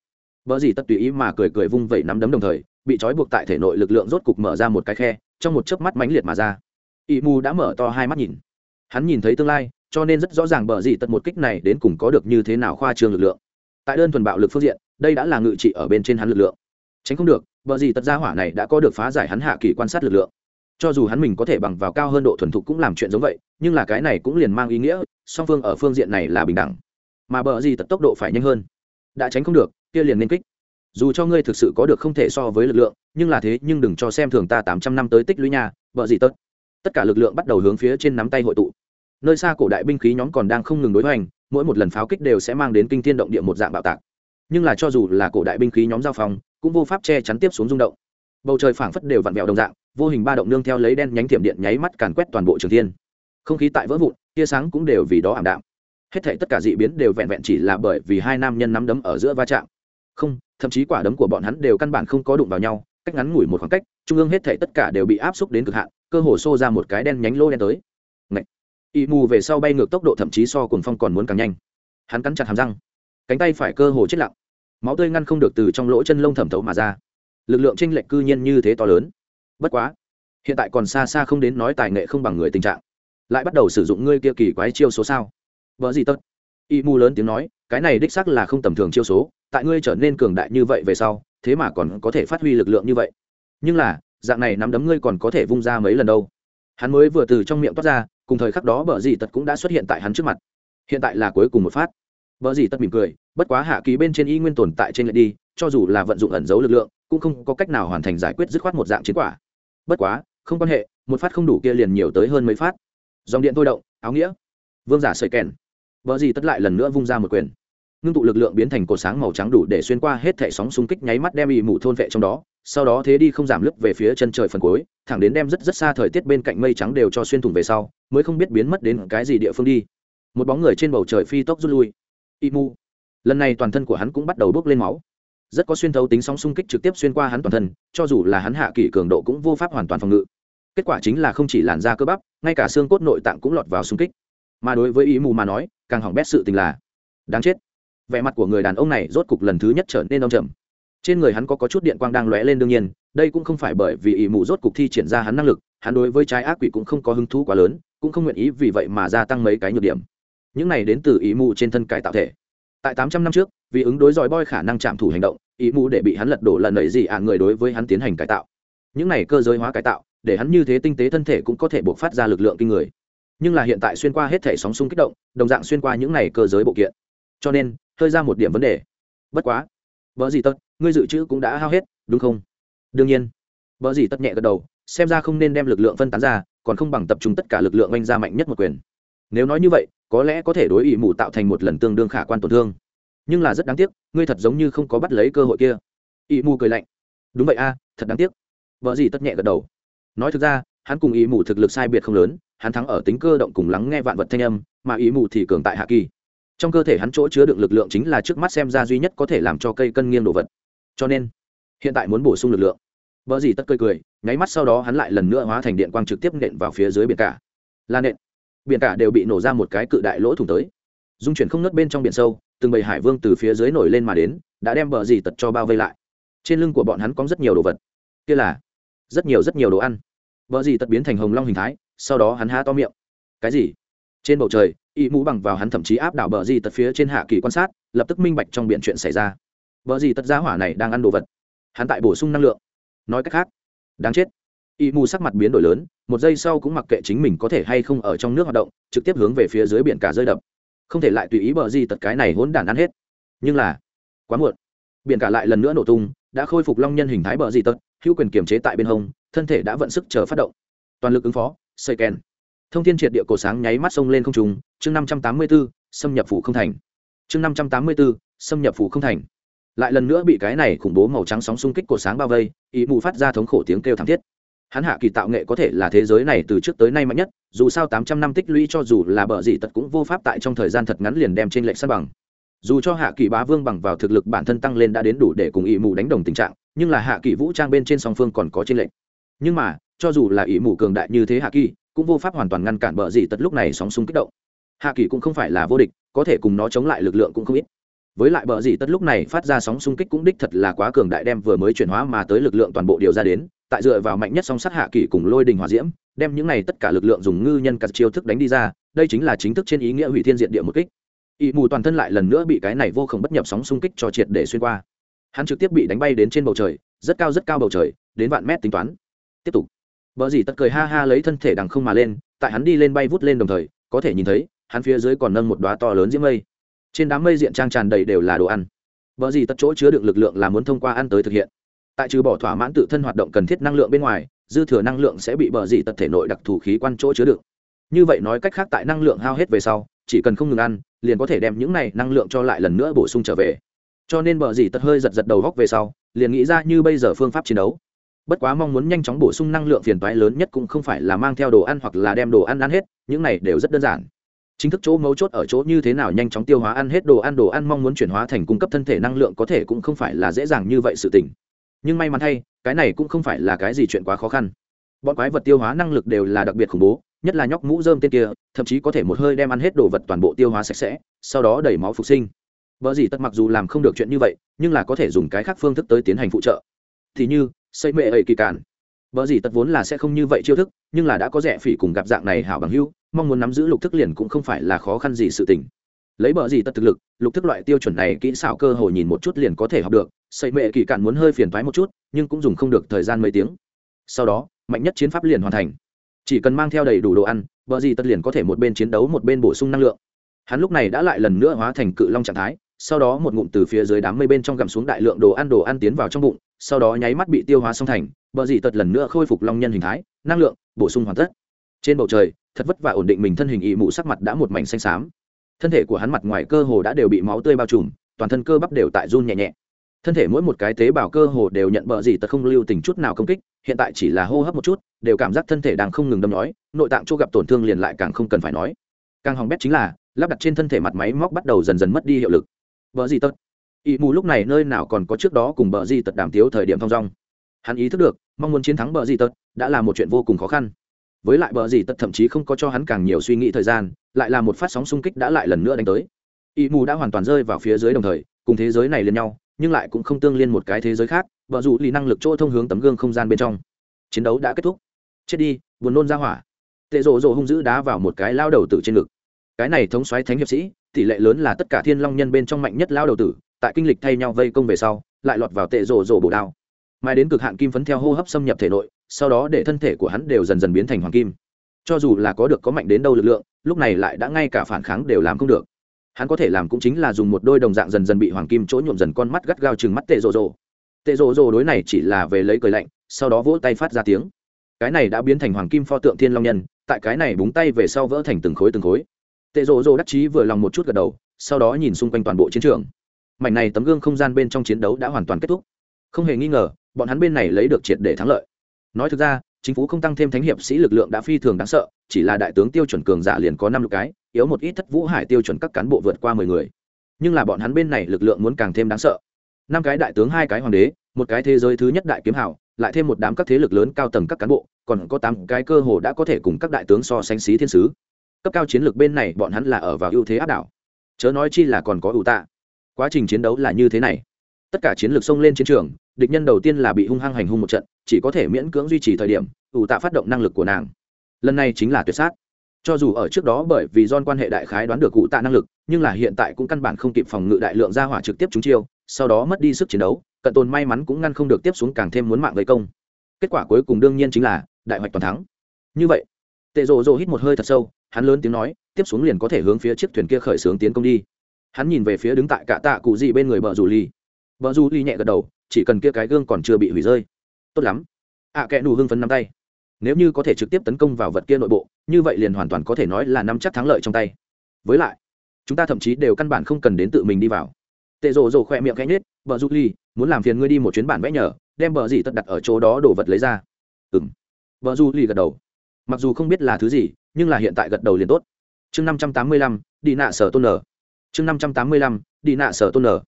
bờ dì tật tùy ý mà cười cười vung vẩy nắm đấm đồng thời, bị trói buộc tại thể nội lực lượng rốt cục mở ra một cái khe, trong một chớp mắt mãnh liệt mà ra. Y mù đã mở to hai mắt nhìn. Hắn nhìn thấy tương lai, cho nên rất rõ ràng bờ gì tật một kích này đến cùng có được như thế nào khoa trương lực lượng. Tại đơn thuần bạo lực phương diện, đây đã là ngự trị ở bên trên hắn lực lượng. Tránh không được, bờ gì tật gia hỏa này đã có được phá giải hắn hạ kỳ quan sát lực lượng. Cho dù hắn mình có thể bằng vào cao hơn độ thuần thục cũng làm chuyện giống vậy, nhưng là cái này cũng liền mang ý nghĩa, song phương ở phương diện này là bình đẳng. Mà bờ gì tật tốc độ phải nhanh hơn. Đã tránh không được, kia liền nên kích dù cho ngươi thực sự có được không thể so với lực lượng nhưng là thế nhưng đừng cho xem thường ta tám trăm năm tới tích lũy nhà bờ gì tật tất cả lực lượng bắt đầu hướng phía trên nắm tay hội tụ. Nơi xa cổ đại binh khí nhóm còn đang không ngừng đối hoành, mỗi một lần pháo kích đều sẽ mang đến kinh thiên động địa một dạng bạo tạc. Nhưng là cho dù là cổ đại binh khí nhóm giao phòng cũng vô pháp che chắn tiếp xuống rung động. Bầu trời phảng phất đều vặn vẹo đồng dạng, vô hình ba động nương theo lấy đen nhánh thiểm điện nháy mắt càn quét toàn bộ trường thiên. Không khí tại vỡ vụn, tia sáng cũng đều vì đó ảm đạm. Hết thể tất cả dị biến đều vẹn vẹn chỉ là bởi vì hai nam nhân nắm đấm ở giữa va chạm. Không, thậm chí quả đấm của bọn hắn đều căn bản không có đụng vào nhau cách ngắn ngủi một khoảng cách, trung ương hết thể tất cả đều bị áp xúc đến cực hạn, cơ hồ xô ra một cái đen nhánh lô đen tới. Ngậy! y mù về sau bay ngược tốc độ thậm chí so cùng phong còn muốn càng nhanh. Hắn cắn chặt hàm răng. Cánh tay phải cơ hồ chết lặng. Máu tươi ngăn không được từ trong lỗ chân lông thẩm thấu mà ra. Lực lượng tranh lệch cư nhiên như thế to lớn. Bất quá, hiện tại còn xa xa không đến nói tài nghệ không bằng người tình trạng. Lại bắt đầu sử dụng ngươi kia kỳ quái chiêu số sao? Vợ gì tất y mù lớn tiếng nói, cái này đích xác là không tầm thường chiêu số, tại ngươi trở nên cường đại như vậy về sau thế mà còn có thể phát huy lực lượng như vậy. Nhưng là, dạng này nắm đấm ngươi còn có thể vung ra mấy lần đâu. Hắn mới vừa từ trong miệng toát ra, cùng thời khắc đó bờ dì tật cũng đã xuất hiện tại hắn trước mặt. Hiện tại là cuối cùng một phát. Bờ dì tật mỉm cười, bất quá hạ ký bên trên y nguyên tồn tại trên lệ đi, cho dù là vận dụng ẩn giấu lực lượng, cũng không có cách nào hoàn thành giải quyết dứt khoát một dạng chiến quả. Bất quá, không quan hệ, một phát không đủ kia liền nhiều tới hơn mấy phát. Dòng điện thôi động, áo nghĩa. Vương giả sợi kèn. Vợ gì tất lại lần nữa vung ra một quyền ngưng tụ lực lượng biến thành cột sáng màu trắng đủ để xuyên qua hết thảy sóng xung kích nháy mắt đem ỉ mù thôn vệ trong đó. Sau đó thế đi không giảm lướt về phía chân trời phần cuối, thẳng đến đem rất rất xa thời tiết bên cạnh mây trắng đều cho xuyên thủng về sau, mới không biết biến mất đến cái gì địa phương đi. Một bóng người trên bầu trời phi tốc rút lui. Y mu lần này toàn thân của hắn cũng bắt đầu bốc lên máu. Rất có xuyên thấu tính sóng xung kích trực tiếp xuyên qua hắn toàn thân, cho dù là hắn hạ kỷ cường độ cũng vô pháp hoàn toàn phòng ngự. Kết quả chính là không chỉ làn da cơ bắp, ngay cả xương cốt nội tạng cũng lọt vào xung kích. Mà đối với ý mù mà nói, càng hỏng bét sự tình là, đáng chết vẻ mặt của người đàn ông này rốt cục lần thứ nhất trở nên đông trầm. Trên người hắn có, có chút điện quang đang lóe lên đương nhiên đây cũng không phải bởi vì ý mụ rốt cục thi triển ra hắn năng lực hắn đối với trái ác quỷ cũng không có hứng thú quá lớn cũng không nguyện ý vì vậy mà gia tăng mấy cái nhược điểm. Những này đến từ ý mù trên thân cải tạo thể. Tại tám trăm năm trước vì ứng đối dòi boi khả năng chạm thủ hành động ý mù để bị hắn lật đổ lần nảy gì ả người đối với hắn tiến hành cải tạo. Những này cơ giới hóa cải tạo để hắn như thế tinh tế thân thể cũng có thể buộc phát ra lực lượng kinh người. Nhưng là hiện tại xuyên qua hết thể sóng xung kích động đồng dạng xuyên qua những này cơ giới bộ kiện. Cho nên hơi ra một điểm vấn đề. Bất quá, vợ gì tất ngươi dự trữ cũng đã hao hết, đúng không? Đương nhiên. Vợ gì tất nhẹ gật đầu, xem ra không nên đem lực lượng phân tán ra, còn không bằng tập trung tất cả lực lượng oanh ra mạnh nhất một quyền. Nếu nói như vậy, có lẽ có thể đối ỵ mù tạo thành một lần tương đương khả quan tổn thương. Nhưng là rất đáng tiếc, ngươi thật giống như không có bắt lấy cơ hội kia. Ỵ mù cười lạnh. Đúng vậy a, thật đáng tiếc. Vợ gì tất nhẹ gật đầu. Nói thực ra, hắn cùng ý mù thực lực sai biệt không lớn, hắn thắng ở tính cơ động cùng lắng nghe vạn vật thanh âm, mà ý mù thì cường tại hạ kỳ trong cơ thể hắn chỗ chứa đựng lực lượng chính là trước mắt xem ra duy nhất có thể làm cho cây cân nghiêng đồ vật. Cho nên, hiện tại muốn bổ sung lực lượng. Vợ gì tất cười cười, nháy mắt sau đó hắn lại lần nữa hóa thành điện quang trực tiếp nện vào phía dưới biển cả. Là nện. Biển cả đều bị nổ ra một cái cự đại lỗ thủng tới. Dung chuyển không nớt bên trong biển sâu, từng bầy hải vương từ phía dưới nổi lên mà đến, đã đem bờ gì tật cho bao vây lại. Trên lưng của bọn hắn có rất nhiều đồ vật. Kia là rất nhiều rất nhiều đồ ăn. Bờ gì tật biến thành hồng long hình thái, sau đó hắn há to miệng. Cái gì? Trên bầu trời ý mũ bằng vào hắn thậm chí áp đảo bờ di tật phía trên hạ kỳ quan sát, lập tức minh bạch trong biện chuyện xảy ra. Bờ di tật giá hỏa này đang ăn đồ vật. Hắn tại bổ sung năng lượng. Nói cách khác, đáng chết. Ý mù sắc mặt biến đổi lớn, một giây sau cũng mặc kệ chính mình có thể hay không ở trong nước hoạt động, trực tiếp hướng về phía dưới biển cả rơi đập. Không thể lại tùy ý bờ di tật cái này hỗn đản ăn hết. Nhưng là, quá muộn. Biển cả lại lần nữa nổ tung, đã khôi phục long nhân hình thái bờ di tật, hữu quyền kiềm chế tại bên hông, thân thể đã vận sức chờ phát động. Toàn lực ứng phó, xây kèn thông thiên triệt địa cổ sáng nháy mắt sông lên không trùng chương năm trăm tám mươi b ố xâm nhập phủ không thành. Chương năm trăm tám mươi b ố xâm nhập phủ không thành. Lại lần nữa bị cái này khủng bố màu trắng sóng xung kích cổ sáng bao vây, ý mù phát ra thống khổ tiếng kêu thảm thiết. Hắn hạ kỳ tạo nghệ có thể là thế giới này từ trước tới nay mạnh nhất, dù sao tám trăm năm tích lũy cho dù là bờ gì tật cũng vô pháp tại trong thời gian thật ngắn liền đem trên lệnh săn bằng. Dù cho hạ kỳ bá vương bằng vào thực lực bản thân tăng lên đã đến đủ để cùng ý mù đánh đồng tình trạng, nhưng là hạ kỳ vũ trang bên trên song phương còn có trên lệnh. Nhưng mà, cho dù là ý mù cường đại như thế hạ kỳ cũng vô pháp hoàn toàn ngăn cản bờ dị tật lúc này sóng súng kích động. Hạ kỳ cũng không phải là vô địch, có thể cùng nó chống lại lực lượng cũng không ít. Với lại bờ dị tật lúc này phát ra sóng xung kích cũng đích thật là quá cường đại đem vừa mới chuyển hóa mà tới lực lượng toàn bộ điều ra đến, tại dựa vào mạnh nhất song sắt hạ kỳ cùng lôi đình hòa diễm, đem những này tất cả lực lượng dùng ngư nhân cặt chiêu thức đánh đi ra, đây chính là chính thức trên ý nghĩa hủy thiên diện địa một kích. Ỵ mù toàn thân lại lần nữa bị cái này vô khổng bất nhập sóng xung kích cho triệt để xuyên qua. Hắn trực tiếp bị đánh bay đến trên bầu trời, rất cao rất cao bầu trời, đến vạn mét tính toán. Tiếp tục bờ dì tất cười ha ha lấy thân thể đằng không mà lên, tại hắn đi lên bay vút lên đồng thời, có thể nhìn thấy, hắn phía dưới còn nâng một đóa to lớn diễm mây. Trên đám mây diện trang tràn đầy đều là đồ ăn. Bờ dì tất chỗ chứa được lực lượng là muốn thông qua ăn tới thực hiện. Tại trừ bỏ thỏa mãn tự thân hoạt động cần thiết năng lượng bên ngoài, dư thừa năng lượng sẽ bị bờ dì tật thể nội đặc thù khí quan chỗ chứa đựng như vậy nói cách khác tại năng lượng hao hết về sau, chỉ cần không ngừng ăn, liền có thể đem những này năng lượng cho lại lần nữa bổ sung trở về. Cho nên bờ dì tật hơi giật giật đầu góc về sau, liền nghĩ ra như bây giờ phương pháp chiến đấu bất quá mong muốn nhanh chóng bổ sung năng lượng phiền toái lớn nhất cũng không phải là mang theo đồ ăn hoặc là đem đồ ăn ăn hết, những này đều rất đơn giản. Chính thức chỗ mấu chốt ở chỗ như thế nào nhanh chóng tiêu hóa ăn hết đồ ăn đồ ăn mong muốn chuyển hóa thành cung cấp thân thể năng lượng có thể cũng không phải là dễ dàng như vậy sự tình. Nhưng may mắn thay, cái này cũng không phải là cái gì chuyện quá khó khăn. Bọn quái vật tiêu hóa năng lực đều là đặc biệt khủng bố, nhất là nhóc mũ dơm tên kia, thậm chí có thể một hơi đem ăn hết đồ vật toàn bộ tiêu hóa sạch sẽ, sau đó đẩy máu phục sinh. Vợ gì tất mặc dù làm không được chuyện như vậy, nhưng là có thể dùng cái khác phương thức tới tiến hành phụ trợ. Thì như xây mệ ấy kỳ cản. Vợ gì tất vốn là sẽ không như vậy chiêu thức, nhưng là đã có rẻ phỉ cùng gặp dạng này hảo bằng hữu, mong muốn nắm giữ lục thức liền cũng không phải là khó khăn gì sự tình. Lấy bờ gì tất thực lực, lục thức loại tiêu chuẩn này kỹ xảo cơ hội nhìn một chút liền có thể học được, xây mệ kỳ cạn muốn hơi phiền thoái một chút, nhưng cũng dùng không được thời gian mấy tiếng. Sau đó, mạnh nhất chiến pháp liền hoàn thành. Chỉ cần mang theo đầy đủ đồ ăn, bờ gì tất liền có thể một bên chiến đấu một bên bổ sung năng lượng. Hắn lúc này đã lại lần nữa hóa thành cự long trạng thái sau đó một ngụm từ phía dưới đám mây bên trong gặm xuống đại lượng đồ ăn đồ ăn tiến vào trong bụng, sau đó nháy mắt bị tiêu hóa xong thành, bờ dị tật lần nữa khôi phục long nhân hình thái, năng lượng, bổ sung hoàn tất. Trên bầu trời, thật vất vả ổn định mình thân hình ị mụ sắc mặt đã một mảnh xanh xám. Thân thể của hắn mặt ngoài cơ hồ đã đều bị máu tươi bao trùm, toàn thân cơ bắp đều tại run nhẹ nhẹ. Thân thể mỗi một cái tế bào cơ hồ đều nhận bờ gì tật không lưu tình chút nào công kích, hiện tại chỉ là hô hấp một chút, đều cảm giác thân thể đang không ngừng đâm nói nội tạng chỗ gặp tổn thương liền lại càng không cần phải nói. Càng hỏng bét chính là, lắp đặt trên thân thể mặt máy móc bắt đầu dần dần mất đi hiệu lực bờ gì tật. Y mù lúc này nơi nào còn có trước đó cùng bờ gì tật đàm thiếu thời điểm thông dong. Hắn ý thức được, mong muốn chiến thắng bờ gì tật đã là một chuyện vô cùng khó khăn. Với lại bờ gì tật thậm chí không có cho hắn càng nhiều suy nghĩ thời gian, lại là một phát sóng xung kích đã lại lần nữa đánh tới. Y mù đã hoàn toàn rơi vào phía dưới đồng thời, cùng thế giới này liền nhau, nhưng lại cũng không tương liên một cái thế giới khác, Bờ dù lì năng lực chỗ thông hướng tấm gương không gian bên trong. Chiến đấu đã kết thúc. Chết đi, buồn nôn ra hỏa. Tệ rộ rộ hung dữ đá vào một cái lao đầu tử trên ngực. Cái này thống xoáy thánh hiệp sĩ tỷ lệ lớn là tất cả thiên long nhân bên trong mạnh nhất lao đầu tử tại kinh lịch thay nhau vây công về sau lại lọt vào tệ rồ rồ bổ đao. Mai đến cực hạn kim phấn theo hô hấp xâm nhập thể nội sau đó để thân thể của hắn đều dần dần biến thành hoàng kim. Cho dù là có được có mạnh đến đâu lực lượng lúc này lại đã ngay cả phản kháng đều làm không được. Hắn có thể làm cũng chính là dùng một đôi đồng dạng dần dần bị hoàng kim chỗ nhuộm dần con mắt gắt gao chừng mắt tệ rồ rồ, tệ rồ rồ đối này chỉ là về lấy cười lạnh sau đó vỗ tay phát ra tiếng. Cái này đã biến thành hoàng kim pho tượng thiên long nhân tại cái này búng tay về sau vỡ thành từng khối từng khối tệ rộ rộ đắc chí vừa lòng một chút gật đầu, sau đó nhìn xung quanh toàn bộ chiến trường. Mảnh này tấm gương không gian bên trong chiến đấu đã hoàn toàn kết thúc. Không hề nghi ngờ, bọn hắn bên này lấy được triệt để thắng lợi. Nói thực ra, chính phủ không tăng thêm thánh hiệp sĩ lực lượng đã phi thường đáng sợ, chỉ là đại tướng tiêu chuẩn cường giả liền có năm lục cái, yếu một ít thất vũ hải tiêu chuẩn các cán bộ vượt qua mười người. Nhưng là bọn hắn bên này lực lượng muốn càng thêm đáng sợ. Năm cái đại tướng, hai cái hoàng đế, một cái thế giới thứ nhất đại kiếm hảo lại thêm một đám các thế lực lớn cao tầng các cán bộ, còn có tám cái cơ hồ đã có thể cùng các đại tướng so sánh xí thiên sứ cấp cao chiến lược bên này bọn hắn là ở vào ưu thế áp đảo. Chớ nói chi là còn có ủ tạ. Quá trình chiến đấu là như thế này. Tất cả chiến lược xông lên chiến trường, địch nhân đầu tiên là bị hung hăng hành hung một trận, chỉ có thể miễn cưỡng duy trì thời điểm, ủ tạ phát động năng lực của nàng. Lần này chính là tuyệt sát. Cho dù ở trước đó bởi vì don quan hệ đại khái đoán được cụ tạ năng lực, nhưng là hiện tại cũng căn bản không kịp phòng ngự đại lượng ra hỏa trực tiếp trúng chiêu, sau đó mất đi sức chiến đấu, cận tồn may mắn cũng ngăn không được tiếp xuống càng thêm muốn mạng gây công. Kết quả cuối cùng đương nhiên chính là đại hoạch toàn thắng. Như vậy tệ rồ rồ hít một hơi thật sâu hắn lớn tiếng nói tiếp xuống liền có thể hướng phía chiếc thuyền kia khởi xướng tiến công đi. Hắn nhìn về phía đứng tại cả tạ cụ gì bên người bờ rủ ly bờ rủ ly nhẹ gật đầu chỉ cần kia cái gương còn chưa bị hủy rơi. Tốt lắm. Ạ à, kẽ nù hưng phấn nắm tay. Nếu như có thể trực tiếp tấn công vào vật kia nội bộ như vậy liền hoàn toàn có thể nói là nắm chắc thắng lợi trong tay. Với lại chúng ta thậm chí đều căn bản không cần đến tự mình đi vào. Tệ rồ rồ khỏe miệng cánh nết bờ Dù ly muốn làm phiền ngươi đi một chuyến bản vẽ nhờ đem bờ gì tất đặt ở chỗ đó đổ vật lấy ra. Ừ m bờ du ly gật đầu mặc dù không biết là thứ gì, nhưng là hiện tại gật đầu liền tốt. Chương năm trăm tám mươi lăm, đi nạ sở tôn nở. Chương năm trăm tám mươi lăm, đi nạ sở tôn nở.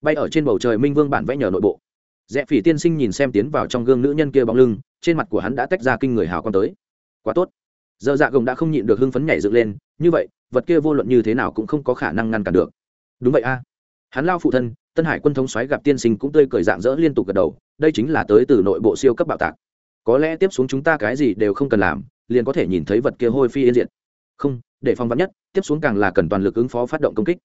Bay ở trên bầu trời minh vương bản vẽ nhờ nội bộ. Rẽ phỉ tiên sinh nhìn xem tiến vào trong gương nữ nhân kia bóng lưng, trên mặt của hắn đã tách ra kinh người hào con tới. Quá tốt. Giờ dạ gồng đã không nhịn được hưng phấn nhảy dựng lên, như vậy, vật kia vô luận như thế nào cũng không có khả năng ngăn cản được. Đúng vậy a. Hắn lao phụ thân, tân hải quân thống xoáy gặp tiên sinh cũng tươi cười dạng dỡ liên tục gật đầu, đây chính là tới từ nội bộ siêu cấp bạo tạc. Có lẽ tiếp xuống chúng ta cái gì đều không cần làm liền có thể nhìn thấy vật kia hôi phi yên diện không, để phong vắn nhất, tiếp xuống càng là cần toàn lực ứng phó phát động công kích.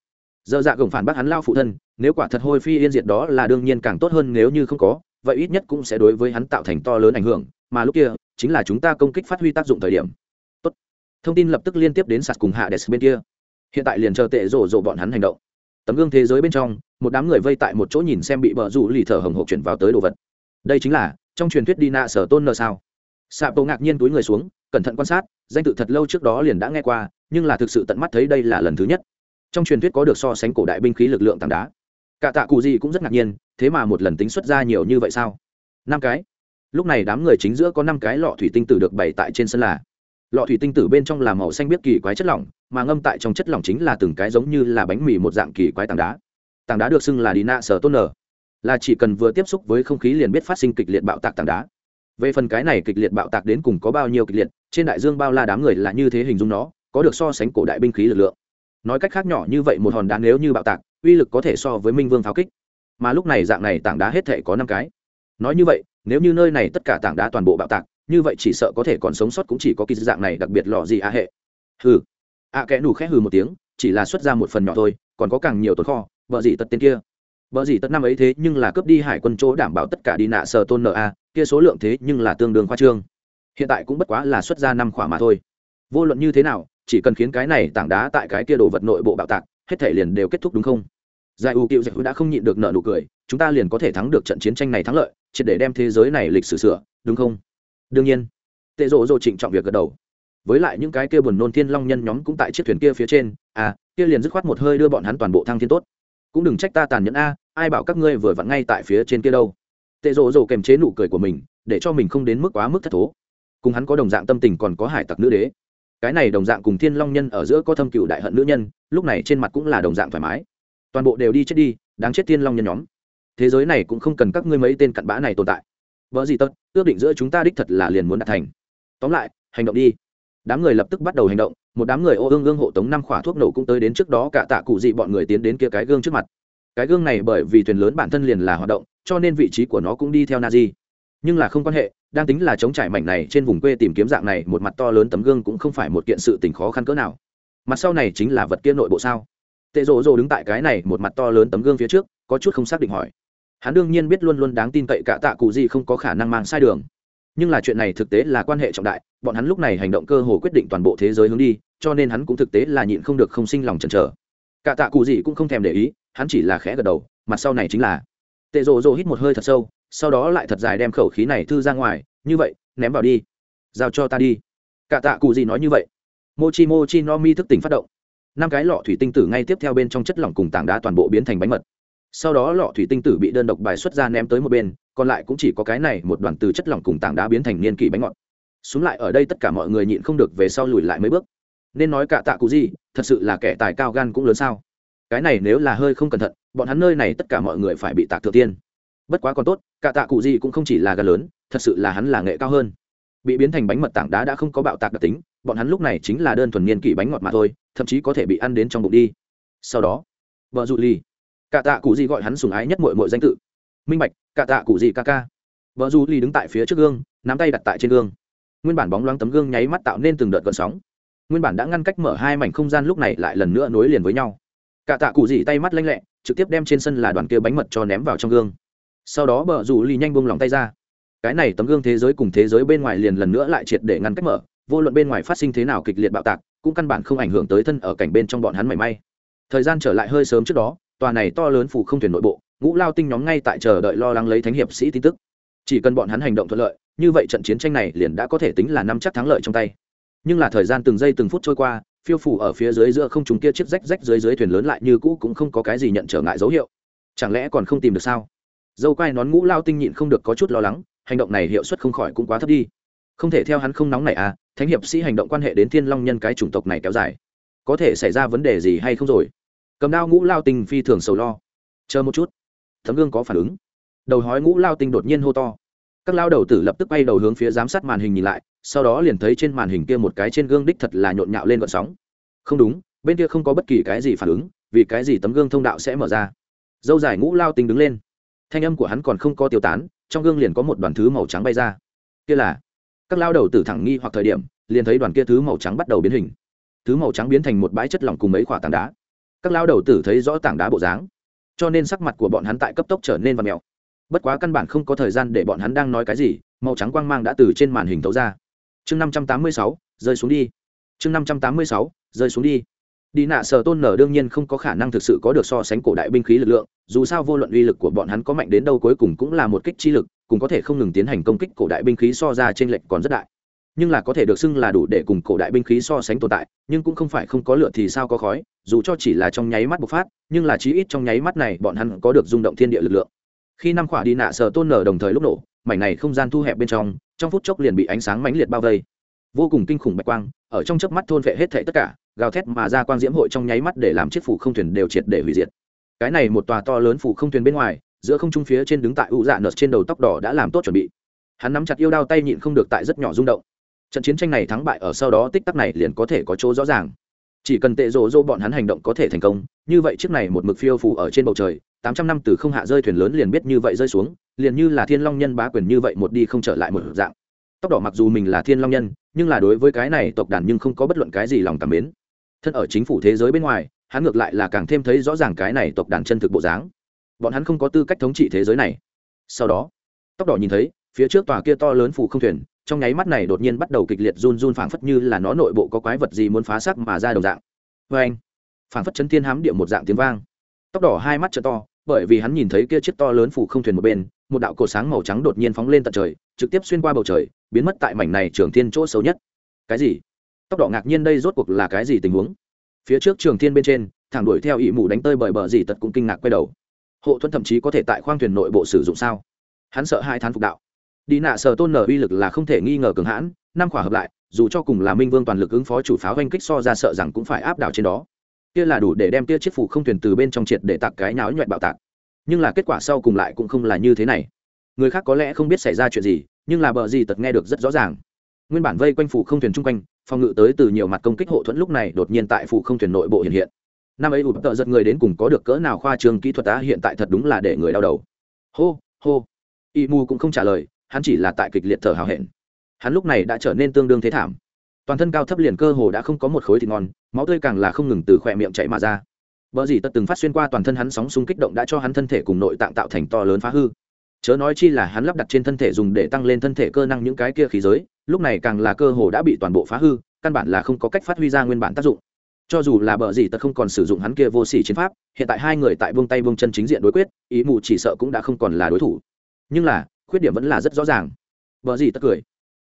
Dơ dạ gồng phản bác hắn lao phụ thân, nếu quả thật hôi phi yên diệt đó là đương nhiên càng tốt hơn nếu như không có, vậy ít nhất cũng sẽ đối với hắn tạo thành to lớn ảnh hưởng, mà lúc kia, chính là chúng ta công kích phát huy tác dụng thời điểm. Tốt. thông tin lập tức liên tiếp đến sạt cùng hạ đès bên kia. Hiện tại liền chờ tệ rổ rộ bọn hắn hành động. Tấm gương thế giới bên trong, một đám người vây tại một chỗ nhìn xem bị bờ rủ lì thở hồng hộc chuyển vào tới đồ vật. Đây chính là, trong truyền thuyết đi nạ sở tôn nợ sao? Sạp bộ ngạc nhiên túi người xuống cẩn thận quan sát, danh tự thật lâu trước đó liền đã nghe qua, nhưng là thực sự tận mắt thấy đây là lần thứ nhất. Trong truyền thuyết có được so sánh cổ đại binh khí lực lượng tảng đá. Cả tạ cụ gì cũng rất ngạc nhiên, thế mà một lần tính xuất ra nhiều như vậy sao? Năm cái. Lúc này đám người chính giữa có năm cái lọ thủy tinh tử được bày tại trên sân là. Lọ thủy tinh tử bên trong là màu xanh biết kỳ quái chất lỏng, mà ngâm tại trong chất lỏng chính là từng cái giống như là bánh mì một dạng kỳ quái tảng đá. Tảng đá được xưng là đi nạ sở tôn nở là chỉ cần vừa tiếp xúc với không khí liền biết phát sinh kịch liệt bạo tạc tảng đá về phần cái này kịch liệt bạo tạc đến cùng có bao nhiêu kịch liệt, trên đại dương bao la đám người là như thế hình dung nó, có được so sánh cổ đại binh khí lực lượng. Nói cách khác nhỏ như vậy một hòn đá nếu như bạo tạc, uy lực có thể so với minh vương pháo kích. Mà lúc này dạng này tảng đá hết thể có năm cái. Nói như vậy, nếu như nơi này tất cả tảng đá toàn bộ bạo tạc, như vậy chỉ sợ có thể còn sống sót cũng chỉ có kỳ dạng này đặc biệt lò gì a hệ. Hừ. A à kẽ nù khẽ hừ một tiếng, chỉ là xuất ra một phần nhỏ thôi, còn có càng nhiều tồn kho, vợ gì tật tên kia. Vợ gì tật năm ấy thế nhưng là cướp đi hải quân chỗ đảm bảo tất cả đi nạ sờ tôn nợ a kia số lượng thế nhưng là tương đương khoa trương. Hiện tại cũng bất quá là xuất ra năm khỏa mà thôi. Vô luận như thế nào, chỉ cần khiến cái này tảng đá tại cái kia đồ vật nội bộ bạo tạc, hết thể liền đều kết thúc đúng không? Giải ưu cựu giải đã không nhịn được nợ nụ cười, chúng ta liền có thể thắng được trận chiến tranh này thắng lợi, triệt để đem thế giới này lịch sử sửa, đúng không? Đương nhiên. Tệ rộ rộ trịnh trọng việc gật đầu. Với lại những cái kia buồn nôn thiên long nhân nhóm cũng tại chiếc thuyền kia phía trên à kia liền dứt khoát một hơi đưa bọn hắn toàn bộ thăng thiên tốt. Cũng đừng trách ta tàn nhẫn a, ai bảo các ngươi vừa vặn ngay tại phía trên kia đâu tệ rộ rộ kềm chế nụ cười của mình, để cho mình không đến mức quá mức thất thố. Cùng hắn có đồng dạng tâm tình còn có hải tặc nữ đế. Cái này đồng dạng cùng thiên long nhân ở giữa có thâm cựu đại hận nữ nhân, lúc này trên mặt cũng là đồng dạng thoải mái. Toàn bộ đều đi chết đi, đáng chết thiên long nhân nhóm. Thế giới này cũng không cần các ngươi mấy tên cặn bã này tồn tại. Vợ gì tất ước định giữa chúng ta đích thật là liền muốn đạt thành. Tóm lại, hành động đi. Đám người lập tức bắt đầu hành động, một đám người ô ương ương hộ tống năm khỏa thuốc nổ cũng tới đến trước đó cả tạ cụ dị bọn người tiến đến kia cái gương trước mặt. Cái gương này bởi vì thuyền lớn bản thân liền là hoạt động cho nên vị trí của nó cũng đi theo na di nhưng là không quan hệ, đang tính là chống trải mảnh này trên vùng quê tìm kiếm dạng này một mặt to lớn tấm gương cũng không phải một kiện sự tình khó khăn cỡ nào. Mặt sau này chính là vật kia nội bộ sao? Tệ rộ rộ đứng tại cái này một mặt to lớn tấm gương phía trước, có chút không xác định hỏi. Hắn đương nhiên biết luôn luôn đáng tin cậy cả tạ cụ gì không có khả năng mang sai đường. Nhưng là chuyện này thực tế là quan hệ trọng đại, bọn hắn lúc này hành động cơ hồ quyết định toàn bộ thế giới hướng đi, cho nên hắn cũng thực tế là nhịn không được không sinh lòng chần chờ. Cả tạ cụ gì cũng không thèm để ý, hắn chỉ là khẽ gật đầu, mặt sau này chính là tệ Rồ Rồ hít một hơi thật sâu, sau đó lại thật dài đem khẩu khí này thư ra ngoài, như vậy, ném vào đi. Giao cho ta đi. Cả tạ cụ gì nói như vậy. Mochi mochi no mi thức tỉnh phát động. Năm cái lọ thủy tinh tử ngay tiếp theo bên trong chất lỏng cùng tảng đá toàn bộ biến thành bánh mật. Sau đó lọ thủy tinh tử bị đơn độc bài xuất ra ném tới một bên, còn lại cũng chỉ có cái này một đoàn từ chất lỏng cùng tảng đá biến thành niên kỷ bánh ngọt. Xuống lại ở đây tất cả mọi người nhịn không được về sau lùi lại mấy bước. Nên nói cả tạ cụ gì, thật sự là kẻ tài cao gan cũng lớn sao? Cái này nếu là hơi không cẩn thận, bọn hắn nơi này tất cả mọi người phải bị tạc thừa tiên. Bất quá còn tốt, cả tạ cụ gì cũng không chỉ là gà lớn, thật sự là hắn là nghệ cao hơn. Bị biến thành bánh mật tảng đá đã không có bạo tạc đặc tính, bọn hắn lúc này chính là đơn thuần niên kỷ bánh ngọt mà thôi, thậm chí có thể bị ăn đến trong bụng đi. Sau đó, vợ dụ ly cả tạ cụ gì gọi hắn sùng ái nhất mội mội danh tự. Minh bạch, cả tạ cụ gì ca ca. Vợ dụ ly đứng tại phía trước gương, nắm tay đặt tại trên gương. Nguyên bản bóng loáng tấm gương nháy mắt tạo nên từng đợt cơn sóng. Nguyên bản đã ngăn cách mở hai mảnh không gian lúc này lại lần nữa nối liền với nhau cả tạ cụ gì tay mắt lanh lẹ, trực tiếp đem trên sân là đoàn kia bánh mật cho ném vào trong gương. Sau đó bờ rủ lì nhanh bông lòng tay ra. Cái này tấm gương thế giới cùng thế giới bên ngoài liền lần nữa lại triệt để ngăn cách mở, vô luận bên ngoài phát sinh thế nào kịch liệt bạo tạc, cũng căn bản không ảnh hưởng tới thân ở cảnh bên trong bọn hắn mảy may. Thời gian trở lại hơi sớm trước đó, tòa này to lớn phủ không thuyền nội bộ, ngũ lao tinh nhóm ngay tại chờ đợi lo lắng lấy thánh hiệp sĩ tin tức. Chỉ cần bọn hắn hành động thuận lợi, như vậy trận chiến tranh này liền đã có thể tính là năm chắc thắng lợi trong tay. Nhưng là thời gian từng giây từng phút trôi qua phiêu phủ ở phía dưới giữa không chúng kia chiếc rách rách dưới dưới thuyền lớn lại như cũ cũng không có cái gì nhận trở ngại dấu hiệu. Chẳng lẽ còn không tìm được sao? Dâu quai nón ngũ lao tinh nhịn không được có chút lo lắng, hành động này hiệu suất không khỏi cũng quá thấp đi. Không thể theo hắn không nóng này à thánh hiệp sĩ hành động quan hệ đến thiên long nhân cái chủng tộc này kéo dài. Có thể xảy ra vấn đề gì hay không rồi? Cầm đao ngũ lao tinh phi thường sầu lo. Chờ một chút. Thấm gương có phản ứng. Đầu hói ngũ lao tinh đột nhiên hô to các lao đầu tử lập tức bay đầu hướng phía giám sát màn hình nhìn lại, sau đó liền thấy trên màn hình kia một cái trên gương đích thật là nhộn nhạo lên vận sóng. Không đúng, bên kia không có bất kỳ cái gì phản ứng, vì cái gì tấm gương thông đạo sẽ mở ra? Dâu dài ngũ lao tinh đứng lên. Thanh âm của hắn còn không có tiêu tán, trong gương liền có một đoàn thứ màu trắng bay ra. Kia là, các lao đầu tử thẳng nghi hoặc thời điểm, liền thấy đoàn kia thứ màu trắng bắt đầu biến hình. Thứ màu trắng biến thành một bãi chất lỏng cùng mấy khoả tảng đá. Các lao đầu tử thấy rõ tảng đá bộ dáng, cho nên sắc mặt của bọn hắn tại cấp tốc trở nên và mèo bất quá căn bản không có thời gian để bọn hắn đang nói cái gì, màu trắng quang mang đã từ trên màn hình tấu ra. Chương năm trăm tám mươi sáu, rơi xuống đi. Chương năm trăm tám mươi sáu, rơi xuống đi. Đi nạ sở tôn nở đương nhiên không có khả năng thực sự có được so sánh cổ đại binh khí lực lượng, dù sao vô luận uy lực của bọn hắn có mạnh đến đâu cuối cùng cũng là một kích chi lực cũng có thể không ngừng tiến hành công kích cổ đại binh khí so ra trên lệnh còn rất đại. Nhưng là có thể được xưng là đủ để cùng cổ đại binh khí so sánh tồn tại, nhưng cũng không phải không có lựa thì sao có khói, dù cho chỉ là trong nháy mắt bộc phát, nhưng là chí ít trong nháy mắt này bọn hắn có được rung động thiên địa lực lượng khi năm quả đi nạ sở tôn nở đồng thời lúc nổ, mảnh này không gian thu hẹp bên trong trong phút chốc liền bị ánh sáng mãnh liệt bao vây. Vô cùng kinh khủng bạch quang, ở trong chớp mắt thôn vệ hết thảy tất cả, gào thét mà ra quang diễm hội trong nháy mắt để làm chiếc phủ không thuyền đều triệt để hủy diệt. Cái này một tòa to lớn phủ không thuyền bên ngoài, giữa không trung phía trên đứng tại ụ dạ nợt trên đầu tóc đỏ đã làm tốt chuẩn bị. Hắn nắm chặt yêu đao tay nhịn không được tại rất nhỏ rung động. Trận chiến tranh này thắng bại ở sau đó tích tắc này liền có thể có chỗ rõ ràng. Chỉ cần tệ rộ rô bọn hắn hành động có thể thành công, như vậy chiếc này một mực phiêu phủ ở trên bầu trời tám trăm năm từ không hạ rơi thuyền lớn liền biết như vậy rơi xuống, liền như là thiên long nhân bá quyền như vậy một đi không trở lại một dạng. Tóc đỏ mặc dù mình là thiên long nhân, nhưng là đối với cái này tộc đàn nhưng không có bất luận cái gì lòng cảm mến. Thân ở chính phủ thế giới bên ngoài, hắn ngược lại là càng thêm thấy rõ ràng cái này tộc đàn chân thực bộ dáng. Bọn hắn không có tư cách thống trị thế giới này. Sau đó, tóc đỏ nhìn thấy, phía trước tòa kia to lớn phủ không thuyền, trong nháy mắt này đột nhiên bắt đầu kịch liệt run run phảng phất như là nó nội bộ có quái vật gì muốn phá sắc mà ra đồng dạng. Vê anh phảng phất chấn thiên hám địa một dạng tiếng vang. Tóc đỏ hai mắt t to bởi vì hắn nhìn thấy kia chiếc to lớn phủ không thuyền một bên, một đạo cổ sáng màu trắng đột nhiên phóng lên tận trời, trực tiếp xuyên qua bầu trời, biến mất tại mảnh này trường thiên chỗ xấu nhất. Cái gì? Tóc đỏ ngạc nhiên đây rốt cuộc là cái gì tình huống? Phía trước trường thiên bên trên thẳng đuổi theo ỵ mù đánh tơi bởi bờ gì tật cũng kinh ngạc quay đầu. Hộ thuẫn thậm chí có thể tại khoang thuyền nội bộ sử dụng sao? Hắn sợ hai thán phục đạo. Đi nạ sở tôn nở uy lực là không thể nghi ngờ cường hãn, năm khỏa hợp lại, dù cho cùng là minh vương toàn lực ứng phó chủ pháo oanh kích so ra sợ rằng cũng phải áp đảo trên đó kia là đủ để đem kia chiếc phủ không thuyền từ bên trong triệt để tạc cái nháo nhuẹn bạo tạc. Nhưng là kết quả sau cùng lại cũng không là như thế này. Người khác có lẽ không biết xảy ra chuyện gì, nhưng là bờ gì tật nghe được rất rõ ràng. Nguyên bản vây quanh phủ không thuyền chung quanh, phòng ngự tới từ nhiều mặt công kích hộ thuẫn lúc này đột nhiên tại phủ không thuyền nội bộ hiện hiện. Năm ấy ụp tợ giật người đến cùng có được cỡ nào khoa trường kỹ thuật ta hiện tại thật đúng là để người đau đầu. Hô hô. Y mù cũng không trả lời, hắn chỉ là tại kịch liệt thở hào hẹn. Hắn lúc này đã trở nên tương đương thế thảm toàn thân cao thấp liền cơ hồ đã không có một khối thịt ngon, máu tươi càng là không ngừng từ khỏe miệng chảy mà ra. Vợ gì tất từng phát xuyên qua toàn thân hắn sóng súng kích động đã cho hắn thân thể cùng nội tạng tạo thành to lớn phá hư. Chớ nói chi là hắn lắp đặt trên thân thể dùng để tăng lên thân thể cơ năng những cái kia khí giới, lúc này càng là cơ hồ đã bị toàn bộ phá hư, căn bản là không có cách phát huy ra nguyên bản tác dụng. Cho dù là bờ gì tật không còn sử dụng hắn kia vô sỉ chiến pháp, hiện tại hai người tại buông tay buông chân chính diện đối quyết, ý mù chỉ sợ cũng đã không còn là đối thủ. Nhưng là, khuyết điểm vẫn là rất rõ ràng. Bờ gì tật cười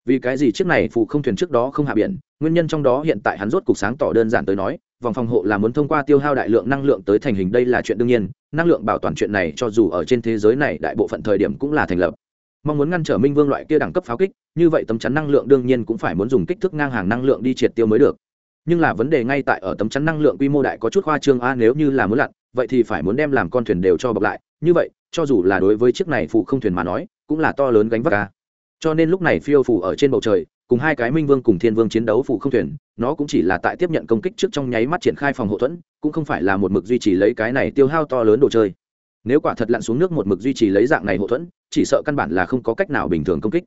vì cái gì chiếc này phụ không thuyền trước đó không hạ biển? Nguyên nhân trong đó hiện tại hắn rốt cục sáng tỏ đơn giản tới nói, vòng phòng hộ là muốn thông qua tiêu hao đại lượng năng lượng tới thành hình đây là chuyện đương nhiên, năng lượng bảo toàn chuyện này cho dù ở trên thế giới này đại bộ phận thời điểm cũng là thành lập. Mong muốn ngăn trở minh vương loại kia đẳng cấp pháo kích, như vậy tấm chắn năng lượng đương nhiên cũng phải muốn dùng kích thước ngang hàng năng lượng đi triệt tiêu mới được. Nhưng là vấn đề ngay tại ở tấm chắn năng lượng quy mô đại có chút khoa trương a, nếu như là muốn lặn, vậy thì phải muốn đem làm con thuyền đều cho bọc lại. Như vậy, cho dù là đối với chiếc này phụ không thuyền mà nói, cũng là to lớn gánh vác a cho nên lúc này phiêu phủ ở trên bầu trời, cùng hai cái minh vương cùng thiên vương chiến đấu phụ không thuyền, nó cũng chỉ là tại tiếp nhận công kích trước trong nháy mắt triển khai phòng hộ thuẫn, cũng không phải là một mực duy trì lấy cái này tiêu hao to lớn đồ chơi. Nếu quả thật lặn xuống nước một mực duy trì lấy dạng này hộ thuẫn, chỉ sợ căn bản là không có cách nào bình thường công kích.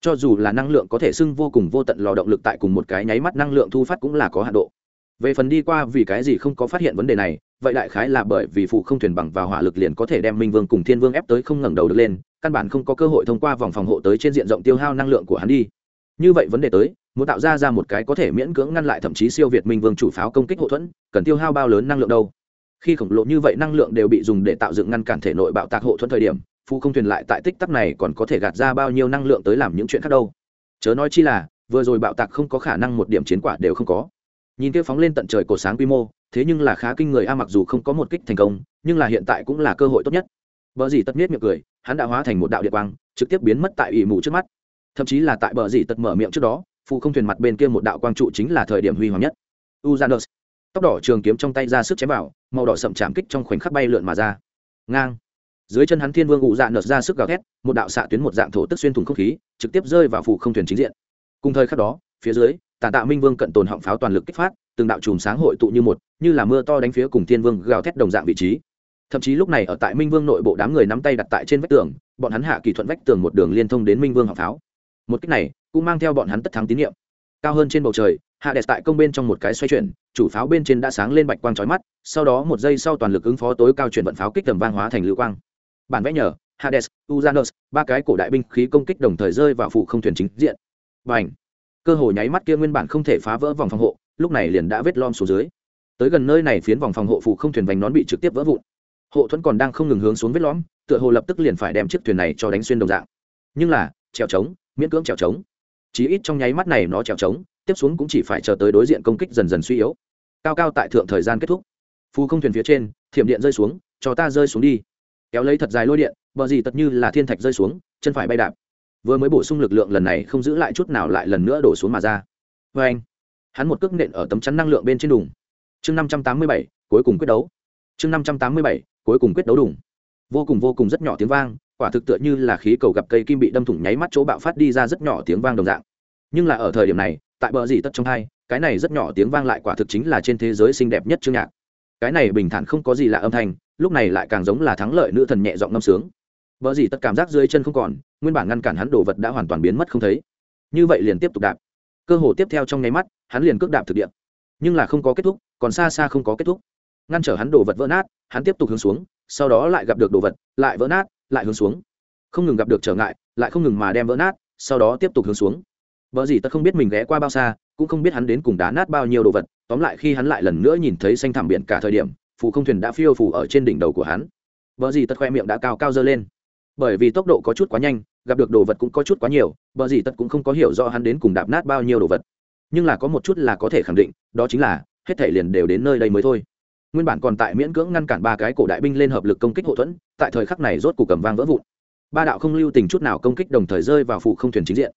Cho dù là năng lượng có thể xưng vô cùng vô tận lò động lực tại cùng một cái nháy mắt năng lượng thu phát cũng là có hạ độ. Về phần đi qua vì cái gì không có phát hiện vấn đề này vậy đại khái là bởi vì phụ không thuyền bằng và hỏa lực liền có thể đem minh vương cùng thiên vương ép tới không ngẩng đầu được lên, căn bản không có cơ hội thông qua vòng phòng hộ tới trên diện rộng tiêu hao năng lượng của hắn đi. Như vậy vấn đề tới, muốn tạo ra ra một cái có thể miễn cưỡng ngăn lại thậm chí siêu việt minh vương chủ pháo công kích hậu thuẫn, cần tiêu hao bao lớn năng lượng đâu? Khi khổng lồ như vậy năng lượng đều bị dùng để tạo dựng ngăn cản thể nội bạo tạc hộ thuẫn thời điểm, phụ không thuyền lại tại tích tắc này còn có thể gạt ra bao nhiêu năng lượng tới làm những chuyện khác đâu? Chớ nói chi là, vừa rồi bạo tạc không có khả năng một điểm chiến quả đều không có. Nhìn kia phóng lên tận trời cổ sáng quy mô thế nhưng là khá kinh người a, mặc dù không có một kích thành công, nhưng là hiện tại cũng là cơ hội tốt nhất. Vợ dì tất miết miệng cười, hắn đã hóa thành một đạo điện quang, trực tiếp biến mất tại ủy mù trước mắt. Thậm chí là tại bờ dì tật mở miệng trước đó phụ không thuyền mặt bên kia một đạo quang trụ chính là thời điểm huy hoàng nhất. Uzanus. Tóc đỏ trường kiếm trong tay ra sức chém vào, màu đỏ sậm chạm kích trong khoảnh khắc bay lượn mà ra. Ngang. Dưới chân hắn thiên vương ụ dạ nợt ra sức gào thét, một đạo xạ tuyến một dạng thổ tức xuyên thủng không khí, trực tiếp rơi vào phụ không thuyền chính diện. Cùng thời khắc đó, phía dưới tàn tạ minh vương cận tồn họng pháo toàn lực kích phát từng đạo chùm sáng hội tụ như một, như là mưa to đánh phía cùng thiên vương gào thét đồng dạng vị trí. Thậm chí lúc này ở tại minh vương nội bộ đám người nắm tay đặt tại trên vách tường, bọn hắn hạ kỳ thuận vách tường một đường liên thông đến minh vương học pháo một cách này, cũng mang theo bọn hắn tất thắng tín nhiệm. Cao hơn trên bầu trời, hạ đẹp tại công bên trong một cái xoay chuyển, chủ pháo bên trên đã sáng lên bạch quang trói mắt, sau đó một giây sau toàn lực ứng phó tối cao chuyển vận pháo kích tầm vang hóa thành lưu quang. Bản vẽ nhờ hades Uranus, ba cái cổ đại binh khí công kích đồng thời rơi vào phụ không thuyền chính diện. Và ảnh cơ hồ nháy mắt kia nguyên bản không thể phá vỡ vòng phòng hộ lúc này liền đã vết lom xuống dưới. Tới gần nơi này phiến vòng phòng hộ phụ không thuyền vành nón bị trực tiếp vỡ vụn. Hộ thuẫn còn đang không ngừng hướng xuống vết lõm, tựa hồ lập tức liền phải đem chiếc thuyền này cho đánh xuyên đồng dạng. Nhưng là, trèo trống, miễn cưỡng trèo trống. Chí ít trong nháy mắt này nó trèo trống, tiếp xuống cũng chỉ phải chờ tới đối diện công kích dần dần suy yếu. Cao cao tại thượng thời gian kết thúc. Phù không thuyền phía trên, thiểm điện rơi xuống, cho ta rơi xuống đi. Kéo lấy thật dài lôi điện, bờ gì tật như là thiên thạch rơi xuống, chân phải bay đạp. Vừa mới bổ sung lực lượng lần này không giữ lại chút nào lại lần nữa đổ xuống mà ra. Vê anh hắn một cước nện ở tấm chắn năng lượng bên trên đùng. Chương năm trăm tám mươi bảy cuối cùng quyết đấu. Chương năm trăm tám mươi bảy cuối cùng quyết đấu đùng. Vô cùng vô cùng rất nhỏ tiếng vang quả thực tựa như là khí cầu gặp cây kim bị đâm thủng nháy mắt chỗ bạo phát đi ra rất nhỏ tiếng vang đồng dạng. Nhưng là ở thời điểm này tại bờ dì tất trong hai cái này rất nhỏ tiếng vang lại quả thực chính là trên thế giới xinh đẹp nhất chương nhạc. Cái này bình thản không có gì lạ âm thanh lúc này lại càng giống là thắng lợi nữ thần nhẹ giọng ngâm sướng. Bờ gì tất cảm giác dưới chân không còn, nguyên bản ngăn cản hắn đồ vật đã hoàn toàn biến mất không thấy. Như vậy liền tiếp tục đạp. Cơ hội tiếp theo trong nháy mắt, hắn liền cước đạp thực địa. Nhưng là không có kết thúc, còn xa xa không có kết thúc. Ngăn trở hắn đồ vật vỡ nát, hắn tiếp tục hướng xuống, sau đó lại gặp được đồ vật, lại vỡ nát, lại hướng xuống. Không ngừng gặp được trở ngại, lại không ngừng mà đem vỡ nát, sau đó tiếp tục hướng xuống. vợ gì tất không biết mình ghé qua bao xa, cũng không biết hắn đến cùng đá nát bao nhiêu đồ vật, tóm lại khi hắn lại lần nữa nhìn thấy xanh thẳm biển cả thời điểm, phù không thuyền đã phiêu phù ở trên đỉnh đầu của hắn. vợ gì tất khoe miệng đã cao cao dơ lên bởi vì tốc độ có chút quá nhanh, gặp được đồ vật cũng có chút quá nhiều, bờ gì tất cũng không có hiểu rõ hắn đến cùng đạp nát bao nhiêu đồ vật. Nhưng là có một chút là có thể khẳng định, đó chính là, hết thể liền đều đến nơi đây mới thôi. Nguyên bản còn tại miễn cưỡng ngăn cản ba cái cổ đại binh lên hợp lực công kích hậu thuẫn, tại thời khắc này rốt cuộc cầm vang vỡ vụn. Ba đạo không lưu tình chút nào công kích đồng thời rơi vào phụ không thuyền chính diện.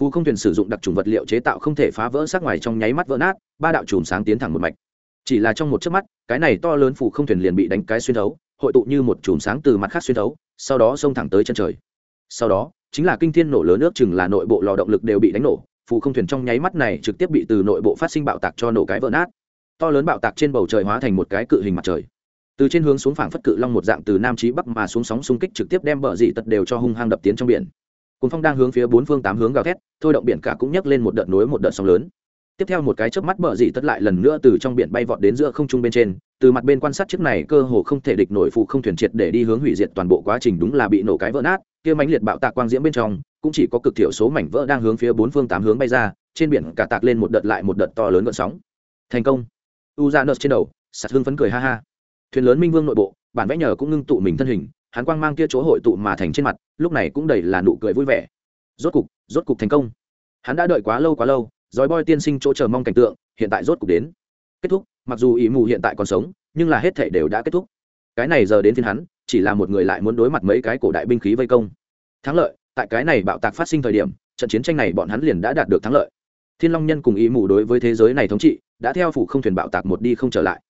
Phụ không thuyền sử dụng đặc trùng vật liệu chế tạo không thể phá vỡ sát ngoài trong nháy mắt vỡ nát, ba đạo chùm sáng tiến thẳng một mạch. Chỉ là trong một chớp mắt, cái này to lớn phụ không thuyền liền bị đánh cái xuyên thấu, hội tụ như một chùm sáng từ mặt khác xuyên thấu sau đó xông thẳng tới chân trời. Sau đó, chính là kinh thiên nổ lớn nước chừng là nội bộ lò động lực đều bị đánh nổ phụ không thuyền trong nháy mắt này trực tiếp bị từ nội bộ phát sinh bạo tạc cho nổ cái vỡ nát. To lớn bạo tạc trên bầu trời hóa thành một cái cự hình mặt trời. Từ trên hướng xuống phảng phất cự long một dạng từ nam chí bắc mà xuống sóng xung kích trực tiếp đem bờ dị tật đều cho hung hăng đập tiến trong biển. Cùng phong đang hướng phía bốn phương tám hướng gào thét, thôi động biển cả cũng nhấc lên một đợt núi một đợt sóng lớn tiếp theo một cái chớp mắt bờ dị tất lại lần nữa từ trong biển bay vọt đến giữa không trung bên trên, từ mặt bên quan sát chiếc này cơ hồ không thể địch nổi phụ không thuyền triệt để đi hướng hủy diệt toàn bộ quá trình đúng là bị nổ cái vỡ nát, kia mãnh liệt bạo tạc quang diễm bên trong, cũng chỉ có cực thiểu số mảnh vỡ đang hướng phía bốn phương tám hướng bay ra, trên biển cả tạc lên một đợt lại một đợt to lớn gợn sóng. Thành công. U ra nợt trên đầu, sạt hương phấn cười ha ha. Thuyền lớn minh vương nội bộ, bản vẽ nhờ cũng ngưng tụ mình thân hình, hắn quang mang kia chỗ hội tụ mà thành trên mặt, lúc này cũng đầy là nụ cười vui vẻ. Rốt cục rốt cục thành công. Hắn đã đợi quá lâu quá lâu dòi boy tiên sinh chỗ chờ mong cảnh tượng, hiện tại rốt cục đến. Kết thúc, mặc dù ý mù hiện tại còn sống, nhưng là hết thể đều đã kết thúc. Cái này giờ đến phiên hắn, chỉ là một người lại muốn đối mặt mấy cái cổ đại binh khí vây công. Thắng lợi, tại cái này bạo tạc phát sinh thời điểm, trận chiến tranh này bọn hắn liền đã đạt được thắng lợi. Thiên long nhân cùng ý mù đối với thế giới này thống trị, đã theo phủ không thuyền bạo tạc một đi không trở lại.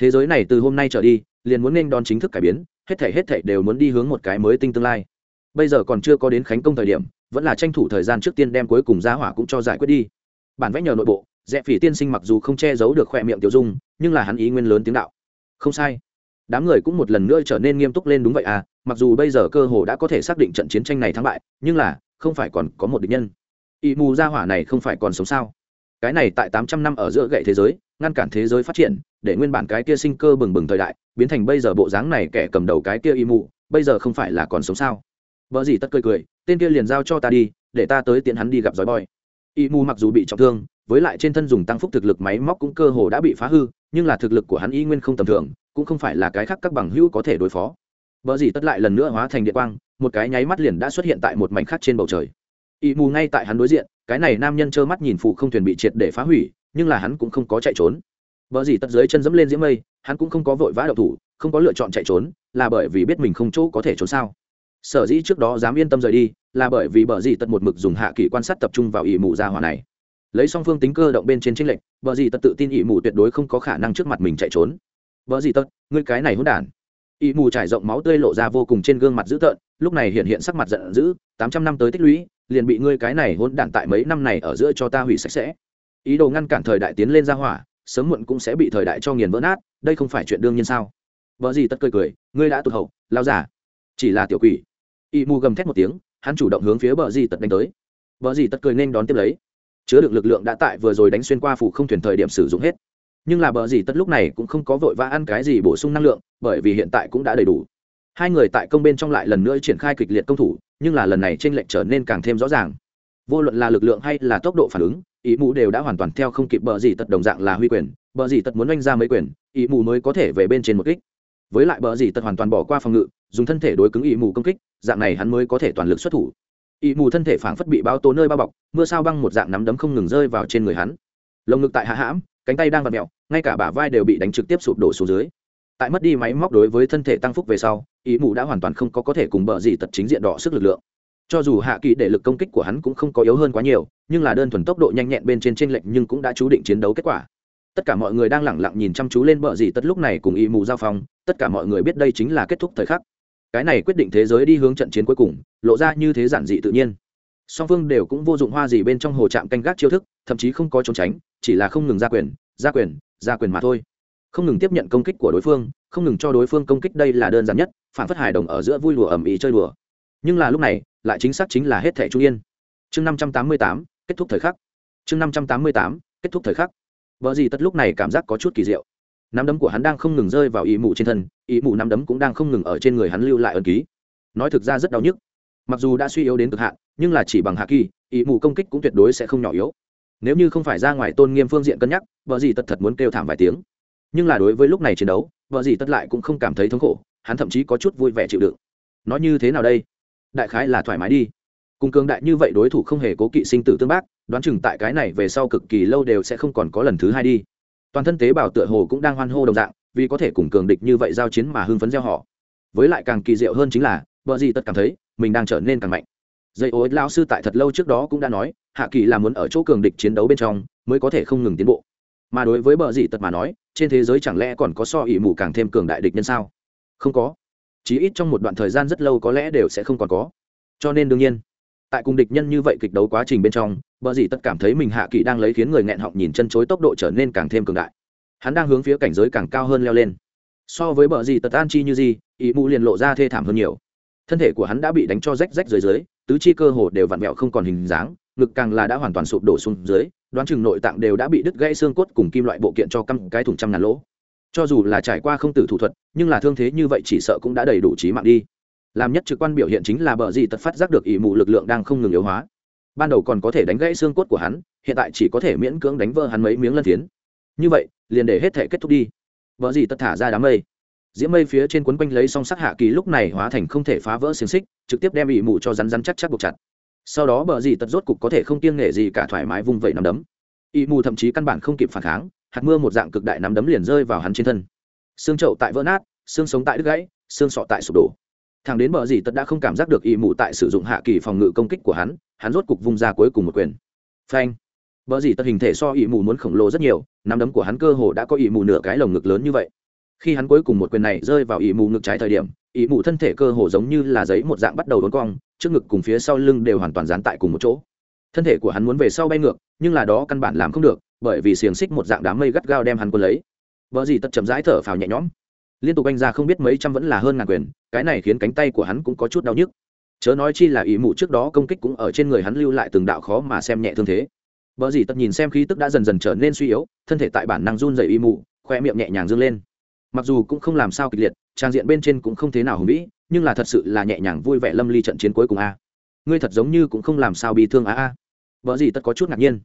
Thế giới này từ hôm nay trở đi, liền muốn nên đón chính thức cải biến, hết thể hết thể đều muốn đi hướng một cái mới tinh tương lai. Bây giờ còn chưa có đến khánh công thời điểm, vẫn là tranh thủ thời gian trước tiên đem cuối cùng giá hỏa cũng cho giải quyết đi bản vẽ nhờ nội bộ, rẽ phỉ tiên sinh mặc dù không che giấu được khoe miệng tiểu dung, nhưng là hắn ý nguyên lớn tiếng đạo. Không sai. Đám người cũng một lần nữa trở nên nghiêm túc lên đúng vậy à mặc dù bây giờ cơ hồ đã có thể xác định trận chiến tranh này thắng bại, nhưng là, không phải còn có một địch nhân. Ỵ mù gia hỏa này không phải còn sống sao? Cái này tại tám trăm năm ở giữa gậy thế giới, ngăn cản thế giới phát triển, để nguyên bản cái kia sinh cơ bừng bừng thời đại, biến thành bây giờ bộ dáng này kẻ cầm đầu cái kia y mù, bây giờ không phải là còn sống sao? Vợ gì tất cười cười, tên kia liền giao cho ta đi, để ta tới tiện hắn đi gặp giói boy y mù mặc dù bị trọng thương, với lại trên thân dùng tăng phúc thực lực máy móc cũng cơ hồ đã bị phá hư, nhưng là thực lực của hắn y nguyên không tầm thường, cũng không phải là cái khác các bằng hữu có thể đối phó. Vợ gì tất lại lần nữa hóa thành điện quang, một cái nháy mắt liền đã xuất hiện tại một mảnh khác trên bầu trời. Y mù ngay tại hắn đối diện, cái này nam nhân trơ mắt nhìn phụ không thuyền bị triệt để phá hủy, nhưng là hắn cũng không có chạy trốn. Vợ gì tất dưới chân dẫm lên diễm mây, hắn cũng không có vội vã đậu thủ, không có lựa chọn chạy trốn, là bởi vì biết mình không chỗ có thể trốn sao sở dĩ trước đó dám yên tâm rời đi là bởi vì bờ dì tật một mực dùng hạ kỳ quan sát tập trung vào ỷ mù gia hỏa này. Lấy song phương tính cơ động bên trên trinh lệnh, bờ dì tật tự tin ỷ mù tuyệt đối không có khả năng trước mặt mình chạy trốn. Bờ dì tật ngươi cái này hỗn đản. Ỷ mù trải rộng máu tươi lộ ra vô cùng trên gương mặt dữ tợn lúc này hiện hiện sắc mặt giận dữ tám trăm năm tới tích lũy liền bị ngươi cái này hỗn đản tại mấy năm này ở giữa cho ta hủy sạch sẽ. Ý đồ ngăn cản thời đại tiến lên ra hỏa sớm muộn cũng sẽ bị thời đại cho nghiền vỡ nát đây không phải chuyện đương nhiên sao? Vợ gì tất cười cười ngươi đã tụt hậu lao giả chỉ là tiểu quỷ y mù gầm thét một tiếng, hắn chủ động hướng phía bờ dì tật đánh tới. Bờ dì tật cười nên đón tiếp lấy. Chứa được lực lượng đã tại vừa rồi đánh xuyên qua phủ không thuyền thời điểm sử dụng hết. Nhưng là bờ dì tật lúc này cũng không có vội vã ăn cái gì bổ sung năng lượng, bởi vì hiện tại cũng đã đầy đủ. Hai người tại công bên trong lại lần nữa triển khai kịch liệt công thủ, nhưng là lần này t r ê n lệch trở nên càng thêm rõ ràng. Vô luận là lực lượng hay là tốc độ phản ứng ý mù đều đã hoàn toàn theo không kịp bờ dì tật đồng dạng là huy quyền. Bờ dì tật muốn oanh ra mấy quyền ý mù mới có thể về bên trên một kích với lại bờ gì tật hoàn toàn bỏ qua phòng ngự, dùng thân thể đối cứng ý mù công kích, dạng này hắn mới có thể toàn lực xuất thủ. Ý mù thân thể phảng phất bị bao tố nơi bao bọc, mưa sao băng một dạng nắm đấm không ngừng rơi vào trên người hắn. Lồng ngực tại hạ hãm, cánh tay đang vặt mẹo ngay cả bả vai đều bị đánh trực tiếp sụp đổ xuống dưới. Tại mất đi máy móc đối với thân thể tăng phúc về sau ý mù đã hoàn toàn không có có thể cùng bờ gì tật chính diện đỏ sức lực lượng. Cho dù hạ kỳ để lực công kích của hắn cũng không có yếu hơn quá nhiều, nhưng là đơn thuần tốc độ nhanh nhẹn bên trên t r ê n lệch nhưng cũng đã chú định chiến đấu kết quả tất cả mọi người đang lẳng lặng nhìn chăm chú lên bờ gì tất lúc này cùng y mù giao phong, tất cả mọi người biết đây chính là kết thúc thời khắc. Cái này quyết định thế giới đi hướng trận chiến cuối cùng, lộ ra như thế giản dị tự nhiên. Song phương đều cũng vô dụng hoa gì bên trong hồ trạm canh gác chiêu thức, thậm chí không có trốn tránh, chỉ là không ngừng ra quyền ra quyền ra quyền mà thôi. Không ngừng tiếp nhận công kích của đối phương, không ngừng cho đối phương công kích đây là đơn giản nhất, phản phất hài đồng ở giữa vui lùa ẩm ý chơi đùa. Nhưng là lúc này, lại chính xác chính là hết thẻ trung yên. Chương năm trăm tám mươi tám, kết thúc thời khắc. Chương năm trăm tám mươi tám, kết thúc thời khắc vợ gì tất lúc này cảm giác có chút kỳ diệu. Nắm đấm của hắn đang không ngừng rơi vào ý mụ trên thân ý mụ nắm đấm cũng đang không ngừng ở trên người hắn lưu lại ẩn ký. Nói thực ra rất đau nhức. Mặc dù đã suy yếu đến cực hạn, nhưng là chỉ bằng hạ kỳ ý mụ công kích cũng tuyệt đối sẽ không nhỏ yếu. Nếu như không phải ra ngoài tôn nghiêm phương diện cân nhắc vợ gì tất thật muốn kêu thảm vài tiếng. Nhưng là đối với lúc này chiến đấu vợ gì tất lại cũng không cảm thấy thống khổ, hắn thậm chí có chút vui vẻ chịu đựng. Nói như thế nào đây? Đại khái là thoải mái đi. Cùng cường đại như vậy đối thủ không hề cố kỵ sinh tử tương bác đoán chừng tại cái này về sau cực kỳ lâu đều sẽ không còn có lần thứ hai đi. Toàn thân tế bào tựa hồ cũng đang hoan hô đồng dạng, vì có thể cùng cường địch như vậy giao chiến mà hưng phấn gieo họ. Với lại càng kỳ diệu hơn chính là, vợ gì tất cảm thấy, mình đang trở nên càng mạnh. Dây ô lao sư tại thật lâu trước đó cũng đã nói, hạ kỳ là muốn ở chỗ cường địch chiến đấu bên trong, mới có thể không ngừng tiến bộ. Mà đối với bờ dị tật mà nói, trên thế giới chẳng lẽ còn có so ỉ mù càng thêm cường đại địch nhân sao? Không có. Chí ít trong một đoạn thời gian rất lâu có lẽ đều sẽ không còn có. Cho nên đương nhiên, tại cùng địch nhân như vậy kịch đấu quá trình bên trong bờ dị tất cảm thấy mình hạ kỳ đang lấy khiến người nghẹn họng nhìn chân chối tốc độ trở nên càng thêm cường đại. Hắn đang hướng phía cảnh giới càng cao hơn leo lên. So với bờ dị tất an chi như gì, ý mù liền lộ ra thê thảm hơn nhiều. Thân thể của hắn đã bị đánh cho rách rách dưới dưới, tứ chi cơ hồ đều vặn vẹo không còn hình dáng, ngực càng là đã hoàn toàn sụp đổ xuống dưới, đoán chừng nội tạng đều đã bị đứt gãy xương cốt cùng kim loại bộ kiện cho căm cái thùng trăm ngàn lỗ. Cho dù là trải qua không tử thủ thuật, nhưng là thương thế như vậy chỉ sợ cũng đã đầy đủ chí mạng đi. Làm nhất trực quan biểu hiện chính là bờ gì tật phát giác được ý mù lực lượng đang không ngừng yếu hóa ban đầu còn có thể đánh gãy xương cốt của hắn, hiện tại chỉ có thể miễn cưỡng đánh vỡ hắn mấy miếng lân phiến. Như vậy, liền để hết thể kết thúc đi. Vợ gì tật thả ra đám mây. Diễm mây phía trên quấn quanh lấy song sắc hạ kỳ lúc này hóa thành không thể phá vỡ xiềng xích, trực tiếp đem ỷ mù cho rắn rắn chắc chắc buộc chặt. Sau đó bờ gì tật rốt cục có thể không kiêng nghệ gì cả thoải mái vung vẩy nắm đấm. Y mù thậm chí căn bản không kịp phản kháng, hạt mưa một dạng cực đại nắm đấm liền rơi vào hắn trên thân. Xương trậu tại vỡ nát, xương sống tại đứt gãy, xương sọ tại sụp đổ thằng đến bờ gì tật đã không cảm giác được y mù tại sử dụng hạ kỳ phòng ngự công kích của hắn hắn rốt cục vung ra cuối cùng một quyền. Phanh. Bờ gì tật hình thể so y mù muốn khổng lồ rất nhiều, nắm đấm của hắn cơ hồ đã có y mù nửa cái lồng ngực lớn như vậy. Khi hắn cuối cùng một quyền này rơi vào y mù ngực trái thời điểm, y mù thân thể cơ hồ giống như là giấy một dạng bắt đầu đốn cong, trước ngực cùng phía sau lưng đều hoàn toàn dán tại cùng một chỗ. Thân thể của hắn muốn về sau bay ngược, nhưng là đó căn bản làm không được, bởi vì xiềng xích một dạng đám mây gắt gao đem hắn quân lấy. Vợ gì tật chậm rãi thở phào nhẹ nhõm liên tục anh ra không biết mấy trăm vẫn là hơn ngàn quyền, cái này khiến cánh tay của hắn cũng có chút đau nhức. Chớ nói chi là ý mụ trước đó công kích cũng ở trên người hắn lưu lại từng đạo khó mà xem nhẹ thương thế. Vợ gì tật nhìn xem khí tức đã dần dần trở nên suy yếu, thân thể tại bản năng run dày y mụ, khoe miệng nhẹ nhàng dâng lên. Mặc dù cũng không làm sao kịch liệt, trang diện bên trên cũng không thế nào hùng vĩ, nhưng là thật sự là nhẹ nhàng vui vẻ lâm ly trận chiến cuối cùng a. Ngươi thật giống như cũng không làm sao bị thương a a. Vợ gì tất có chút ngạc nhiên.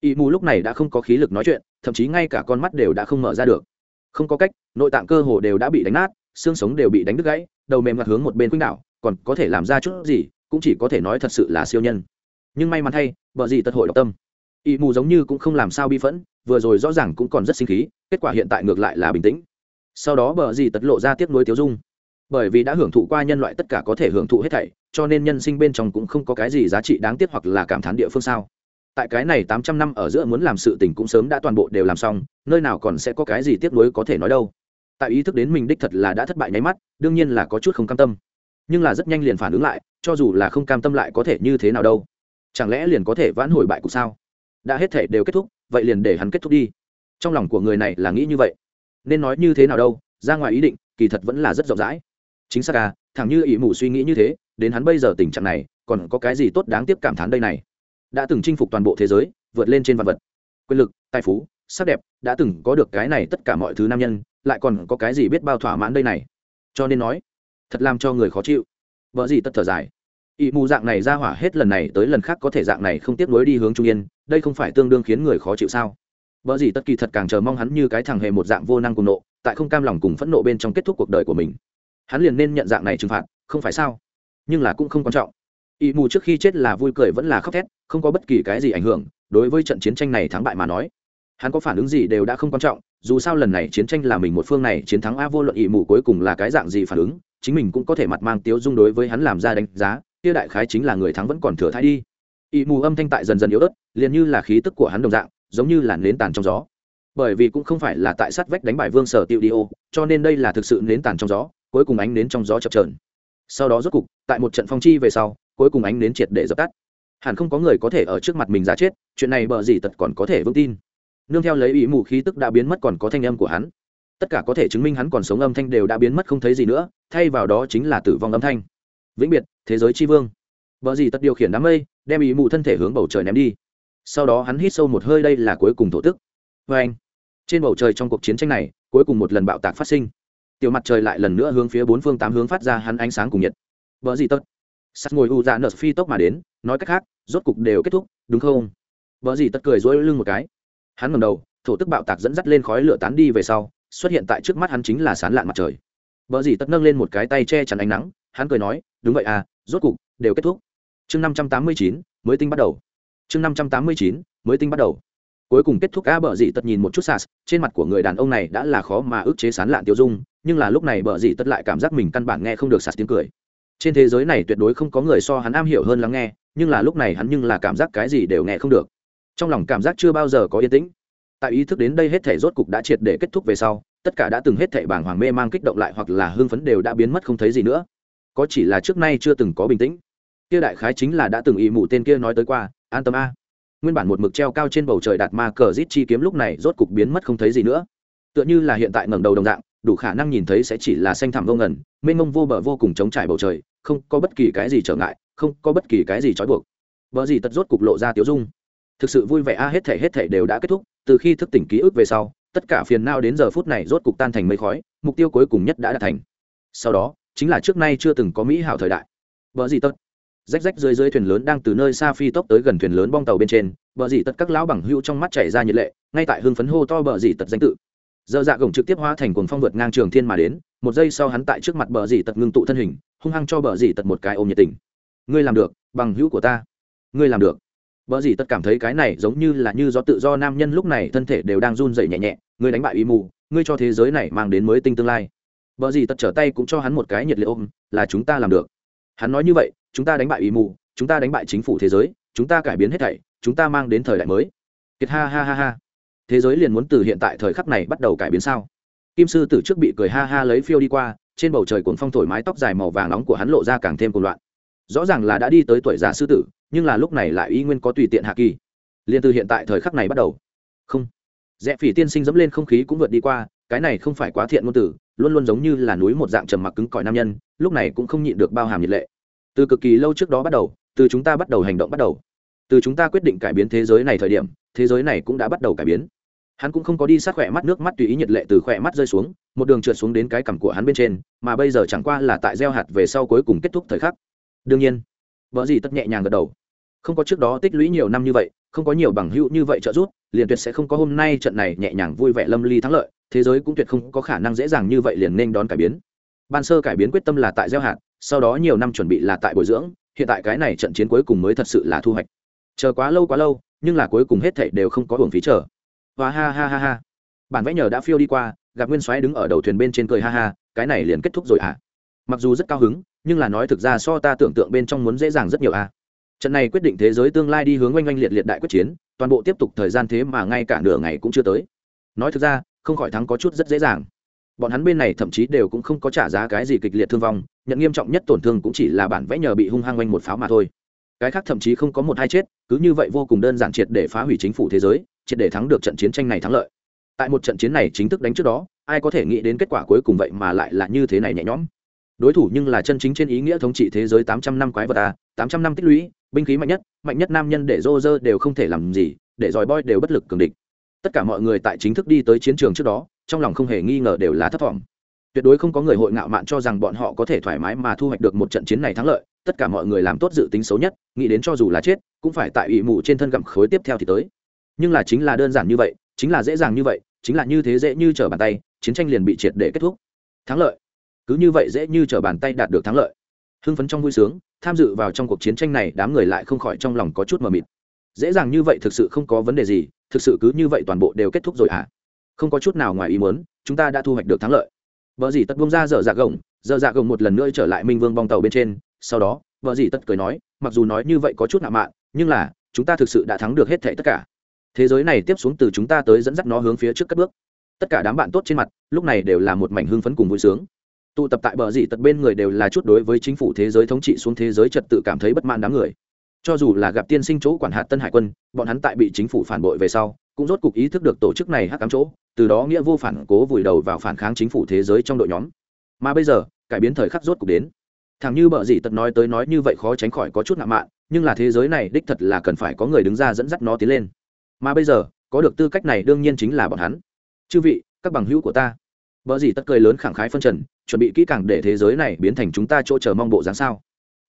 Y mù lúc này đã không có khí lực nói chuyện, thậm chí ngay cả con mắt đều đã không mở ra được không có cách, nội tạng cơ hồ đều đã bị đánh nát, xương sống đều bị đánh đứt gãy, đầu mềm mặt hướng một bên quýnh đạo còn có thể làm ra chút gì, cũng chỉ có thể nói thật sự là siêu nhân. Nhưng may mắn thay, vợ gì tật hội độc tâm. Y mù giống như cũng không làm sao bi phẫn, vừa rồi rõ ràng cũng còn rất sinh khí, kết quả hiện tại ngược lại là bình tĩnh. Sau đó bờ gì tật lộ ra tiếp nối tiếu dung. Bởi vì đã hưởng thụ qua nhân loại tất cả có thể hưởng thụ hết thảy, cho nên nhân sinh bên trong cũng không có cái gì giá trị đáng tiếc hoặc là cảm thán địa phương sao tại cái này tám trăm năm ở giữa muốn làm sự tình cũng sớm đã toàn bộ đều làm xong, nơi nào còn sẽ có cái gì tiếc nuối có thể nói đâu. Tại ý thức đến mình đích thật là đã thất bại nháy mắt, đương nhiên là có chút không cam tâm. Nhưng là rất nhanh liền phản ứng lại, cho dù là không cam tâm lại có thể như thế nào đâu. Chẳng lẽ liền có thể vãn hồi bại cục sao? Đã hết thể đều kết thúc, vậy liền để hắn kết thúc đi. Trong lòng của người này là nghĩ như vậy. Nên nói như thế nào đâu, ra ngoài ý định, kỳ thật vẫn là rất rộng rãi. Chính xác à thẳng như ỷ mù suy nghĩ như thế, đến hắn bây giờ tình trạng này, còn có cái gì tốt đáng tiếc cảm thán đây này? Đã từng chinh phục toàn bộ thế giới, vượt lên trên vạn vật. Quyền lực, tài phú, sắc đẹp đã từng có được cái này tất cả mọi thứ nam nhân, lại còn có cái gì biết bao thỏa mãn đây này? Cho nên nói, thật làm cho người khó chịu. Vợ gì tất thở dài. Ỵ mù dạng này ra hỏa hết lần này tới lần khác có thể dạng này không tiếp nối đi hướng trung yên, đây không phải tương đương khiến người khó chịu sao? Vợ gì tất kỳ thật càng chờ mong hắn như cái thằng hề một dạng vô năng cùng nộ, tại không cam lòng cùng phẫn nộ bên trong kết thúc cuộc đời của mình. Hắn liền nên nhận dạng này trừng phạt, không phải sao? Nhưng là cũng không quan trọng ỵ mù trước khi chết là vui cười vẫn là khóc thét, không có bất kỳ cái gì ảnh hưởng, đối với trận chiến tranh này thắng bại mà nói. Hắn có phản ứng gì đều đã không quan trọng, dù sao lần này chiến tranh là mình một phương này, chiến thắng a vô luận ỵ mù cuối cùng là cái dạng gì phản ứng, chính mình cũng có thể mặt mang tiếu dung đối với hắn làm ra đánh giá, kia đại khái chính là người thắng vẫn còn thừa thai đi. Ỵ mù âm thanh tại dần dần yếu ớt, liền như là khí tức của hắn đồng dạng, giống như là nến tàn trong gió. Bởi vì cũng không phải là tại sát vách đánh bại vương sở tiêu đi ô, cho nên đây là thực sự nến tàn trong gió, cuối cùng ánh nến trong gió chập trờn sau đó rốt cục, tại một trận phong chi về sau cuối cùng ánh nến triệt để dập tắt. Hẳn không có người có thể ở trước mặt mình ra chết, chuyện này bờ gì tật còn có thể vững tin. Nương theo lấy ý mù khí tức đã biến mất còn có thanh âm của hắn. Tất cả có thể chứng minh hắn còn sống âm thanh đều đã biến mất không thấy gì nữa, thay vào đó chính là tử vong âm thanh. Vĩnh biệt, thế giới tri vương. Vợ gì tật điều khiển đám mây, đem ý mù thân thể hướng bầu trời ném đi. Sau đó hắn hít sâu một hơi đây là cuối cùng thổ tức. Vê anh, trên bầu trời trong cuộc chiến tranh này, cuối cùng một lần bạo tạc phát sinh. Tiểu mặt trời lại lần nữa hướng phía bốn phương tám hướng phát ra hắn ánh sáng cùng nhiệt. Vợ gì tất sắt ngồi u dạ nợ phi tốc mà đến, nói cách khác, rốt cục đều kết thúc, đúng không? Vợ gì tất cười dối lưng một cái. Hắn ngầm đầu, thổ tức bạo tạc dẫn dắt lên khói lửa tán đi về sau, xuất hiện tại trước mắt hắn chính là sán lạn mặt trời. Vợ gì tất nâng lên một cái tay che chắn ánh nắng, hắn cười nói, đúng vậy à rốt cục, đều kết thúc. Chương năm trăm tám mươi chín, mới tinh bắt đầu. Chương năm trăm tám mươi chín, mới tinh bắt đầu. Cuối cùng kết thúc a bờ dị tật nhìn một chút sas, trên mặt của người đàn ông này đã là khó mà ức chế sán lạn tiêu dung, nhưng là lúc này bờ dị tật lại cảm giác mình căn bản nghe không được sas tiếng cười trên thế giới này tuyệt đối không có người so hắn am hiểu hơn lắng nghe, nhưng là lúc này hắn nhưng là cảm giác cái gì đều nghe không được. Trong lòng cảm giác chưa bao giờ có yên tĩnh. Tại ý thức đến đây hết thể rốt cục đã triệt để kết thúc về sau, tất cả đã từng hết thể bảng hoàng mê mang kích động lại hoặc là hưng phấn đều đã biến mất không thấy gì nữa. Có chỉ là trước nay chưa từng có bình tĩnh. Kia đại khái chính là đã từng ý mụ tên kia nói tới qua, an tâm a. Nguyên bản một mực treo cao trên bầu trời đạt ma cờ rít chi kiếm lúc này rốt cục biến mất không thấy gì nữa. Tựa như là hiện tại ngẩng đầu đồng dạng, đủ khả năng nhìn thấy sẽ chỉ là xanh thẳm vô ngần, mênh mông vô bờ vô cùng chống trải bầu trời không có bất kỳ cái gì trở ngại, không có bất kỳ cái gì trói buộc. Vợ gì tật rốt cục lộ ra tiếu dung. Thực sự vui vẻ, a, hết thể hết thể đều đã kết thúc. Từ khi thức tỉnh ký ức về sau, tất cả phiền não đến giờ phút này rốt cục tan thành mây khói, mục tiêu cuối cùng nhất đã đạt thành. Sau đó, chính là trước nay chưa từng có mỹ hảo thời đại. Vợ gì tật. Rách rách dưới dưới thuyền lớn đang từ nơi xa phi tốc tới gần thuyền lớn bong tàu bên trên bờ gì tật các lão bằng hưu trong mắt chảy ra nhiệt lệ, ngay tại hưng phấn hô to bờ gì tật danh tự. Dơ dạ gồng trực tiếp hóa thành cuồng phong vượt ngang trường thiên mà đến, một giây sau hắn tại trước mặt bờ dì tật ngưng tụ thân hình hung hăng cho bờ dì tật một cái ôm nhiệt tình. Ngươi làm được, bằng hữu của ta. Ngươi làm được. Bờ dì tật cảm thấy cái này giống như là như do tự do nam nhân lúc này thân thể đều đang run dậy nhẹ nhẹ, ngươi đánh bại ý mù, ngươi cho thế giới này mang đến mới tinh tương lai. Bờ dì tật trở tay cũng cho hắn một cái nhiệt liệt ôm, là chúng ta làm được. Hắn nói như vậy, chúng ta đánh bại ý mù, chúng ta đánh bại chính phủ thế giới, chúng ta cải biến hết thảy, chúng ta mang đến thời đại mới. Kiệt ha ha ha ha. Thế giới liền muốn từ hiện tại thời khắc này bắt đầu cải biến sao? Kim sư tử trước bị cười ha ha lấy phiêu đi qua trên bầu trời cuồng phong thổi mái tóc dài màu vàng nóng của hắn lộ ra càng thêm cuồng loạn. Rõ ràng là đã đi tới tuổi già sư tử, nhưng là lúc này lại y nguyên có tùy tiện hạ kỳ. Liền từ hiện tại thời khắc này bắt đầu. Không. Rẽ phỉ tiên sinh dẫm lên không khí cũng vượt đi qua, cái này không phải quá thiện ngôn tử, luôn luôn giống như là núi một dạng trầm mặc cứng cỏi nam nhân, lúc này cũng không nhịn được bao hàm nhiệt lệ. Từ cực kỳ lâu trước đó bắt đầu, từ chúng ta bắt đầu hành động bắt đầu. Từ chúng ta quyết định cải biến thế giới này thời điểm, thế giới này cũng đã bắt đầu cải biến. Hắn cũng không có đi sát khỏe mắt, nước mắt tùy ý nhiệt lệ từ khỏe mắt rơi xuống một đường trượt xuống đến cái cằm của hắn bên trên, mà bây giờ chẳng qua là tại gieo hạt về sau cuối cùng kết thúc thời khắc. Đương nhiên, vợ gì tất nhẹ nhàng gật đầu. Không có trước đó tích lũy nhiều năm như vậy, không có nhiều bằng hữu như vậy trợ giúp, liền tuyệt sẽ không có hôm nay trận này nhẹ nhàng vui vẻ lâm ly thắng lợi, thế giới cũng tuyệt không có khả năng dễ dàng như vậy liền nên đón cải biến. Ban sơ cải biến quyết tâm là tại gieo hạt, sau đó nhiều năm chuẩn bị là tại bồi dưỡng, hiện tại cái này trận chiến cuối cùng mới thật sự là thu hoạch. Chờ quá lâu quá lâu, nhưng là cuối cùng hết thảy đều không có hưởng phí chờ. Và ha ha ha ha. Bản vẽ nhờ đã phiêu đi qua gặp nguyên soái đứng ở đầu thuyền bên trên cười ha ha, cái này liền kết thúc rồi à? Mặc dù rất cao hứng, nhưng là nói thực ra so ta tưởng tượng bên trong muốn dễ dàng rất nhiều à? Trận này quyết định thế giới tương lai đi hướng oanh oanh liệt liệt đại quyết chiến, toàn bộ tiếp tục thời gian thế mà ngay cả nửa ngày cũng chưa tới. Nói thực ra, không khỏi thắng có chút rất dễ dàng. Bọn hắn bên này thậm chí đều cũng không có trả giá cái gì kịch liệt thương vong, nhận nghiêm trọng nhất tổn thương cũng chỉ là bản vẽ nhờ bị hung hăng oanh một pháo mà thôi. Cái khác thậm chí không có một hai chết, cứ như vậy vô cùng đơn giản triệt để phá hủy chính phủ thế giới, triệt để thắng được trận chiến tranh này thắng lợi tại một trận chiến này chính thức đánh trước đó, ai có thể nghĩ đến kết quả cuối cùng vậy mà lại là như thế này nhẹ nhõm. Đối thủ nhưng là chân chính trên ý nghĩa thống trị thế giới tám trăm năm quái vật ta tám trăm năm tích lũy, binh khí mạnh nhất mạnh nhất nam nhân để rô rơ đều không thể làm gì, để dòi boy đều bất lực cường địch. Tất cả mọi người tại chính thức đi tới chiến trường trước đó, trong lòng không hề nghi ngờ đều là thất vọng. Tuyệt đối không có người hội ngạo mạn cho rằng bọn họ có thể thoải mái mà thu hoạch được một trận chiến này thắng lợi, tất cả mọi người làm tốt dự tính xấu nhất, nghĩ đến cho dù là chết, cũng phải tại ủy mù trên thân gặm khối tiếp theo thì tới. Nhưng là chính là đơn giản như vậy, chính là dễ dàng như vậy chính là như thế dễ như trở bàn tay, chiến tranh liền bị triệt để kết thúc. Thắng lợi. Cứ như vậy dễ như trở bàn tay đạt được thắng lợi. Hưng phấn trong vui sướng, tham dự vào trong cuộc chiến tranh này, đám người lại không khỏi trong lòng có chút mờ mịt. Dễ dàng như vậy thực sự không có vấn đề gì, thực sự cứ như vậy toàn bộ đều kết thúc rồi à không có chút nào ngoài ý muốn, chúng ta đã thu hoạch được thắng lợi. Vợ dì tất bông ra dở dạ gồng, dở dạ gồng một lần nữa trở lại minh vương bong tàu bên trên, sau đó, vợ dì tất cười nói, mặc dù nói như vậy có chút nạ mạn, nhưng là, chúng ta thực sự đã thắng được hết thảy tất cả thế giới này tiếp xuống từ chúng ta tới dẫn dắt nó hướng phía trước cất bước. Tất cả đám bạn tốt trên mặt, lúc này đều là một mảnh hưng phấn cùng vui sướng. Tụ tập tại bờ dị tật bên người đều là chút đối với chính phủ thế giới thống trị xuống thế giới trật tự cảm thấy bất mãn đám người. Cho dù là gặp tiên sinh chỗ quản hạt tân hải quân, bọn hắn tại bị chính phủ phản bội về sau, cũng rốt cục ý thức được tổ chức này hắc cám chỗ, từ đó nghĩa vô phản cố vùi đầu vào phản kháng chính phủ thế giới trong đội nhóm. Mà bây giờ, cải biến thời khắc rốt cục đến. Thằng như bợ dị tật nói tới nói như vậy khó tránh khỏi có chút ngạo mạn, nhưng là thế giới này đích thật là cần phải có người đứng ra dẫn dắt nó tiến lên mà bây giờ, có được tư cách này đương nhiên chính là bọn hắn. Chư vị, các bằng hữu của ta. Vợ gì tất cười lớn khẳng khái phân trần, chuẩn bị kỹ càng để thế giới này biến thành chúng ta chỗ chờ mong bộ dáng sao.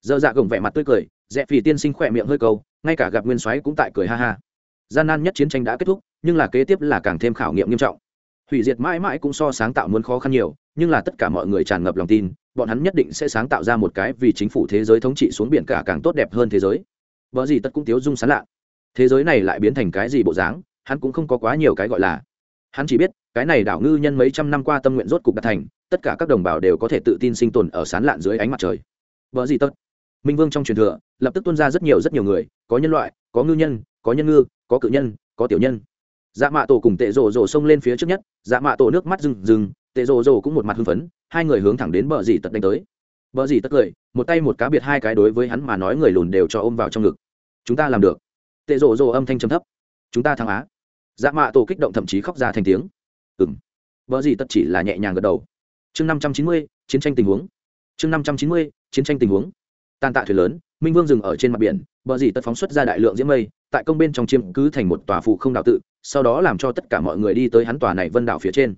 Dơ dạ gồng vẻ mặt tươi cười, rẽ phì tiên sinh khỏe miệng hơi câu, ngay cả gặp nguyên soái cũng tại cười ha ha. Gian nan nhất chiến tranh đã kết thúc, nhưng là kế tiếp là càng thêm khảo nghiệm nghiêm trọng. Hủy diệt mãi mãi cũng so sáng tạo muốn khó khăn nhiều, nhưng là tất cả mọi người tràn ngập lòng tin, bọn hắn nhất định sẽ sáng tạo ra một cái vì chính phủ thế giới thống trị xuống biển cả càng tốt đẹp hơn thế giới. Vợ gì tất cũng tiếu dung sán lạ thế giới này lại biến thành cái gì bộ dáng, hắn cũng không có quá nhiều cái gọi là. Hắn chỉ biết, cái này đảo ngư nhân mấy trăm năm qua tâm nguyện rốt cục đạt thành, tất cả các đồng bào đều có thể tự tin sinh tồn ở sán lạn dưới ánh mặt trời. Vợ gì tất minh vương trong truyền thừa, lập tức tuân ra rất nhiều rất nhiều người, có nhân loại, có ngư nhân, có nhân ngư, có cự nhân, có tiểu nhân. Dạ mạ tổ cùng tệ rồ rồ xông lên phía trước nhất dạ mạ tổ nước mắt rừng rừng, tệ rồ rồ cũng một mặt hưng phấn, hai người hướng thẳng đến bờ dì tật đánh tới. Bờ dì tất cười, một tay một cá biệt hai cái đối với hắn mà nói người lùn đều cho ôm vào trong ngực. Chúng ta làm được tệ rổ rổ âm thanh trầm thấp. Chúng ta thắng á. Dạ mạ tổ kích động thậm chí khóc ra thành tiếng. Ừ m vợ gì tất chỉ là nhẹ nhàng gật đầu. Chương năm trăm chín mươi, chiến tranh tình huống. Chương năm trăm chín mươi, chiến tranh tình huống. Tàn tạ thuyền lớn, minh vương dừng ở trên mặt biển, vợ gì tất phóng xuất ra đại lượng diễm mây, tại công bên trong chiêm cứ thành một tòa phụ không đạo tự, sau đó làm cho tất cả mọi người đi tới hắn tòa này vân đảo phía trên.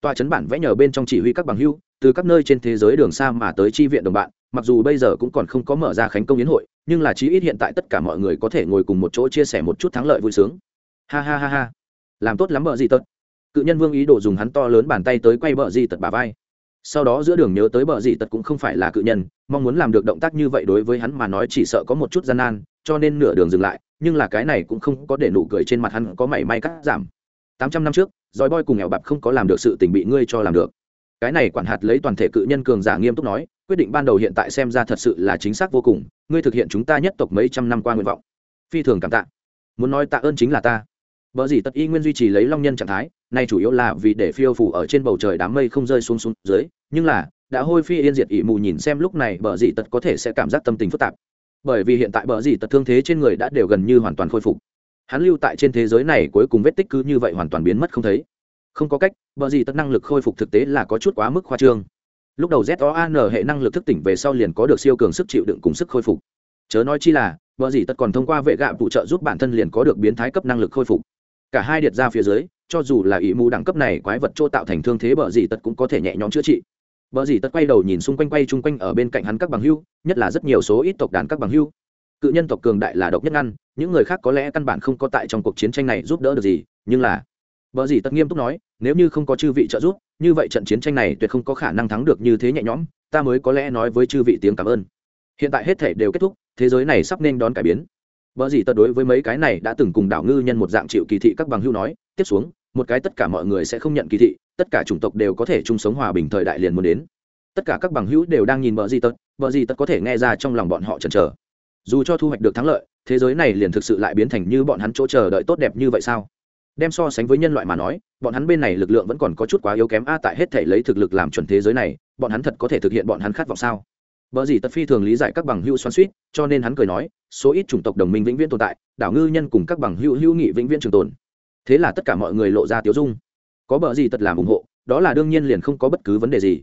Tòa chấn bản vẽ nhờ bên trong chỉ huy các bằng hưu từ các nơi trên thế giới đường xa mà tới chi viện đồng bạn, mặc dù bây giờ cũng còn không có mở ra khánh công yến hội, nhưng là chí ít hiện tại tất cả mọi người có thể ngồi cùng một chỗ chia sẻ một chút thắng lợi vui sướng. Ha ha ha ha. Làm tốt lắm bợ gì tật. Cự nhân vương ý đồ dùng hắn to lớn bàn tay tới quay bợ gì tật bà vai. Sau đó giữa đường nhớ tới vợ gì tật cũng không phải là cự nhân, mong muốn làm được động tác như vậy đối với hắn mà nói chỉ sợ có một chút gian nan, cho nên nửa đường dừng lại, nhưng là cái này cũng không có để nụ cười trên mặt hắn có mảy may cắt giảm. Tám trăm năm trước dòi boy cùng nghèo bạp không có làm được sự tình bị ngươi cho làm được cái này quản hạt lấy toàn thể cự nhân cường giả nghiêm túc nói, quyết định ban đầu hiện tại xem ra thật sự là chính xác vô cùng, ngươi thực hiện chúng ta nhất tộc mấy trăm năm qua nguyện vọng. Phi thường cảm tạ. Muốn nói tạ ơn chính là ta. Vợ gì tất y nguyên duy trì lấy long nhân trạng thái, nay chủ yếu là vì để phiêu phủ ở trên bầu trời đám mây không rơi xuống xuống dưới, nhưng là, đã hôi phi yên diệt ỉ mù nhìn xem lúc này bờ dị tật có thể sẽ cảm giác tâm tình phức tạp. Bởi vì hiện tại bờ dị tật thương thế trên người đã đều gần như hoàn toàn khôi phục. Hắn lưu tại trên thế giới này cuối cùng vết tích cứ như vậy hoàn toàn biến mất không thấy không có cách, bờ gì tất năng lực khôi phục thực tế là có chút quá mức khoa trương. Lúc đầu zon hệ năng lực thức tỉnh về sau liền có được siêu cường sức chịu đựng cùng sức khôi phục. Chớ nói chi là, bờ gì tật còn thông qua vệ gạ phụ trợ giúp bản thân liền có được biến thái cấp năng lực khôi phục. Cả hai điệt ra phía dưới, cho dù là ý mù đẳng cấp này quái vật chỗ tạo thành thương thế bờ gì tật cũng có thể nhẹ nhõm chữa trị. Bờ gì tật quay đầu nhìn xung quanh quay chung quanh ở bên cạnh hắn các bằng hưu, nhất là rất nhiều số ít tộc đàn các bằng hưu. Cự nhân tộc cường đại là độc nhất ngăn, những người khác có lẽ căn bản không có tại trong cuộc chiến tranh này giúp đỡ được gì, nhưng là bờ Dì tật nghiêm túc nói nếu như không có chư vị trợ giúp như vậy trận chiến tranh này tuyệt không có khả năng thắng được như thế nhẹ nhõm ta mới có lẽ nói với chư vị tiếng cảm ơn hiện tại hết thể đều kết thúc thế giới này sắp nên đón cải biến Bở Dì tật đối với mấy cái này đã từng cùng đảo ngư nhân một dạng chịu kỳ thị các bằng hưu nói, tiếp xuống, một cái tất cả mọi người sẽ không nhận kỳ thị, tất cả chủng tộc đều có thể chung sống hòa bình thời đại liền muốn đến. Tất cả các bằng hữu đều đang nhìn bờ gì tật, bờ gì tật có thể nghe ra trong lòng bọn họ chần chờ. Dù cho thu hoạch được thắng lợi, thế giới này liền thực sự lại biến thành như bọn hắn chỗ chờ đợi tốt đẹp như vậy sao? Đem so sánh với nhân loại mà nói, bọn hắn bên này lực lượng vẫn còn có chút quá yếu kém a tại hết thể lấy thực lực làm chuẩn thế giới này, bọn hắn thật có thể thực hiện bọn hắn khát vọng sao? Bở gì tật phi thường lý giải các bằng hữu xoắn suýt, cho nên hắn cười nói, số ít chủng tộc đồng minh vĩnh viễn tồn tại, đảo ngư nhân cùng các bằng hữu hữu nghị vĩnh viễn trường tồn. Thế là tất cả mọi người lộ ra tiếu dung. Có bở gì tật làm ủng hộ, đó là đương nhiên liền không có bất cứ vấn đề gì.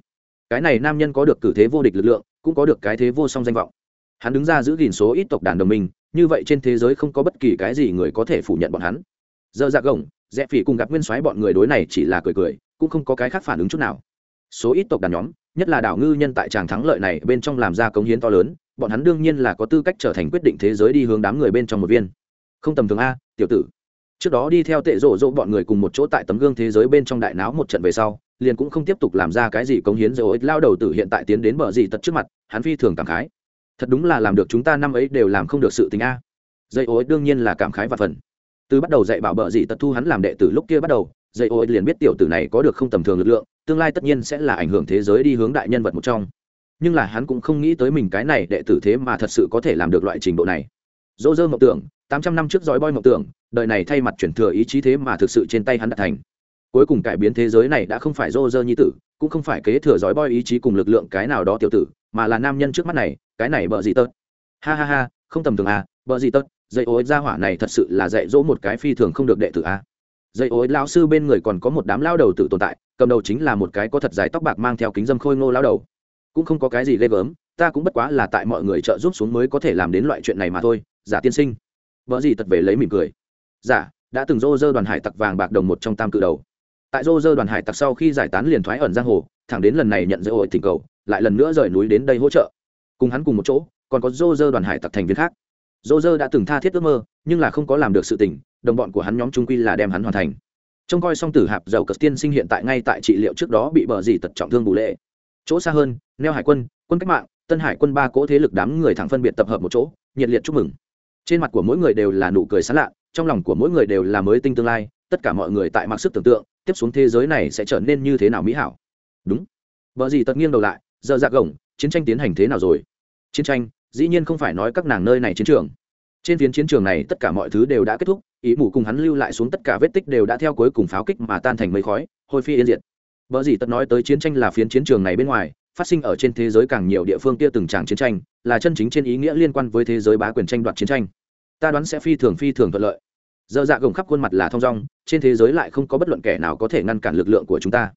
Cái này nam nhân có được cử thế vô địch lực lượng, cũng có được cái thế vô song danh vọng. Hắn đứng ra giữ gìn số ít tộc đàn đồng minh, như vậy trên thế giới không có bất kỳ cái gì người có thể phủ nhận bọn hắn. Giờ dạ gồng, rẽ Phỉ cùng gặp Nguyên Soái bọn người đối này chỉ là cười cười, cũng không có cái khác phản ứng chút nào. Số ít tộc đàn nhóm, nhất là đảo ngư nhân tại tràng thắng lợi này bên trong làm ra cống hiến to lớn bọn hắn đương nhiên là có tư cách trở thành quyết định thế giới đi hướng đám người bên trong một viên. Không tầm thường a tiểu tử. Trước đó đi theo tệ rộ rộ bọn người cùng một chỗ tại tấm gương thế giới bên trong đại náo một trận về sau liền cũng không tiếp tục làm ra cái gì cống hiến rồi lao đầu tử hiện tại tiến đến bờ gì tật trước mặt hắn phi thường cảm khái. Thật đúng là làm được chúng ta năm ấy đều làm không được sự tình a. Dây ối đương nhiên là cảm khái và phần từ bắt đầu dạy bảo bợ gì tật thu hắn làm đệ tử lúc kia bắt đầu, dạy ối liền biết tiểu tử này có được không tầm thường lực lượng, tương lai tất nhiên sẽ là ảnh hưởng thế giới đi hướng đại nhân vật một trong. Nhưng là hắn cũng không nghĩ tới mình cái này đệ tử thế mà thật sự có thể làm được loại trình độ này. Dỗ dơ mộng tưởng, tám trăm năm trước dõi boi mộng tưởng, đời này thay mặt chuyển thừa ý chí thế mà thực sự trên tay hắn đã thành. Cuối cùng cải biến thế giới này đã không phải dô dơ nhi tử, cũng không phải kế thừa dõi boi ý chí cùng lực lượng cái nào đó tiểu tử, mà là nam nhân trước mắt này, cái này bợ gì tớt ha ha ha, không tầm thường à bợ gì tớt dạy ối ra hỏa này thật sự là dạy dỗ một cái phi thường không được đệ tử à dạy ối lão sư bên người còn có một đám lao đầu tử tồn tại, cầm đầu chính là một cái có thật dài tóc bạc mang theo kính dâm khôi ngô lao đầu. Cũng không có cái gì ghê gớm, ta cũng bất quá là tại mọi người trợ giúp xuống mới có thể làm đến loại chuyện này mà thôi, giả tiên sinh. Vợ gì tật về lấy mỉm cười. Giả, đã từng dô dơ đoàn hải tặc vàng bạc đồng một trong tam cự đầu. Tại dô dơ đoàn hải tặc sau khi giải tán liền thoái ẩn giang hồ, thẳng đến lần này nhận dây hội thỉnh cầu, lại lần nữa rời núi đến đây hỗ trợ. Cùng hắn cùng một chỗ, còn có dô dơ đoàn hải tặc thành viên khác dô dơ đã từng tha thiết ước mơ, nhưng là không có làm được sự tình, đồng bọn của hắn nhóm trung quy là đem hắn hoàn thành. Trông coi song tử hạp dầu cất tiên sinh hiện tại ngay tại trị liệu trước đó bị bờ dì tật trọng thương bù lệ. Chỗ xa hơn, neo hải quân quân cách mạng, tân hải quân ba cỗ thế lực đám người thẳng phân biệt tập hợp một chỗ, nhiệt liệt chúc mừng. Trên mặt của mỗi người đều là nụ cười sán lạ, trong lòng của mỗi người đều là mới tinh tương lai, tất cả mọi người tại mặc sức tưởng tượng, tiếp xuống thế giới này sẽ trở nên như thế nào mỹ hảo. Đúng. Vợ gì tật nghiêng đầu lại, giờ dạ gồng, chiến tranh tiến hành thế nào rồi? Chiến tranh dĩ nhiên không phải nói các nàng nơi này chiến trường. Trên phiến chiến trường này tất cả mọi thứ đều đã kết thúc, ý mù cùng hắn lưu lại xuống tất cả vết tích đều đã theo cuối cùng pháo kích mà tan thành mây khói hôi phi yên diệt. Vợ gì tất nói tới chiến tranh là phiến chiến trường này bên ngoài, phát sinh ở trên thế giới càng nhiều địa phương kia từng tràng chiến tranh, là chân chính trên ý nghĩa liên quan với thế giới bá quyền tranh đoạt chiến tranh. Ta đoán sẽ phi thường phi thường thuận lợi. Dơ dạ gồng khắp khuôn mặt là thong dong, trên thế giới lại không có bất luận kẻ nào có thể ngăn cản lực lượng của chúng ta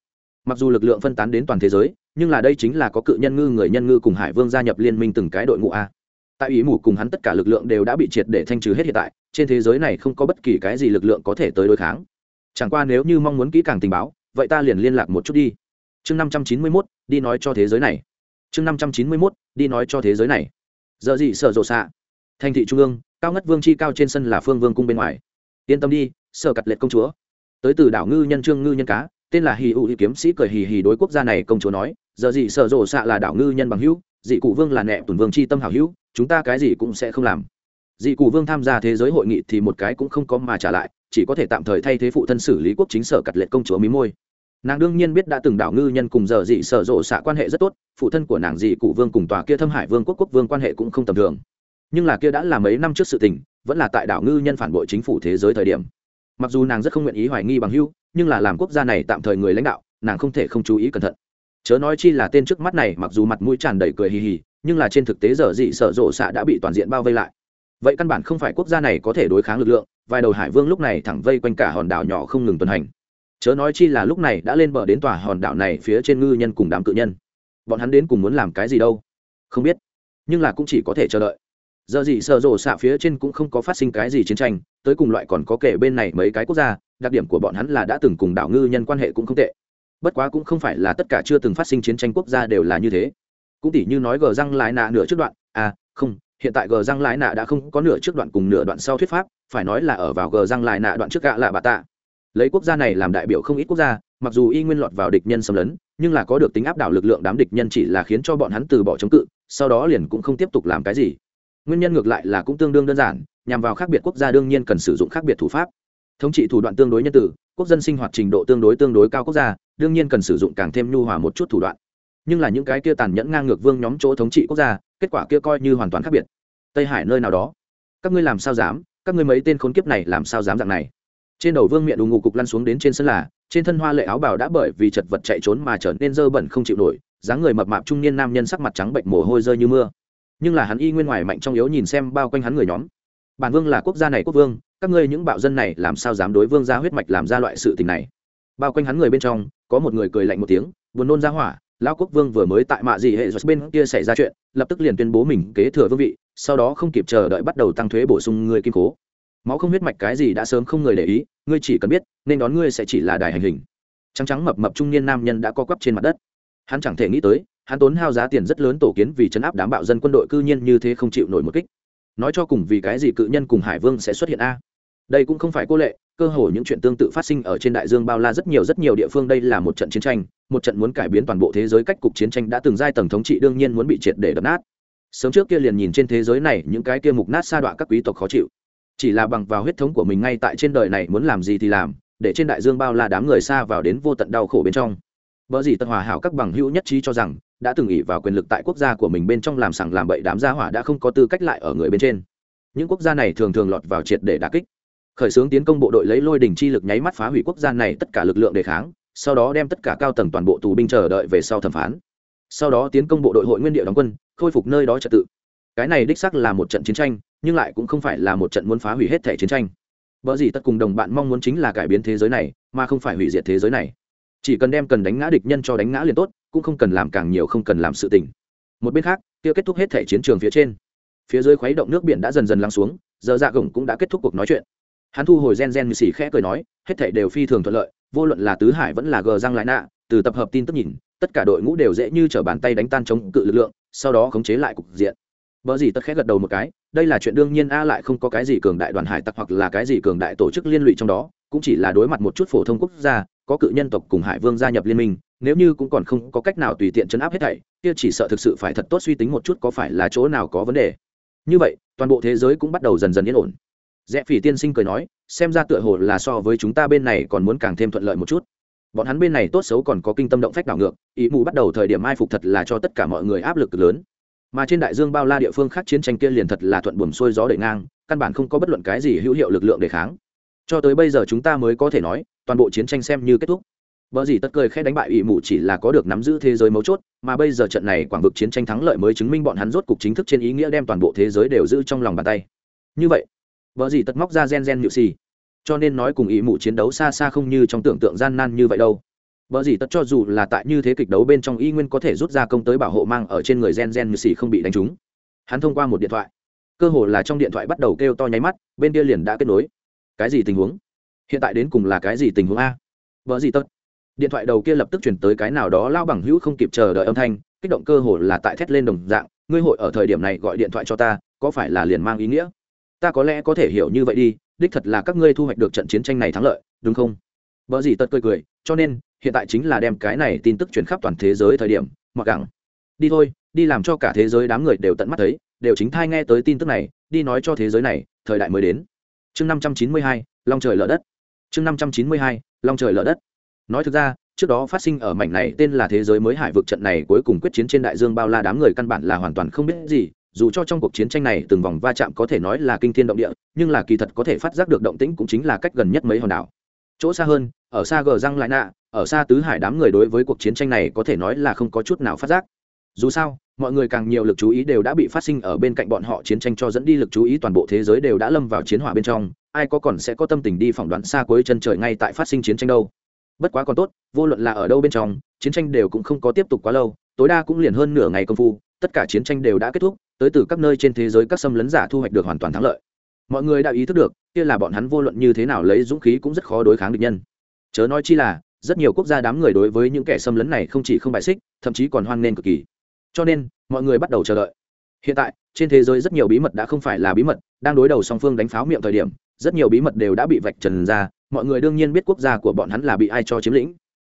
mặc dù lực lượng phân tán đến toàn thế giới, nhưng là đây chính là có cự nhân ngư, người nhân ngư cùng hải vương gia nhập liên minh từng cái đội ngũ a. Tại ý mù cùng hắn tất cả lực lượng đều đã bị triệt để thanh trừ hết hiện tại, trên thế giới này không có bất kỳ cái gì lực lượng có thể tới đối kháng. Chẳng qua nếu như mong muốn kỹ càng tình báo, vậy ta liền liên lạc một chút đi. Chương năm trăm chín mươi mốt, đi nói cho thế giới này. Chương năm trăm chín mươi mốt, đi nói cho thế giới này. Giờ gì sợ rộ xạ? Thành thị trung ương, cao ngất vương chi cao trên sân là phương vương cung bên ngoài. Yên tâm đi, sợ cặt lệch công chúa. Tới từ đảo ngư nhân trương ngư nhân cá tên là hì ụ kiếm sĩ cười hì hì đối quốc gia này, công chúa nói, giờ gì sợ rộ xạ là đảo ngư nhân bằng hữu, dị cụ vương là nẹ tùn vương c h i tâm hảo hữu, chúng ta cái gì cũng sẽ không làm. Dị cụ vương tham gia thế giới hội nghị thì một cái cũng không có mà trả lại, chỉ có thể tạm thời thay thế phụ thân xử lý quốc chính sở cặt lệ công chúa mí môi. Nàng đương nhiên biết đã từng đảo ngư nhân cùng giờ dị sở rộ xạ quan hệ rất tốt, phụ thân của nàng dị cụ vương cùng tòa kia thâm hải vương quốc quốc vương quan hệ cũng không tầm thường. Nhưng là kia đã là mấy năm trước sự tình, vẫn là tại đảo ngư nhân phản bội chính phủ thế giới thời điểm. Mặc dù nàng rất không nguyện ý hoài nghi bằng hưu nhưng là làm quốc gia này tạm thời người lãnh đạo, nàng không thể không chú ý cẩn thận. Chớ nói chi là tên trước mắt này mặc dù mặt mũi tràn đầy cười hì hì, nhưng là trên thực tế giờ dị sở rộ xạ đã bị toàn diện bao vây lại. Vậy căn bản không phải quốc gia này có thể đối kháng lực lượng, vài đầu hải vương lúc này thẳng vây quanh cả hòn đảo nhỏ không ngừng tuần hành. Chớ nói chi là lúc này đã lên bờ đến tòa hòn đảo này phía trên ngư nhân cùng đám cự nhân. Bọn hắn đến cùng muốn làm cái gì đâu? Không biết. Nhưng là cũng chỉ có thể chờ đợi. Giờ gì sợ rộ xạ phía trên cũng không có phát sinh cái gì chiến tranh, tới cùng loại còn có kể bên này mấy cái quốc gia đặc điểm của bọn hắn là đã từng cùng đảo ngư nhân quan hệ cũng không tệ. Bất quá cũng không phải là tất cả chưa từng phát sinh chiến tranh quốc gia đều là như thế. Cũng tỉ như nói gờ răng lái nạ nửa trước đoạn à không, hiện tại gờ răng lái nạ đã không có nửa trước đoạn cùng nửa đoạn sau thuyết pháp, phải nói là ở vào gờ răng lái nạ đoạn trước gạ là bà tạ. Lấy quốc gia này làm đại biểu không ít quốc gia, mặc dù y nguyên lọt vào địch nhân xâm lấn, nhưng là có được tính áp đảo lực lượng đám địch nhân chỉ là khiến cho bọn hắn từ bỏ chống cự, sau đó liền cũng không tiếp tục làm cái gì. Nguyên nhân ngược lại là cũng tương đương đơn giản, nhằm vào khác biệt quốc gia đương nhiên cần sử dụng khác biệt thủ pháp thống trị thủ đoạn tương đối nhân tử, quốc dân sinh hoạt trình độ tương đối tương đối cao quốc gia, đương nhiên cần sử dụng càng thêm nhu hòa một chút thủ đoạn. Nhưng là những cái kia tàn nhẫn ngang ngược vương nhóm chỗ thống trị quốc gia, kết quả kia coi như hoàn toàn khác biệt. Tây hải nơi nào đó? Các ngươi làm sao dám? Các ngươi mấy tên khốn kiếp này làm sao dám dạng này? Trên đầu vương miệng đù ngụ cục lăn xuống đến trên sân là, trên thân hoa lệ áo bào đã bởi vì chật vật chạy trốn mà trở nên dơ bẩn không chịu nổi, dáng người mập mạp trung niên nam nhân sắc mặt trắng bệnh mồ hôi rơi như mưa. Nhưng là hắn y nguyên ngoài mạnh trong yếu nhìn xem bao quanh hắn người nhóm bản vương là quốc gia này quốc vương, các ngươi những bạo dân này làm sao dám đối vương ra huyết mạch làm ra loại sự tình này? Bao quanh hắn người bên trong, có một người cười lạnh một tiếng, buồn nôn ra hỏa, lão quốc vương vừa mới tại mạ gì hệ dọc bên kia xảy ra chuyện, lập tức liền tuyên bố mình kế thừa vương vị, sau đó không kịp chờ đợi bắt đầu tăng thuế bổ sung người kim cố. Máu không huyết mạch cái gì đã sớm không người để ý, ngươi chỉ cần biết, nên đón ngươi sẽ chỉ là đài hành hình. Trắng trắng mập mập trung niên nam nhân đã co quắp trên mặt đất. Hắn chẳng thể nghĩ tới, hắn tốn hao giá tiền rất lớn tổ kiến vì chấn áp đám bạo dân quân đội cư nhiên như thế không chịu nổi một kích nói cho cùng vì cái gì cự nhân cùng hải vương sẽ xuất hiện a? Đây cũng không phải cô lệ cơ hồ những chuyện tương tự phát sinh ở trên đại dương bao la rất nhiều rất nhiều địa phương đây là một trận chiến tranh một trận muốn cải biến toàn bộ thế giới cách cục chiến tranh đã từng giai tầng thống trị đương nhiên muốn bị triệt để đập nát. Sớm trước kia liền nhìn trên thế giới này những cái kia mục nát sa đọa các quý tộc khó chịu. Chỉ là bằng vào huyết thống của mình ngay tại trên đời này muốn làm gì thì làm để trên đại dương bao la đám người xa vào đến vô tận đau khổ bên trong. Bở gì Tân Hòa hảo các bằng hữu nhất trí cho rằng, đã từng ỷ vào quyền lực tại quốc gia của mình bên trong làm sằng làm bậy đám gia hỏa đã không có tư cách lại ở người bên trên. Những quốc gia này thường thường lọt vào triệt để đả kích. Khởi xướng tiến công bộ đội lấy lôi đỉnh chi lực nháy mắt phá hủy quốc gia này tất cả lực lượng đề kháng, sau đó đem tất cả cao tầng toàn bộ tù binh chờ đợi về sau thẩm phán. Sau đó tiến công bộ đội hội nguyên địa đóng quân, khôi phục nơi đó trật tự. Cái này đích xác là một trận chiến tranh, nhưng lại cũng không phải là một trận muốn phá hủy hết thể chiến tranh. vợ gì tất cùng đồng bạn mong muốn chính là cải biến thế giới này, mà không phải hủy diệt thế giới này chỉ cần đem cần đánh ngã địch nhân cho đánh ngã liền tốt cũng không cần làm càng nhiều không cần làm sự tình. Một bên khác kia kết thúc hết thể chiến trường phía trên. Phía dưới khuấy động nước biển đã dần dần lắng xuống giờ dạ gồng cũng đã kết thúc cuộc nói chuyện. Hắn thu hồi gen gen như xì khẽ cười nói hết thể đều phi thường thuận lợi vô luận là tứ hải vẫn là gờ răng lại nạ từ tập hợp tin tức nhìn tất cả đội ngũ đều dễ như trở bàn tay đánh tan chống cự lực lượng sau đó khống chế lại cục diện. Bở gì tất khẽ gật đầu một cái, đây là chuyện đương nhiên a lại không có cái gì cường đại đoàn hải tặc hoặc là cái gì cường đại tổ chức liên lụy trong đó, cũng chỉ là đối mặt một chút phổ thông quốc gia, có cự nhân tộc cùng hải vương gia nhập liên minh, nếu như cũng còn không có cách nào tùy tiện chấn áp hết thảy, kia chỉ sợ thực sự phải thật tốt suy tính một chút có phải là chỗ nào có vấn đề. Như vậy, toàn bộ thế giới cũng bắt đầu dần dần yên ổn. Rẽ phỉ tiên sinh cười nói, xem ra tựa hồ là so với chúng ta bên này còn muốn càng thêm thuận lợi một chút. Bọn hắn bên này tốt xấu còn có kinh tâm động phách đảo ngược, ý mù bắt đầu thời điểm mai phục thật là cho tất cả mọi người áp lực lớn. Mà trên đại dương bao la địa phương khác chiến tranh kia liền thật là thuận buồm xuôi gió đẩy ngang, căn bản không có bất luận cái gì hữu hiệu lực lượng để kháng cho tới bây giờ chúng ta mới có thể nói toàn bộ chiến tranh xem như kết thúc Bở gì tất cười khẽ đánh bại ủy mụ chỉ là có được nắm giữ thế giới mấu chốt, mà bây giờ trận này quảng vực chiến tranh thắng lợi mới chứng minh bọn hắn rốt cục chính thức trên ý nghĩa đem toàn bộ thế giới đều giữ trong lòng bàn tay. Như vậy, bở gì tất móc ra gen gen nhự xì. Cho nên nói cùng ý mụ chiến đấu xa xa không như trong tưởng tượng gian nan như vậy đâu. Bở gì tất cho dù là tại như thế kịch đấu bên trong y nguyên có thể rút ra công tới bảo hộ mang ở trên người gen gen nhự xì không bị đánh trúng. Hắn thông qua một điện thoại, cơ hồ là trong điện thoại bắt đầu kêu to nháy mắt, bên kia liền đã kết nối. Cái gì tình huống? hiện tại đến cùng là cái gì tình huống a? Vợ gì tất điện thoại đầu kia lập tức chuyển tới cái nào đó lao bằng hữu không kịp chờ đợi âm thanh, kích động cơ hồ là tại thét lên đồng dạng, ngươi hội ở thời điểm này gọi điện thoại cho ta, có phải là liền mang ý nghĩa? Ta có lẽ có thể hiểu như vậy đi, đích thật là các ngươi thu hoạch được trận chiến tranh này thắng lợi, đúng không? Vợ gì tất cười cười, cho nên, hiện tại chính là đem cái này tin tức truyền khắp toàn thế giới thời điểm, mặc gẳng. Đi thôi, đi làm cho cả thế giới đám người đều tận mắt thấy, đều chính thai nghe tới tin tức này, đi nói cho thế giới này, thời đại mới đến chương năm trăm chín mươi hai, long trời lở đất. Chương năm trăm chín mươi hai, long trời lở đất. Nói thực ra, trước đó phát sinh ở mảnh này tên là thế giới mới hải vực trận này cuối cùng quyết chiến trên đại dương bao la đám người căn bản là hoàn toàn không biết gì, dù cho trong cuộc chiến tranh này từng vòng va chạm có thể nói là kinh thiên động địa, nhưng là kỳ thật có thể phát giác được động tĩnh cũng chính là cách gần nhất mấy hòn đảo. Chỗ xa hơn, ở xa gờ răng lại nạ, ở xa tứ hải đám người đối với cuộc chiến tranh này có thể nói là không có chút nào phát giác. Dù sao mọi người càng nhiều lực chú ý đều đã bị phát sinh ở bên cạnh bọn họ, chiến tranh cho dẫn đi lực chú ý toàn bộ thế giới đều đã lâm vào chiến hỏa bên trong, ai có còn sẽ có tâm tình đi phỏng đoán xa cuối chân trời ngay tại phát sinh chiến tranh đâu. Bất quá còn tốt, vô luận là ở đâu bên trong, chiến tranh đều cũng không có tiếp tục quá lâu, tối đa cũng liền hơn nửa ngày công phu, tất cả chiến tranh đều đã kết thúc, tới từ các nơi trên thế giới các xâm lấn giả thu hoạch được hoàn toàn thắng lợi. Mọi người đã ý thức được, kia là bọn hắn vô luận như thế nào lấy dũng khí cũng rất khó đối kháng địch nhân. Chớ nói chi là, rất nhiều quốc gia đám người đối với những kẻ xâm lấn này không chỉ không bại xích, thậm chí còn hoan nghênh cực kỳ cho nên, mọi người bắt đầu chờ đợi. Hiện tại, trên thế giới rất nhiều bí mật đã không phải là bí mật, đang đối đầu song phương đánh pháo miệng thời điểm, rất nhiều bí mật đều đã bị vạch trần ra, mọi người đương nhiên biết quốc gia của bọn hắn là bị ai cho chiếm lĩnh.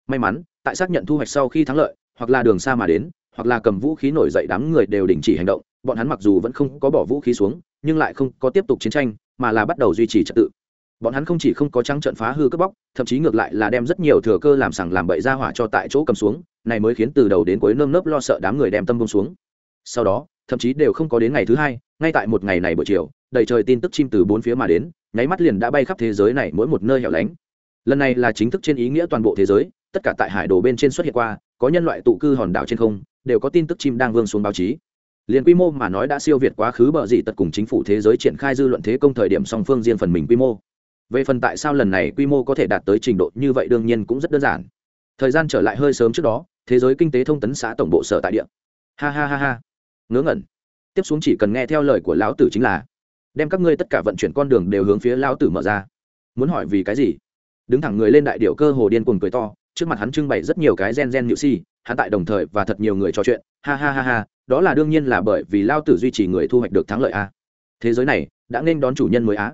May mắn, tại xác nhận thu hoạch sau khi thắng lợi, hoặc là đường xa mà đến, hoặc là cầm vũ khí nổi dậy đám người đều đình chỉ hành động, bọn hắn mặc dù vẫn không có bỏ vũ khí xuống, nhưng lại không có tiếp tục chiến tranh, mà là bắt đầu duy trì trật tự bọn hắn không chỉ không có trắng trận phá hư cướp bóc, thậm chí ngược lại là đem rất nhiều thừa cơ làm sằng làm bậy ra hỏa cho tại chỗ cầm xuống, này mới khiến từ đầu đến cuối nơm nớp lo sợ đám người đem tâm bông xuống. Sau đó, thậm chí đều không có đến ngày thứ hai, ngay tại một ngày này buổi chiều, đầy trời tin tức chim từ bốn phía mà đến, nháy mắt liền đã bay khắp thế giới này mỗi một nơi hẻo lánh. Lần này là chính thức trên ý nghĩa toàn bộ thế giới, tất cả tại hải đồ bên trên xuất hiện qua, có nhân loại tụ cư hòn đảo trên không, đều có tin tức chim đang vương xuống báo chí. Liền quy mô mà nói đã siêu việt quá khứ bờ dị tật cùng chính phủ thế giới triển khai dư luận thế công thời điểm song phương riêng phần mình quy mô về phần tại sao lần này quy mô có thể đạt tới trình độ như vậy đương nhiên cũng rất đơn giản. Thời gian trở lại hơi sớm trước đó, thế giới kinh tế thông tấn xã tổng bộ sở tại địa. Ha ha ha ha. Ngớ ngẩn. Tiếp xuống chỉ cần nghe theo lời của lão tử chính là, đem các ngươi tất cả vận chuyển con đường đều hướng phía lão tử mở ra. Muốn hỏi vì cái gì? Đứng thẳng người lên đại điệu cơ hồ điên cuồng cười to, trước mặt hắn trưng bày rất nhiều cái gen gen nhự si, hắn tại đồng thời và thật nhiều người trò chuyện. Ha ha ha ha, đó là đương nhiên là bởi vì lao tử duy trì người thu hoạch được thắng lợi a. Thế giới này, đã nên đón chủ nhân mới á.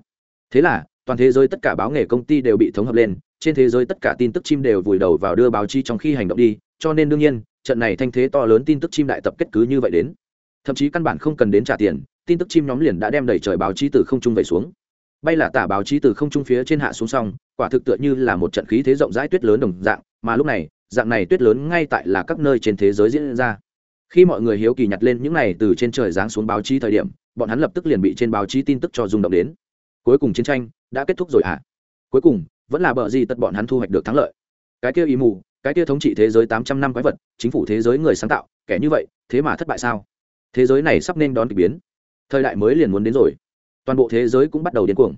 Thế là toàn thế giới tất cả báo nghề công ty đều bị thống hợp lên, trên thế giới tất cả tin tức chim đều vùi đầu vào đưa báo chí trong khi hành động đi, cho nên đương nhiên, trận này thanh thế to lớn tin tức chim đại tập kết cứ như vậy đến. Thậm chí căn bản không cần đến trả tiền, tin tức chim nhóm liền đã đem đẩy trời báo chí từ không trung về xuống. Bay là tả báo chí từ không trung phía trên hạ xuống xong, quả thực tựa như là một trận khí thế rộng rãi tuyết lớn đồng dạng, mà lúc này, dạng này tuyết lớn ngay tại là các nơi trên thế giới diễn ra. Khi mọi người hiếu kỳ nhặt lên những này từ trên trời giáng xuống báo chí thời điểm, bọn hắn lập tức liền bị trên báo chí tin tức cho rung động đến cuối cùng chiến tranh đã kết thúc rồi à cuối cùng, vẫn là bờ gì tất bọn hắn thu hoạch được thắng lợi. Cái kia ý mù, cái kia thống trị thế giới tám trăm năm quái vật, chính phủ thế giới người sáng tạo, kẻ như vậy, thế mà thất bại sao? Thế giới này sắp nên đón k ỳ biến. Thời đại mới liền muốn đến rồi. Toàn bộ thế giới cũng bắt đầu điên cuồng.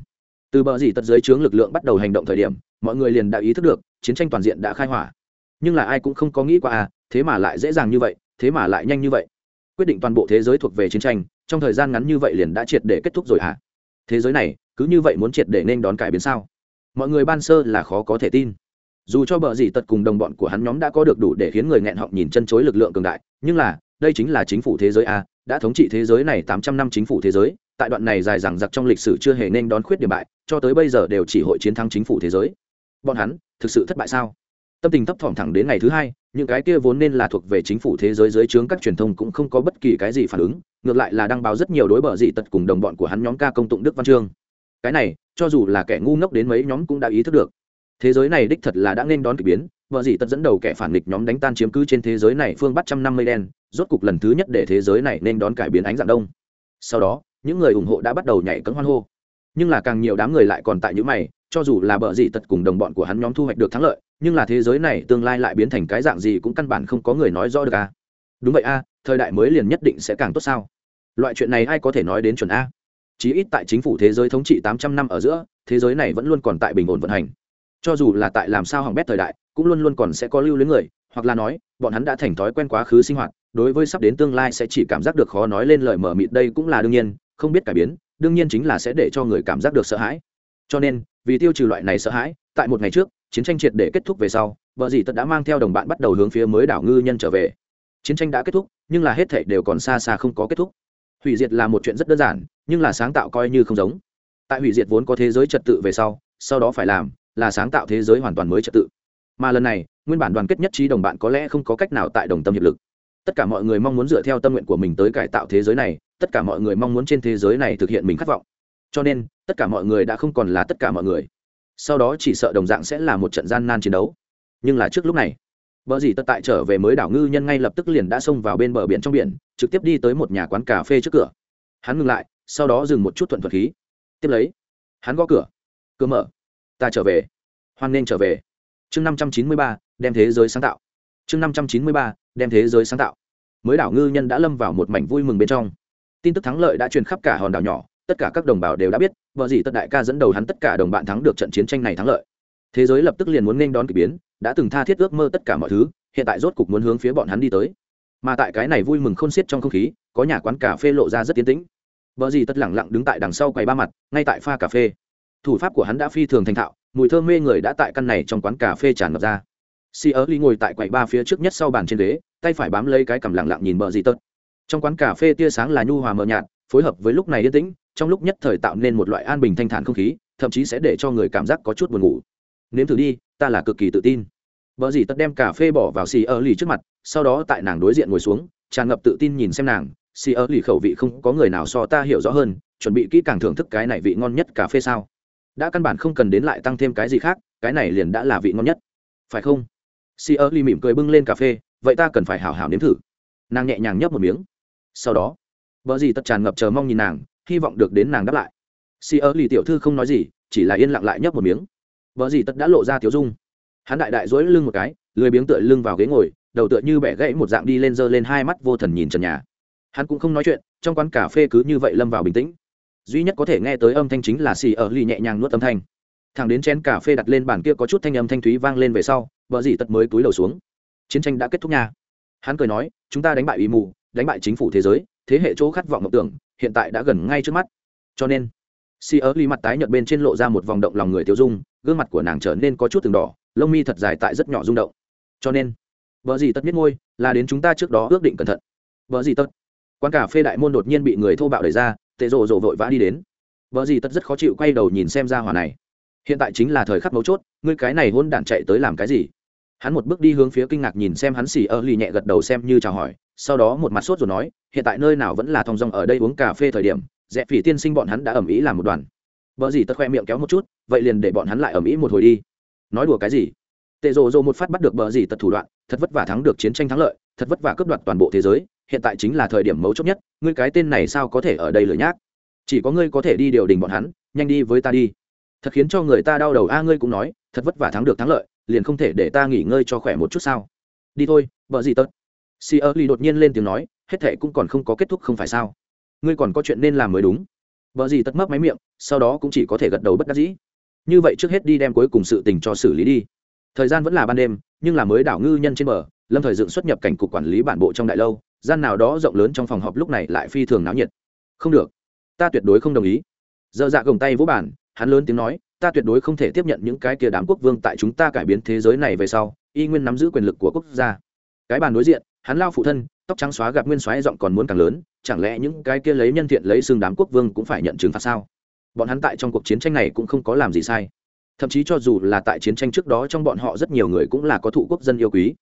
Từ bờ gì tật dưới trướng lực lượng bắt đầu hành động thời điểm, mọi người liền đã ý thức được, chiến tranh toàn diện đã khai hỏa. Nhưng là ai cũng không có nghĩ qua à thế mà lại dễ dàng như vậy, thế mà lại nhanh như vậy. Quyết định toàn bộ thế giới thuộc về chiến tranh, trong thời gian ngắn như vậy liền đã triệt để kết thúc rồi à thế giới này cứ như vậy muốn triệt để nên đón cải biến sao? Mọi người ban sơ là khó có thể tin. Dù cho bờ gì tật cùng đồng bọn của hắn nhóm đã có được đủ để khiến người nghẹn họng nhìn chân chối lực lượng cường đại, nhưng là, đây chính là chính phủ thế giới a, đã thống trị thế giới này tám trăm năm chính phủ thế giới, tại đoạn này dài dằng dặc trong lịch sử chưa hề nên đón khuyết điểm bại, cho tới bây giờ đều chỉ hội chiến thắng chính phủ thế giới. Bọn hắn, thực sự thất bại sao? Tâm tình thấp thỏm thẳng đến ngày thứ hai, những cái kia vốn nên là thuộc về chính phủ thế giới dưới trướng các truyền thông cũng không có bất kỳ cái gì phản ứng, ngược lại là đăng báo rất nhiều đối bờ dị tật cùng đồng bọn của hắn nhóm ca công tụng đức văn chương cái này cho dù là kẻ ngu ngốc đến mấy nhóm cũng đã ý thức được. Thế giới này đích thật là đã nên đón k ỳ biến vợ dị tật dẫn đầu kẻ phản nghịch nhóm đánh tan chiếm cứ trên thế giới này phương bắt trăm năm mươi đen rốt cục lần thứ nhất để thế giới này nên đón cải biến ánh dạng đông. Sau đó những người ủng hộ đã bắt đầu nhảy cấm hoan hô. Nhưng là càng nhiều đám người lại còn tại những mày cho dù là bờ dị tật cùng đồng bọn của hắn nhóm thu hoạch được thắng lợi nhưng là thế giới này tương lai lại biến thành cái dạng gì cũng căn bản không có người nói rõ được a à. đúng vậy a à, thời đại mới liền nhất định sẽ càng tốt sao? Loại chuyện này ai có thể nói đến chuẩn a? Chí ít tại chính phủ thế giới thống trị tám trăm năm ở giữa, thế giới này vẫn luôn còn tại bình ổn vận hành. Cho dù là tại làm sao hỏng bét thời đại, cũng luôn luôn còn sẽ có lưu luyến người, hoặc là nói, bọn hắn đã thành thói quen quá khứ sinh hoạt, đối với sắp đến tương lai sẽ chỉ cảm giác được khó nói lên lời mở mịt đây cũng là đương nhiên, không biết cải biến, đương nhiên chính là sẽ để cho người cảm giác được sợ hãi. Cho nên, vì tiêu trừ loại này sợ hãi, tại một ngày trước, chiến tranh triệt để kết thúc về sau, vợ dì tật đã mang theo đồng bạn bắt đầu hướng phía mới đảo ngư nhân trở về. Chiến tranh đã kết thúc, nhưng là hết thảy đều còn xa xa không có kết thúc hủy diệt là một chuyện rất đơn giản, nhưng là sáng tạo coi như không giống. Tại hủy diệt vốn có thế giới trật tự về sau sau đó phải làm là sáng tạo thế giới hoàn toàn mới trật tự. Mà lần này, nguyên bản đoàn kết nhất trí đồng bạn có lẽ không có cách nào tại đồng tâm hiệp lực. Tất cả mọi người mong muốn dựa theo tâm nguyện của mình tới cải tạo thế giới này, tất cả mọi người mong muốn trên thế giới này thực hiện mình khát vọng. Cho nên, tất cả mọi người đã không còn là tất cả mọi người. Sau đó chỉ sợ đồng dạng sẽ là một trận gian nan chiến đấu. Nhưng là trước lúc này Bờ gì tật tại trở về mới đảo ngư nhân ngay lập tức liền đã xông vào bên bờ biển trong biển, trực tiếp đi tới một nhà quán cà phê trước cửa. Hắn ngừng lại, sau đó dừng một chút thuận thuật khí. Tiếp lấy, hắn gõ cửa. Cửa mở. Ta trở về. Hoan nên trở về. Chương năm trăm chín mươi ba, đem thế giới sáng tạo. Chương năm trăm chín mươi ba, đem thế giới sáng tạo. Mới đảo ngư nhân đã lâm vào một mảnh vui mừng bên trong. Tin tức thắng lợi đã truyền khắp cả hòn đảo nhỏ, tất cả các đồng bào đều đã biết, vợ gì tất đại ca dẫn đầu hắn tất cả đồng bạn thắng được trận chiến tranh này thắng lợi. Thế giới lập tức liền muốn nên đón kỳ biến, đã từng tha thiết ước mơ tất cả mọi thứ hiện tại rốt cục muốn hướng phía bọn hắn đi tới. Mà tại cái này vui mừng không xiết trong không khí có nhà quán cà phê lộ ra rất tiến tĩnh. Vợ gì tất lẳng lặng đứng tại đằng sau quầy ba mặt ngay tại pha cà phê. Thủ pháp của hắn đã phi thường thành thạo mùi thơm mê người đã tại căn này trong quán cà phê tràn ngập ra. Si ớ ly ngồi tại quầy ba phía trước nhất sau bàn trên ghế tay phải bám lấy cái cằm lẳng lặng nhìn bờ gì tật trong quán cà phê tia sáng là nhu hòa mờ nhạt phối hợp với lúc này yên tĩnh trong lúc nhất thời tạo nên một loại an bình thanh thản không khí thậm chí sẽ để cho người cảm giác có chút buồn ngủ nếm thử đi, ta là cực kỳ tự tin. Vợ dì tật đem cà phê bỏ vào xì ơ lì trước mặt, sau đó tại nàng đối diện ngồi xuống, tràn ngập tự tin nhìn xem nàng. Xì ơ lì khẩu vị không có người nào so ta hiểu rõ hơn, chuẩn bị kỹ càng thưởng thức cái này vị ngon nhất cà phê sao? Đã căn bản không cần đến lại tăng thêm cái gì khác, cái này liền đã là vị ngon nhất. Phải không? Xì ơ lì mỉm cười bưng lên cà phê, vậy ta cần phải hảo hảo nếm thử. Nàng nhẹ nhàng nhấp một miếng. Sau đó vợ dì tật tràn ngập chờ mong nhìn nàng, hy vọng được đến nàng đáp lại. Xì ơ lì tiểu thư không nói gì, chỉ là yên lặng lại nhấp một miếng vợ gì tất đã lộ ra tiếu dung. Hắn đại đại dối lưng một cái, lười biếng tựa lưng vào ghế ngồi, đầu tựa như bẻ gãy một dạng đi lên giơ lên hai mắt vô thần nhìn trần nhà. Hắn cũng không nói chuyện, trong quán cà phê cứ như vậy lâm vào bình tĩnh. Duy nhất có thể nghe tới âm thanh chính là xì ở lì nhẹ nhàng nuốt âm thanh. Thằng đến chén cà phê đặt lên bàn kia có chút thanh âm thanh thúy vang lên về sau, vợ gì tất mới túi đầu xuống. Chiến tranh đã kết thúc nha. Hắn cười nói, chúng ta đánh bại ý mù, đánh bại chính phủ thế giới, thế hệ chỗ khát vọng mộng tưởng, hiện tại đã gần ngay trước mắt. Cho nên si ớ ly mặt tái nhợt bên trên lộ ra một vòng động lòng người tiêu dung, gương mặt của nàng trở nên có chút từng đỏ, lông mi thật dài tại rất nhỏ rung động. Cho nên, vợ gì tất biết ngôi, là đến chúng ta trước đó ước định cẩn thận. Vợ gì tất? Quán cà phê đại môn đột nhiên bị người thô bạo đẩy ra, tệ rộ rộ vội vã đi đến. Vợ gì tất rất khó chịu quay đầu nhìn xem ra hòa này. Hiện tại chính là thời khắc mấu chốt, ngươi cái này hôn đản chạy tới làm cái gì? Hắn một bước đi hướng phía kinh ngạc nhìn xem hắn xì ơ lì nhẹ gật đầu xem như chào hỏi, sau đó một mặt sốt rồi nói, hiện tại nơi nào vẫn là thong dong ở đây uống cà phê thời điểm rẽ phỉ tiên sinh bọn hắn đã ẩm ý làm một đoàn. Vợ gì tật khoe miệng kéo một chút, vậy liền để bọn hắn lại ẩm ý một hồi đi. Nói đùa cái gì? Tệ rồ rồ một phát bắt được bờ gì tật thủ đoạn, thật vất vả thắng được chiến tranh thắng lợi, thật vất vả cướp đoạt toàn bộ thế giới, hiện tại chính là thời điểm mấu chốt nhất, ngươi cái tên này sao có thể ở đây lười nhác? Chỉ có ngươi có thể đi điều đình bọn hắn, nhanh đi với ta đi. Thật khiến cho người ta đau đầu, a, ngươi cũng nói, thật vất vả thắng được thắng lợi, liền không thể để ta nghỉ ngơi cho khỏe một chút sao? Đi thôi vợ gì tật si ơ ly đột nhiên lên tiếng nói, hết thệ cũng còn không có kết thúc không phải sao? Ngươi còn có chuyện nên làm mới đúng. Vợ gì tất mấp máy miệng, sau đó cũng chỉ có thể gật đầu bất đắc dĩ. Như vậy trước hết đi đem cuối cùng sự tình cho xử lý đi. Thời gian vẫn là ban đêm, nhưng là mới đảo ngư nhân trên bờ, lâm thời dựng xuất nhập cảnh cục quản lý bản bộ trong đại lâu, gian nào đó rộng lớn trong phòng họp lúc này lại phi thường náo nhiệt. Không được, ta tuyệt đối không đồng ý. Dơ dạ gồng tay vỗ bản hắn lớn tiếng nói, ta tuyệt đối không thể tiếp nhận những cái kia đám quốc vương tại chúng ta cải biến thế giới này về sau, y nguyên nắm giữ quyền lực của quốc gia. Cái bàn đối diện hắn lao phụ thân, tóc trắng xóa gặp nguyên xoáy, giọng còn muốn càng lớn, chẳng lẽ những cái kia lấy nhân thiện lấy xương đám quốc vương cũng phải nhận trừng phạt sao? Bọn hắn tại trong cuộc chiến tranh này cũng không có làm gì sai. Thậm chí cho dù là tại chiến tranh trước đó trong bọn họ rất nhiều người cũng là có thụ quốc dân yêu quý.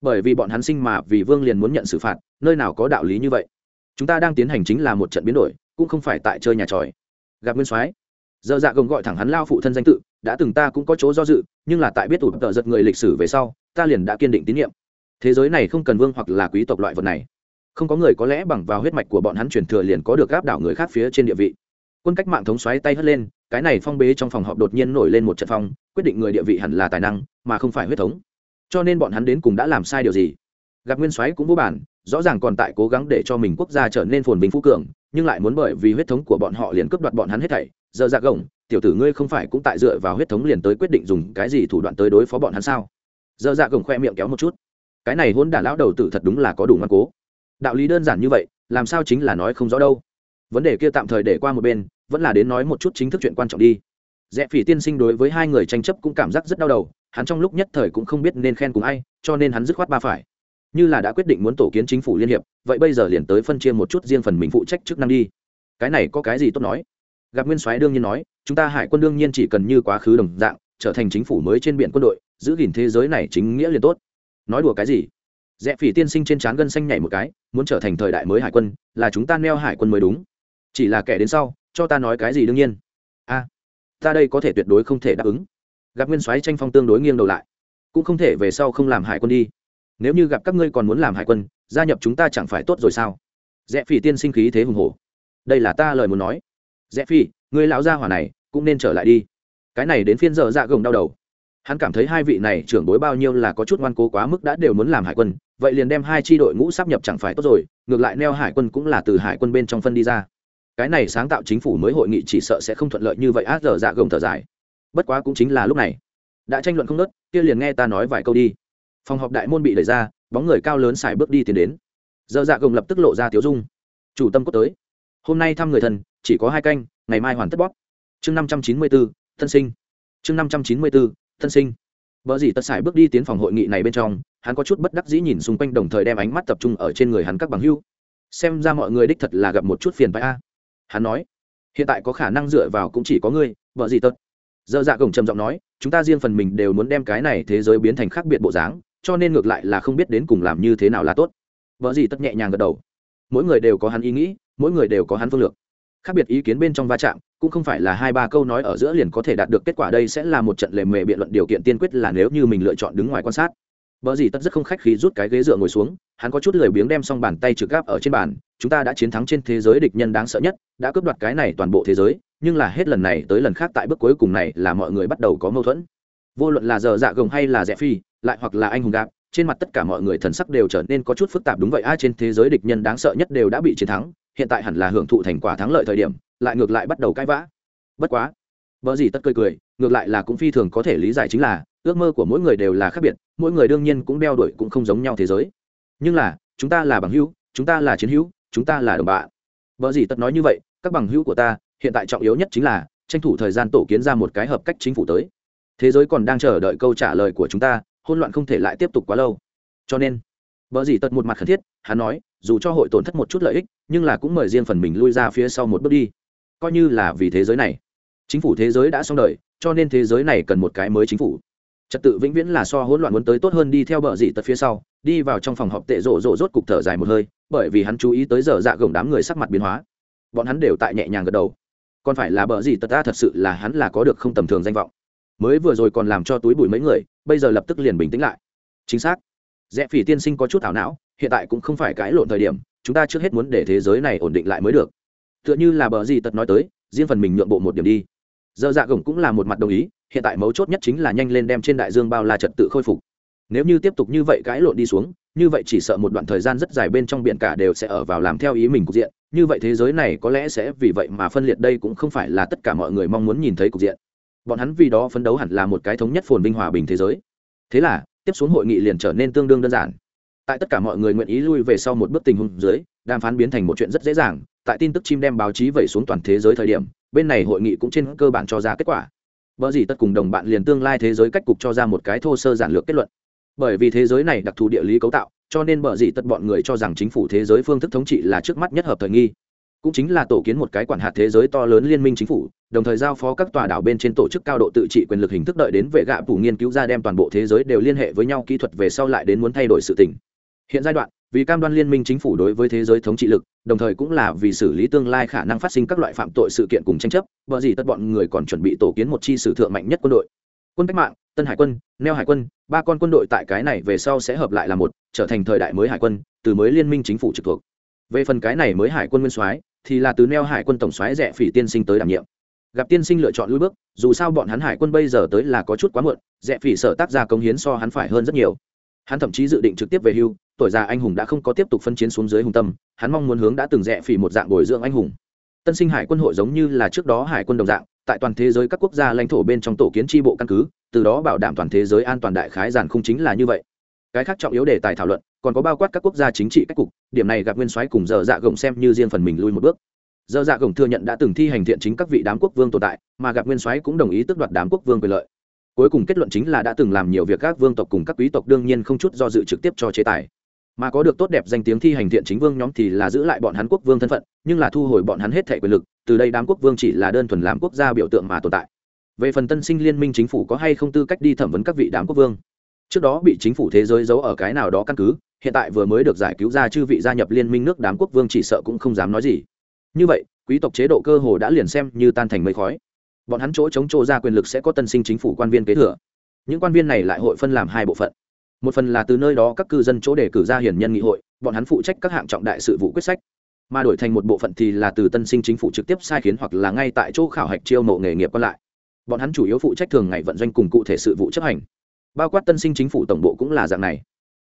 Bởi vì bọn hắn sinh mà vì vương liền muốn nhận xử phạt, nơi nào có đạo lý như vậy? Chúng ta đang tiến hành chính là một trận biến đổi, cũng không phải tại chơi nhà tròi. Gặp nguyên soái giờ dạ gồng gọi thẳng hắn lao phụ thân danh tự, đã từng ta cũng có chỗ do dự, nhưng là tại biết tụt tợ giật người lịch sử về sau, ta liền đã kiên định tín nhiệm thế giới này không cần vương hoặc là quý tộc loại vật này. Không có người có lẽ bằng vào huyết mạch của bọn hắn truyền thừa liền có được gáp đảo người khác phía trên địa vị. Quân cách mạng thống xoáy tay hất lên, cái này phong bế trong phòng họp đột nhiên nổi lên một trận phong, quyết định người địa vị hẳn là tài năng, mà không phải huyết thống. Cho nên bọn hắn đến cùng đã làm sai điều gì? Gặp nguyên soái cũng vô bản, rõ ràng còn tại cố gắng để cho mình quốc gia trở nên phồn bình phú cường, nhưng lại muốn bởi vì huyết thống của bọn họ liền cướp đoạt bọn hắn hết thảy. Giờ ra gồng, tiểu tử ngươi không phải cũng tại dựa vào huyết thống liền tới quyết định dùng cái gì thủ đoạn tới đối phó bọn hắn sao? Giờ dạ gồng khoe miệng kéo một chút cái này hôn đả lão đầu tử thật đúng là có đủ ngoan cố. Đạo lý đơn giản như vậy, làm sao chính là nói không rõ đâu. Vấn đề kia tạm thời để qua một bên, vẫn là đến nói một chút chính thức chuyện quan trọng đi. Rẽ phỉ tiên sinh đối với hai người tranh chấp cũng cảm giác rất đau đầu, hắn trong lúc nhất thời cũng không biết nên khen cùng ai, cho nên hắn dứt khoát ba phải. Như là đã quyết định muốn tổ kiến chính phủ liên hiệp, vậy bây giờ liền tới phân chia một chút riêng phần mình phụ trách chức năng đi. Cái này có cái gì tốt nói? Gặp nguyên soái đương nhiên nói, chúng ta hải quân đương nhiên chỉ cần như quá khứ đồng dạng, trở thành chính phủ mới trên biển quân đội, giữ gìn thế giới này chính nghĩa liền tốt nói đùa cái gì? Rẽ phỉ tiên sinh trên trán gân xanh nhảy một cái, muốn trở thành thời đại mới hải quân, là chúng ta neo hải quân mới đúng. Chỉ là kẻ đến sau, cho ta nói cái gì đương nhiên? A, ta đây có thể tuyệt đối không thể đáp ứng. Gặp nguyên soái tranh phong tương đối nghiêng đầu lại, cũng không thể về sau không làm hải quân đi. Nếu như gặp các ngươi còn muốn làm hải quân, gia nhập chúng ta chẳng phải tốt rồi sao? Rẽ phỉ tiên sinh khí thế hùng hổ. Đây là ta lời muốn nói. Rẽ phỉ, người lão gia hỏa này cũng nên trở lại đi. Cái này đến phiên giờ dạ gồng đau đầu hắn cảm thấy hai vị này trưởng bối bao nhiêu là có chút ngoan cố quá mức đã đều muốn làm hải quân, vậy liền đem hai tri đội ngũ sắp nhập chẳng phải tốt rồi, ngược lại neo hải quân cũng là từ hải quân bên trong phân đi ra. Cái này sáng tạo chính phủ mới hội nghị chỉ sợ sẽ không thuận lợi như vậy át giờ dạ gồng thở dài. Bất quá cũng chính là lúc này. Đã tranh luận không nớt, kia liền nghe ta nói vài câu đi. Phòng họp đại môn bị đẩy ra, bóng người cao lớn xài bước đi tiến đến. Giờ dạ gồng lập tức lộ ra tiếu dung. Chủ tâm cốt tới. Hôm nay thăm người thân, chỉ có hai canh, ngày mai hoàn tất bóp. Chương năm trăm chín mươi bốn thân sinh. Chương năm trăm chín mươi bốn thân sinh. Vợ gì tật sải bước đi tiến phòng hội nghị này bên trong, hắn có chút bất đắc dĩ nhìn xung quanh đồng thời đem ánh mắt tập trung ở trên người hắn các bằng hưu. Xem ra mọi người đích thật là gặp một chút phiền phái a. Hắn nói, hiện tại có khả năng dựa vào cũng chỉ có ngươi vợ gì tật dơ dạ gồng trầm giọng nói, chúng ta riêng phần mình đều muốn đem cái này thế giới biến thành khác biệt bộ dáng, cho nên ngược lại là không biết đến cùng làm như thế nào là tốt. Vợ gì tất nhẹ nhàng gật đầu. Mỗi người đều có hắn ý nghĩ, mỗi người đều có hắn phương lược khác biệt ý kiến bên trong va chạm cũng không phải là hai ba câu nói ở giữa liền có thể đạt được kết quả đây sẽ là một trận lề mề biện luận điều kiện tiên quyết là nếu như mình lựa chọn đứng ngoài quan sát Bở gì tất rất không khách khí rút cái ghế dựa ngồi xuống, hắn có chút lười biếng đem xong bàn tay trực gáp ở trên bàn, chúng ta đã chiến thắng trên thế giới địch nhân đáng sợ nhất, đã cướp đoạt cái này toàn bộ thế giới, nhưng là hết lần này tới lần khác tại bước cuối cùng này là mọi người bắt đầu có mâu thuẫn. Vô luận là giờ dạ gồng hay là rẻ phi, lại hoặc là anh hùng gạp, trên mặt tất cả mọi người thần sắc đều trở nên có chút phức tạp đúng vậy ai trên thế giới địch nhân đáng sợ nhất đều đã bị chiến thắng, hiện tại hẳn là hưởng thụ thành quả thắng lợi thời điểm, lại ngược lại bắt đầu cãi vã. Bất quá, vợ gì tất cười cười, ngược lại là cũng phi thường có thể lý giải chính là, ước mơ của mỗi người đều là khác biệt mỗi người đương nhiên cũng đeo đuổi cũng không giống nhau thế giới. Nhưng là chúng ta là bằng hữu chúng ta là chiến hữu chúng ta là đồng bạn. Vợ gì tất nói như vậy các bằng hữu của ta hiện tại trọng yếu nhất chính là tranh thủ thời gian tổ kiến ra một cái hợp cách chính phủ tới. Thế giới còn đang chờ đợi câu trả lời của chúng ta hôn loạn không thể lại tiếp tục quá lâu. Cho nên Bở gì tật một mặt khẩn thiết, hắn nói, dù cho hội tổn thất một chút lợi ích, nhưng là cũng mời riêng phần mình lui ra phía sau một bước đi. Coi như là vì thế giới này. Chính phủ thế giới đã xong đời, cho nên thế giới này cần một cái mới chính phủ. Trật tự vĩnh viễn là so hỗn loạn muốn tới tốt hơn đi theo bờ dị tật phía sau, đi vào trong phòng họp tệ rộ rộ rốt cục thở dài một hơi, bởi vì hắn chú ý tới giờ dạ gồng đám người sắc mặt biến hóa. Bọn hắn đều tại nhẹ nhàng gật đầu. Còn phải là bờ dị tật ta thật sự là hắn là có được không tầm thường danh vọng. Mới vừa rồi còn làm cho túi bụi mấy người, bây giờ lập tức liền bình tĩnh lại. Chính xác rẽ phỉ tiên sinh có chút ảo não, hiện tại cũng không phải cãi lộn thời điểm, chúng ta trước hết muốn để thế giới này ổn định lại mới được. Tựa như là bờ gì tật nói tới, riêng phần mình nhượng bộ một điểm đi. Giờ dạ gồng cũng là một mặt đồng ý, hiện tại mấu chốt nhất chính là nhanh lên đem trên đại dương bao la trật tự khôi phục. Nếu như tiếp tục như vậy cãi lộn đi xuống, như vậy chỉ sợ một đoạn thời gian rất dài bên trong biển cả đều sẽ ở vào làm theo ý mình cục diện, như vậy thế giới này có lẽ sẽ vì vậy mà phân liệt đây cũng không phải là tất cả mọi người mong muốn nhìn thấy cục diện. Bọn hắn vì đó phấn đấu hẳn là một cái thống nhất phồn vinh hòa bình thế giới. Thế là tiếp xuống hội nghị liền trở nên tương đương đơn giản tại tất cả mọi người nguyện ý lui về sau một bước tình huống dưới đàm phán biến thành một chuyện rất dễ dàng tại tin tức chim đem báo chí vẩy xuống toàn thế giới thời điểm bên này hội nghị cũng trên cơ bản cho ra kết quả bởi gì tất cùng đồng bạn liền tương lai thế giới cách cục cho ra một cái thô sơ giản lược kết luận. Bởi vì thế giới này đặc thù địa lý cấu tạo, cho nên bởi gì tất bọn người cho rằng chính phủ thế giới phương thức thống trị là trước mắt nhất hợp thời nghi. Cũng chính là tổ kiến một cái quản hạt thế giới to lớn liên minh chính phủ, đồng thời giao phó các tòa đảo bên trên tổ chức cao độ tự trị quyền lực hình thức đợi đến vệ gạ phủ nghiên cứu ra đem toàn bộ thế giới đều liên hệ với nhau kỹ thuật về sau lại đến muốn thay đổi sự tình. Hiện giai đoạn, vì cam đoan liên minh chính phủ đối với thế giới thống trị lực đồng thời cũng là vì xử lý tương lai khả năng phát sinh các loại phạm tội sự kiện cùng tranh chấp bởi gì tất bọn người còn chuẩn bị tổ kiến một chi sử thượng mạnh nhất quân đội quân cách mạng tân hải quân neo hải quân ba con quân đội tại cái này về sau sẽ hợp lại là một trở thành thời đại mới hải quân từ mới liên minh chính phủ trực thuộc về phần cái này mới hải quân nguyên soái thì là từ neo hải quân tổng xoáy rẻ phỉ tiên sinh tới đảm nhiệm. Gặp tiên sinh lựa chọn lui bước, dù sao bọn hắn hải quân bây giờ tới là có chút quá muộn, rẻ phỉ sở tác gia công hiến so hắn phải hơn rất nhiều. Hắn thậm chí dự định trực tiếp về hưu, tuổi già anh hùng đã không có tiếp tục phân chiến xuống dưới hùng tâm, hắn mong muốn hướng đã từng rẻ phỉ một dạng bồi dưỡng anh hùng. Tân sinh hải quân hội giống như là trước đó hải quân đồng dạng, tại toàn thế giới các quốc gia lãnh thổ bên trong tổ kiến tri bộ căn cứ, từ đó bảo đảm toàn thế giới an toàn đại khái giản không chính là như vậy. Cái khác trọng yếu đề tài thảo luận còn có bao quát các quốc gia chính trị cách cục, điểm này gặp nguyên soái cùng dở dạ gồng xem như riêng phần mình lui một bước. Dở dạ gồng thừa nhận đã từng thi hành thiện chính các vị đám quốc vương tồn tại, mà gặp nguyên soái cũng đồng ý tước đoạt đám quốc vương quyền lợi. Cuối cùng kết luận chính là đã từng làm nhiều việc các vương tộc cùng các quý tộc đương nhiên không chút do dự trực tiếp cho chế tài. Mà có được tốt đẹp danh tiếng thi hành thiện chính vương nhóm thì là giữ lại bọn hắn quốc vương thân phận, nhưng là thu hồi bọn hắn hết thẻ quyền lực, từ đây đám quốc vương chỉ là đơn thuần làm quốc gia biểu tượng mà tồn tại. Về phần tân sinh liên minh chính phủ có hay không tư cách đi thẩm vấn các vị đám quốc vương? Trước đó bị chính phủ thế giới giấu ở cái nào đó căn cứ, hiện tại vừa mới được giải cứu ra chư vị gia nhập liên minh nước đám quốc vương chỉ sợ cũng không dám nói gì. Như vậy, quý tộc chế độ cơ hồ đã liền xem như tan thành mây khói. Bọn hắn chỗ chống chỗ ra quyền lực sẽ có tân sinh chính phủ quan viên kế thừa. Những quan viên này lại hội phân làm hai bộ phận. Một phần là từ nơi đó các cư dân chỗ để cử ra hiển nhân nghị hội, bọn hắn phụ trách các hạng trọng đại sự vụ quyết sách. Mà đổi thành một bộ phận thì là từ tân sinh chính phủ trực tiếp sai khiến hoặc là ngay tại chỗ khảo hạch chiêu mộ nghề nghiệp còn lại. Bọn hắn chủ yếu phụ trách thường ngày vận doanh cùng cụ thể sự vụ chấp hành bao quát tân sinh chính phủ tổng bộ cũng là dạng này.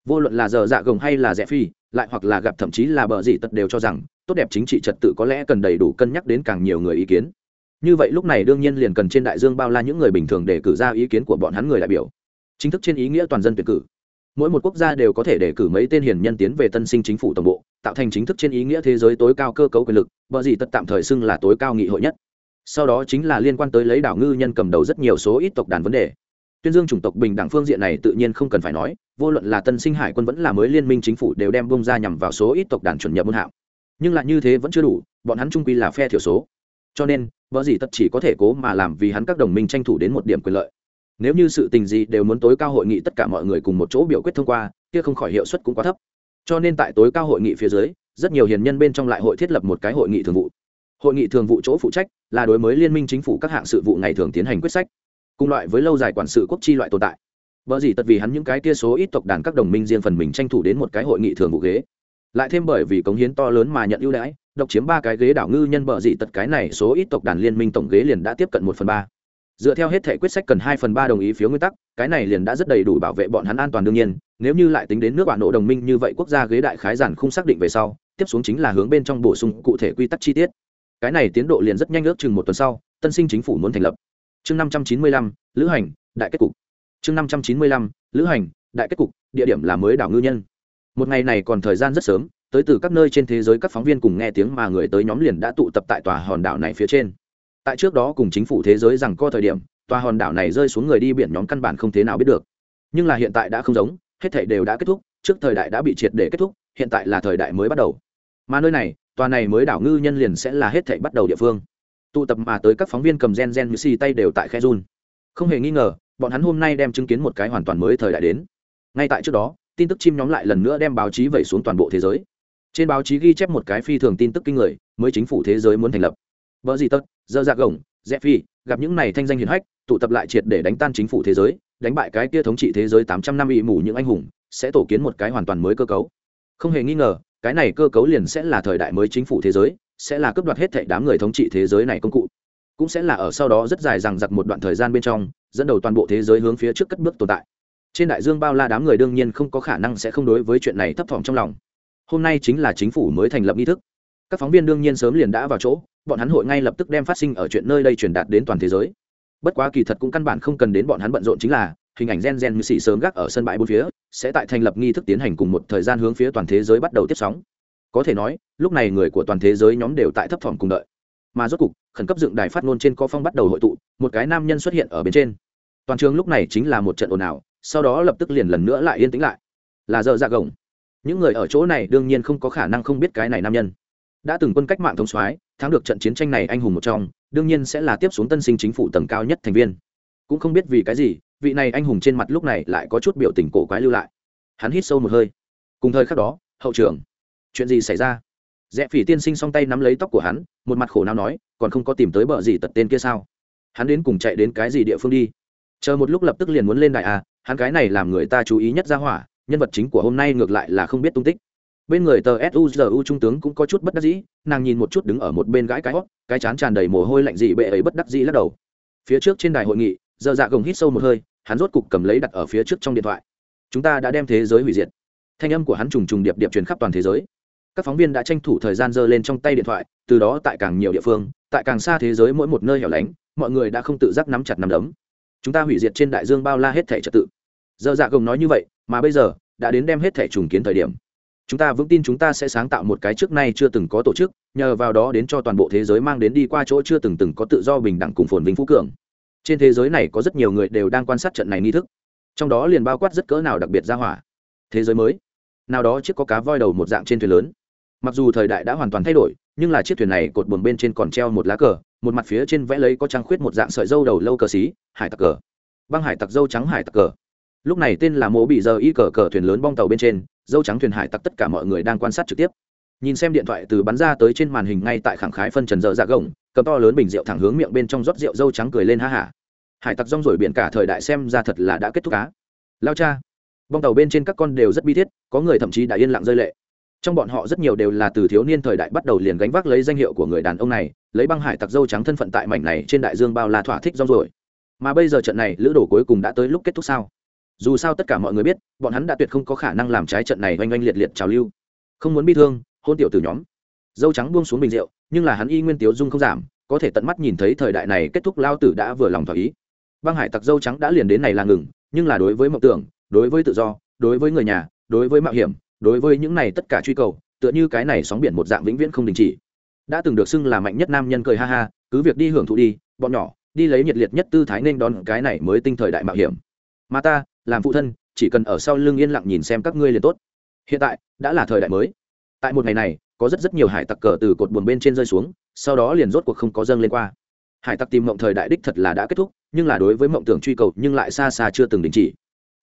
Vô luận là giờ dạ gồng hay là rẽ phi, lại hoặc là gặp thậm chí là bờ gì tật đều cho rằng, tốt đẹp chính trị trật tự có lẽ cần đầy đủ cân nhắc đến càng nhiều người ý kiến. Như vậy lúc này đương nhiên liền cần trên đại dương bao la những người bình thường để cử ra ý kiến của bọn hắn người đại biểu. Chính thức trên ý nghĩa toàn dân tuyển cử. Mỗi một quốc gia đều có thể đề cử mấy tên hiền nhân tiến về tân sinh chính phủ tổng bộ, tạo thành chính thức trên ý nghĩa thế giới tối cao cơ cấu quyền lực, bờ gì tất tạm thời xưng là tối cao nghị hội nhất. Sau đó chính là liên quan tới lấy đảo ngư nhân cầm đầu rất nhiều số ít tộc đàn vấn đề tuyên dương chủng tộc bình đẳng phương diện này tự nhiên không cần phải nói, vô luận là tân sinh hải quân vẫn là mới liên minh chính phủ đều đem bông ra nhằm vào số ít tộc đàn chuẩn nhập môn hạo nhưng lại như thế vẫn chưa đủ, bọn hắn trung quy là phe thiểu số. Cho nên, vợ gì tất chỉ có thể cố mà làm vì hắn các đồng minh tranh thủ đến một điểm quyền lợi. Nếu như sự tình gì đều muốn tối cao hội nghị tất cả mọi người cùng một chỗ biểu quyết thông qua, kia không khỏi hiệu suất cũng quá thấp. Cho nên tại tối cao hội nghị phía dưới, rất nhiều hiền nhân bên trong lại hội thiết lập một cái hội nghị thường vụ. Hội nghị thường vụ chỗ phụ trách là đối với liên minh chính phủ các hạng sự vụ ngày thường tiến hành quyết sách cùng loại với lâu dài quản sự quốc chi loại tồn tại. Bởi gì tật vì hắn những cái tia số ít tộc đàn các đồng minh riêng phần mình tranh thủ đến một cái hội nghị thường vụ ghế. Lại thêm bởi vì cống hiến to lớn mà nhận ưu đãi, độc chiếm ba cái ghế đảo ngư nhân bờ dị tật cái này số ít tộc đàn liên minh tổng ghế liền đã tiếp cận một phần ba. Dựa theo hết thể quyết sách cần hai phần ba đồng ý phiếu nguyên tắc, cái này liền đã rất đầy đủ bảo vệ bọn hắn an toàn đương nhiên, nếu như lại tính đến nước bạn nộ đồng minh như vậy quốc gia ghế đại khái giản không xác định về sau, tiếp xuống chính là hướng bên trong bổ sung cụ thể quy tắc chi tiết. Cái này tiến độ liền rất nhanh ước chừng một tuần sau, tân sinh chính phủ muốn thành lập chương năm trăm chín mươi lăm, lữ hành, đại kết cục. Chương năm trăm chín mươi lăm, lữ hành, đại kết cục, địa điểm là mới đảo ngư nhân. Một ngày này còn thời gian rất sớm, tới từ các nơi trên thế giới các phóng viên cùng nghe tiếng mà người tới nhóm liền đã tụ tập tại tòa hòn đảo này phía trên. Tại trước đó cùng chính phủ thế giới rằng co thời điểm, tòa hòn đảo này rơi xuống người đi biển nhóm căn bản không thế nào biết được. Nhưng là hiện tại đã không giống, hết thảy đều đã kết thúc, trước thời đại đã bị triệt để kết thúc, hiện tại là thời đại mới bắt đầu. Mà nơi này, tòa này mới đảo ngư nhân liền sẽ là hết thảy bắt đầu địa phương tụ tập mà tới các phóng viên cầm gen gen như xì tay đều tại khe run. Không hề nghi ngờ, bọn hắn hôm nay đem chứng kiến một cái hoàn toàn mới thời đại đến. Ngay tại trước đó, tin tức chim nhóm lại lần nữa đem báo chí vẩy xuống toàn bộ thế giới. Trên báo chí ghi chép một cái phi thường tin tức kinh người, mới chính phủ thế giới muốn thành lập. Vợ gì tất, dơ dạc gồng rẽ phi, gặp những này thanh danh hiền hách, tụ tập lại triệt để đánh tan chính phủ thế giới, đánh bại cái kia thống trị thế giới tám trăm năm bị mù những anh hùng, sẽ tổ kiến một cái hoàn toàn mới cơ cấu. Không hề nghi ngờ, cái này cơ cấu liền sẽ là thời đại mới chính phủ thế giới sẽ là cướp đoạt hết thảy đám người thống trị thế giới này công cụ. Cũng sẽ là ở sau đó rất dài rằng giặc một đoạn thời gian bên trong, dẫn đầu toàn bộ thế giới hướng phía trước cất bước tồn tại. Trên đại dương bao la đám người đương nhiên không có khả năng sẽ không đối với chuyện này thấp thỏm trong lòng. Hôm nay chính là chính phủ mới thành lập nghi thức. Các phóng viên đương nhiên sớm liền đã vào chỗ, bọn hắn hội ngay lập tức đem phát sinh ở chuyện nơi đây truyền đạt đến toàn thế giới. Bất quá kỳ thật cũng căn bản không cần đến bọn hắn bận rộn chính là, hình ảnh gen gen như xì sớm gác ở sân bãi bốn phía, sẽ tại thành lập nghi thức tiến hành cùng một thời gian hướng phía toàn thế giới bắt đầu tiếp sóng có thể nói, lúc này người của toàn thế giới nhóm đều tại thấp thỏm cùng đợi. Mà rốt cục, khẩn cấp dựng đài phát ngôn trên có phong bắt đầu hội tụ, một cái nam nhân xuất hiện ở bên trên. Toàn trường lúc này chính là một trận ồn ào, sau đó lập tức liền lần nữa lại yên tĩnh lại. Là giờ ra gồng. Những người ở chỗ này đương nhiên không có khả năng không biết cái này nam nhân. Đã từng quân cách mạng thống soái, thắng được trận chiến tranh này anh hùng một trong, đương nhiên sẽ là tiếp xuống tân sinh chính phủ tầng cao nhất thành viên. Cũng không biết vì cái gì, vị này anh hùng trên mặt lúc này lại có chút biểu tình cổ quái lưu lại. Hắn hít sâu một hơi. Cùng thời khắc đó, hậu trưởng chuyện gì xảy ra? Rẽ phỉ tiên sinh song tay nắm lấy tóc của hắn, một mặt khổ nào nói, còn không có tìm tới bờ gì tật tên kia sao? Hắn đến cùng chạy đến cái gì địa phương đi? Chờ một lúc lập tức liền muốn lên đại à hắn cái này làm người ta chú ý nhất ra hỏa, nhân vật chính của hôm nay ngược lại là không biết tung tích. Bên người tờ suzu trung tướng cũng có chút bất đắc dĩ, nàng nhìn một chút đứng ở một bên gãi cái hót, cái chán tràn đầy mồ hôi lạnh dị bệ ấy bất đắc dĩ lắc đầu. Phía trước trên đài hội nghị, giờ dạ gồng hít sâu một hơi, hắn rốt cục cầm lấy đặt ở phía trước trong điện thoại. Chúng ta đã đem thế giới hủy diệt. Thanh âm của hắn trùng trùng điệp điệp truyền khắp toàn thế giới các phóng viên đã tranh thủ thời gian giơ lên trong tay điện thoại, từ đó tại càng nhiều địa phương, tại càng xa thế giới mỗi một nơi hẻo lánh, mọi người đã không tự giác nắm chặt nắm đấm. Chúng ta hủy diệt trên đại dương bao la hết thể trật tự. Giờ dạ gồng nói như vậy, mà bây giờ, đã đến đem hết thể trùng kiến thời điểm. Chúng ta vững tin chúng ta sẽ sáng tạo một cái trước nay chưa từng có tổ chức, nhờ vào đó đến cho toàn bộ thế giới mang đến đi qua chỗ chưa từng từng có tự do bình đẳng cùng phồn vinh phú cường. Trên thế giới này có rất nhiều người đều đang quan sát trận này nghi thức. Trong đó liền bao quát rất cỡ nào đặc biệt ra hỏa. Thế giới mới. Nào đó chiếc có cá voi đầu một dạng trên thuyền lớn mặc dù thời đại đã hoàn toàn thay đổi, nhưng là chiếc thuyền này cột buồm bên trên còn treo một lá cờ, một mặt phía trên vẽ lấy có trăng khuyết một dạng sợi dâu đầu lâu cờ xí, hải tặc cờ. Băng hải tặc dâu trắng hải tặc cờ. Lúc này tên là mộ bị giờ y cờ cờ thuyền lớn bong tàu bên trên, dâu trắng thuyền hải tặc tất cả mọi người đang quan sát trực tiếp. Nhìn xem điện thoại từ bắn ra tới trên màn hình ngay tại khẳng khái phân trần dở dạ gồng, cầm to lớn bình rượu thẳng hướng miệng bên trong rót rượu dâu trắng cười lên ha hả hải tặc rong rổi biển cả thời đại xem ra thật là đã kết thúc cá lao cha. Bong tàu bên trên các con đều rất bi thiết, có người thậm chí đã yên lặng rơi lệ trong bọn họ rất nhiều đều là từ thiếu niên thời đại bắt đầu liền gánh vác lấy danh hiệu của người đàn ông này, lấy băng hải tặc dâu trắng thân phận tại mảnh này trên đại dương bao la thỏa thích rong rồi mà bây giờ trận này lữ đồ cuối cùng đã tới lúc kết thúc sao? Dù sao tất cả mọi người biết, bọn hắn đã tuyệt không có khả năng làm trái trận này oanh oanh liệt liệt trào lưu. Không muốn bi thương, hôn tiểu từ nhóm. Dâu trắng buông xuống bình rượu, nhưng là hắn y nguyên tiếu dung không giảm, có thể tận mắt nhìn thấy thời đại này kết thúc lao tử đã vừa lòng thỏa ý. Băng hải tặc dâu trắng đã liền đến này là ngừng, nhưng là đối với mộng tưởng, đối với tự do, đối với người nhà, đối với mạo hiểm đối với những này tất cả truy cầu, tựa như cái này sóng biển một dạng vĩnh viễn không đình chỉ. Đã từng được xưng là mạnh nhất nam nhân cười ha ha, cứ việc đi hưởng thụ đi, bọn nhỏ, đi lấy nhiệt liệt nhất tư thái nên đón cái này mới tinh thời đại mạo hiểm. Mà ta, làm phụ thân, chỉ cần ở sau lưng yên lặng nhìn xem các ngươi liền tốt. Hiện tại, đã là thời đại mới. Tại một ngày này, có rất rất nhiều hải tặc cờ từ cột buồn bên trên rơi xuống, sau đó liền rốt cuộc không có dâng lên qua. Hải tặc tìm mộng thời đại đích thật là đã kết thúc, nhưng là đối với mộng tưởng truy cầu nhưng lại xa xa chưa từng đình chỉ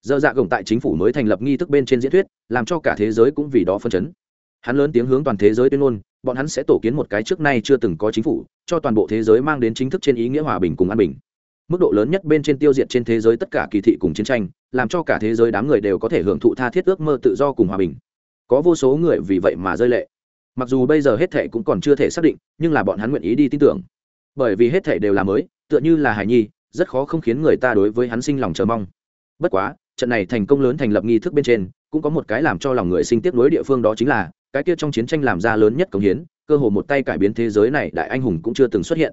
dơ dạ gồng tại chính phủ mới thành lập nghi thức bên trên diễn thuyết, làm cho cả thế giới cũng vì đó phân chấn. Hắn lớn tiếng hướng toàn thế giới tuyên ngôn, bọn hắn sẽ tổ kiến một cái trước nay chưa từng có chính phủ, cho toàn bộ thế giới mang đến chính thức trên ý nghĩa hòa bình cùng an bình. Mức độ lớn nhất bên trên tiêu diệt trên thế giới tất cả kỳ thị cùng chiến tranh, làm cho cả thế giới đám người đều có thể hưởng thụ tha thiết ước mơ tự do cùng hòa bình. Có vô số người vì vậy mà rơi lệ. Mặc dù bây giờ hết thảy cũng còn chưa thể xác định, nhưng là bọn hắn nguyện ý đi tin tưởng. Bởi vì hết thảy đều là mới, tựa như là hải nhi, rất khó không khiến người ta đối với hắn sinh lòng chờ mong. Bất quá trận này thành công lớn thành lập nghi thức bên trên, cũng có một cái làm cho lòng người sinh tiếc nuối địa phương đó chính là, cái kia trong chiến tranh làm ra lớn nhất công hiến, cơ hồ một tay cải biến thế giới này đại anh hùng cũng chưa từng xuất hiện.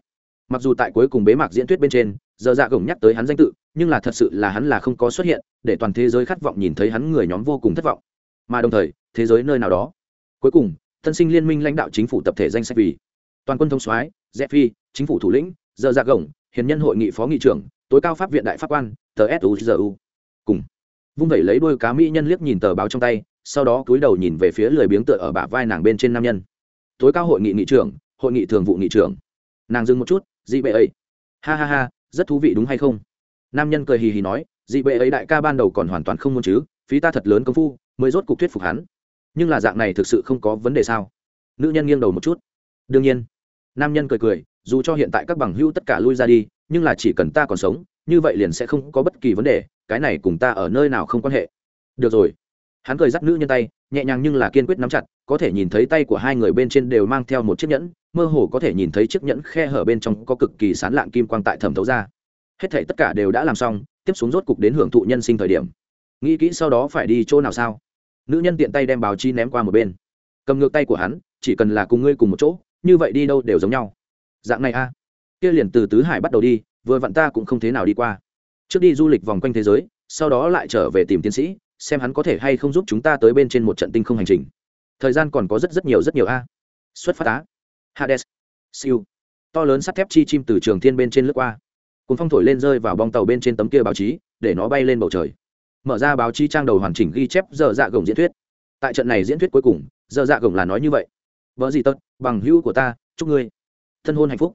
Mặc dù tại cuối cùng bế mạc diễn thuyết bên trên, giờ dạ gồng nhắc tới hắn danh tự, nhưng là thật sự là hắn là không có xuất hiện, để toàn thế giới khát vọng nhìn thấy hắn người nhóm vô cùng thất vọng. Mà đồng thời, thế giới nơi nào đó. Cuối cùng, thân sinh liên minh lãnh đạo chính phủ tập thể danh sách vì toàn quân thông soái dẹp phi chính phủ thủ lĩnh, giờ dạ gồng, hiền nhân hội nghị phó nghị trưởng, tối cao pháp viện đại pháp quan tsu cùng vung vẩy lấy đôi cá mỹ nhân liếc nhìn tờ báo trong tay, sau đó cúi đầu nhìn về phía lười biếng tựa ở bả vai nàng bên trên nam nhân. Tối cao hội nghị nghị trưởng, hội nghị thường vụ nghị trưởng. Nàng dừng một chút dị bệ ấy. Ha ha ha, rất thú vị đúng hay không? Nam nhân cười hì hì nói dị bệ ấy đại ca ban đầu còn hoàn toàn không muốn chứ, phí ta thật lớn công phu, mới rốt cuộc thuyết phục hắn. Nhưng là dạng này thực sự không có vấn đề sao? Nữ nhân nghiêng đầu một chút. Đương nhiên. Nam nhân cười cười, dù cho hiện tại các bằng hữu tất cả lui ra đi, nhưng là chỉ cần ta còn sống như vậy liền sẽ không có bất kỳ vấn đề, cái này cùng ta ở nơi nào không quan hệ. Được rồi. Hắn cười dắt nữ nhân tay, nhẹ nhàng nhưng là kiên quyết nắm chặt, có thể nhìn thấy tay của hai người bên trên đều mang theo một chiếc nhẫn, mơ hồ có thể nhìn thấy chiếc nhẫn khe hở bên trong có cực kỳ sán lạng kim quang tại thẩm thấu ra. Hết thể tất cả đều đã làm xong, tiếp xuống rốt cục đến hưởng thụ nhân sinh thời điểm. Nghĩ kỹ sau đó phải đi chỗ nào sao? Nữ nhân tiện tay đem báo chi ném qua một bên. Cầm ngược tay của hắn, chỉ cần là cùng ngươi cùng một chỗ, như vậy đi đâu đều giống nhau. Dạng này a. Kia liền từ tứ hải bắt đầu đi vừa vặn ta cũng không thế nào đi qua. Trước đi du lịch vòng quanh thế giới, sau đó lại trở về tìm tiến sĩ, xem hắn có thể hay không giúp chúng ta tới bên trên một trận tinh không hành trình. Thời gian còn có rất rất nhiều rất nhiều a. Xuất phát á. Hades. Siêu. To lớn sắt thép chi chim từ trường thiên bên trên lướt qua. Cùng phong thổi lên rơi vào bong tàu bên trên tấm kia báo chí, để nó bay lên bầu trời. Mở ra báo chí trang đầu hoàn chỉnh ghi chép giờ dạ gồng diễn thuyết. Tại trận này diễn thuyết cuối cùng, giờ dạ gồng là nói như vậy. Vợ gì tất bằng hữu của ta, chúc ngươi thân hôn hạnh phúc.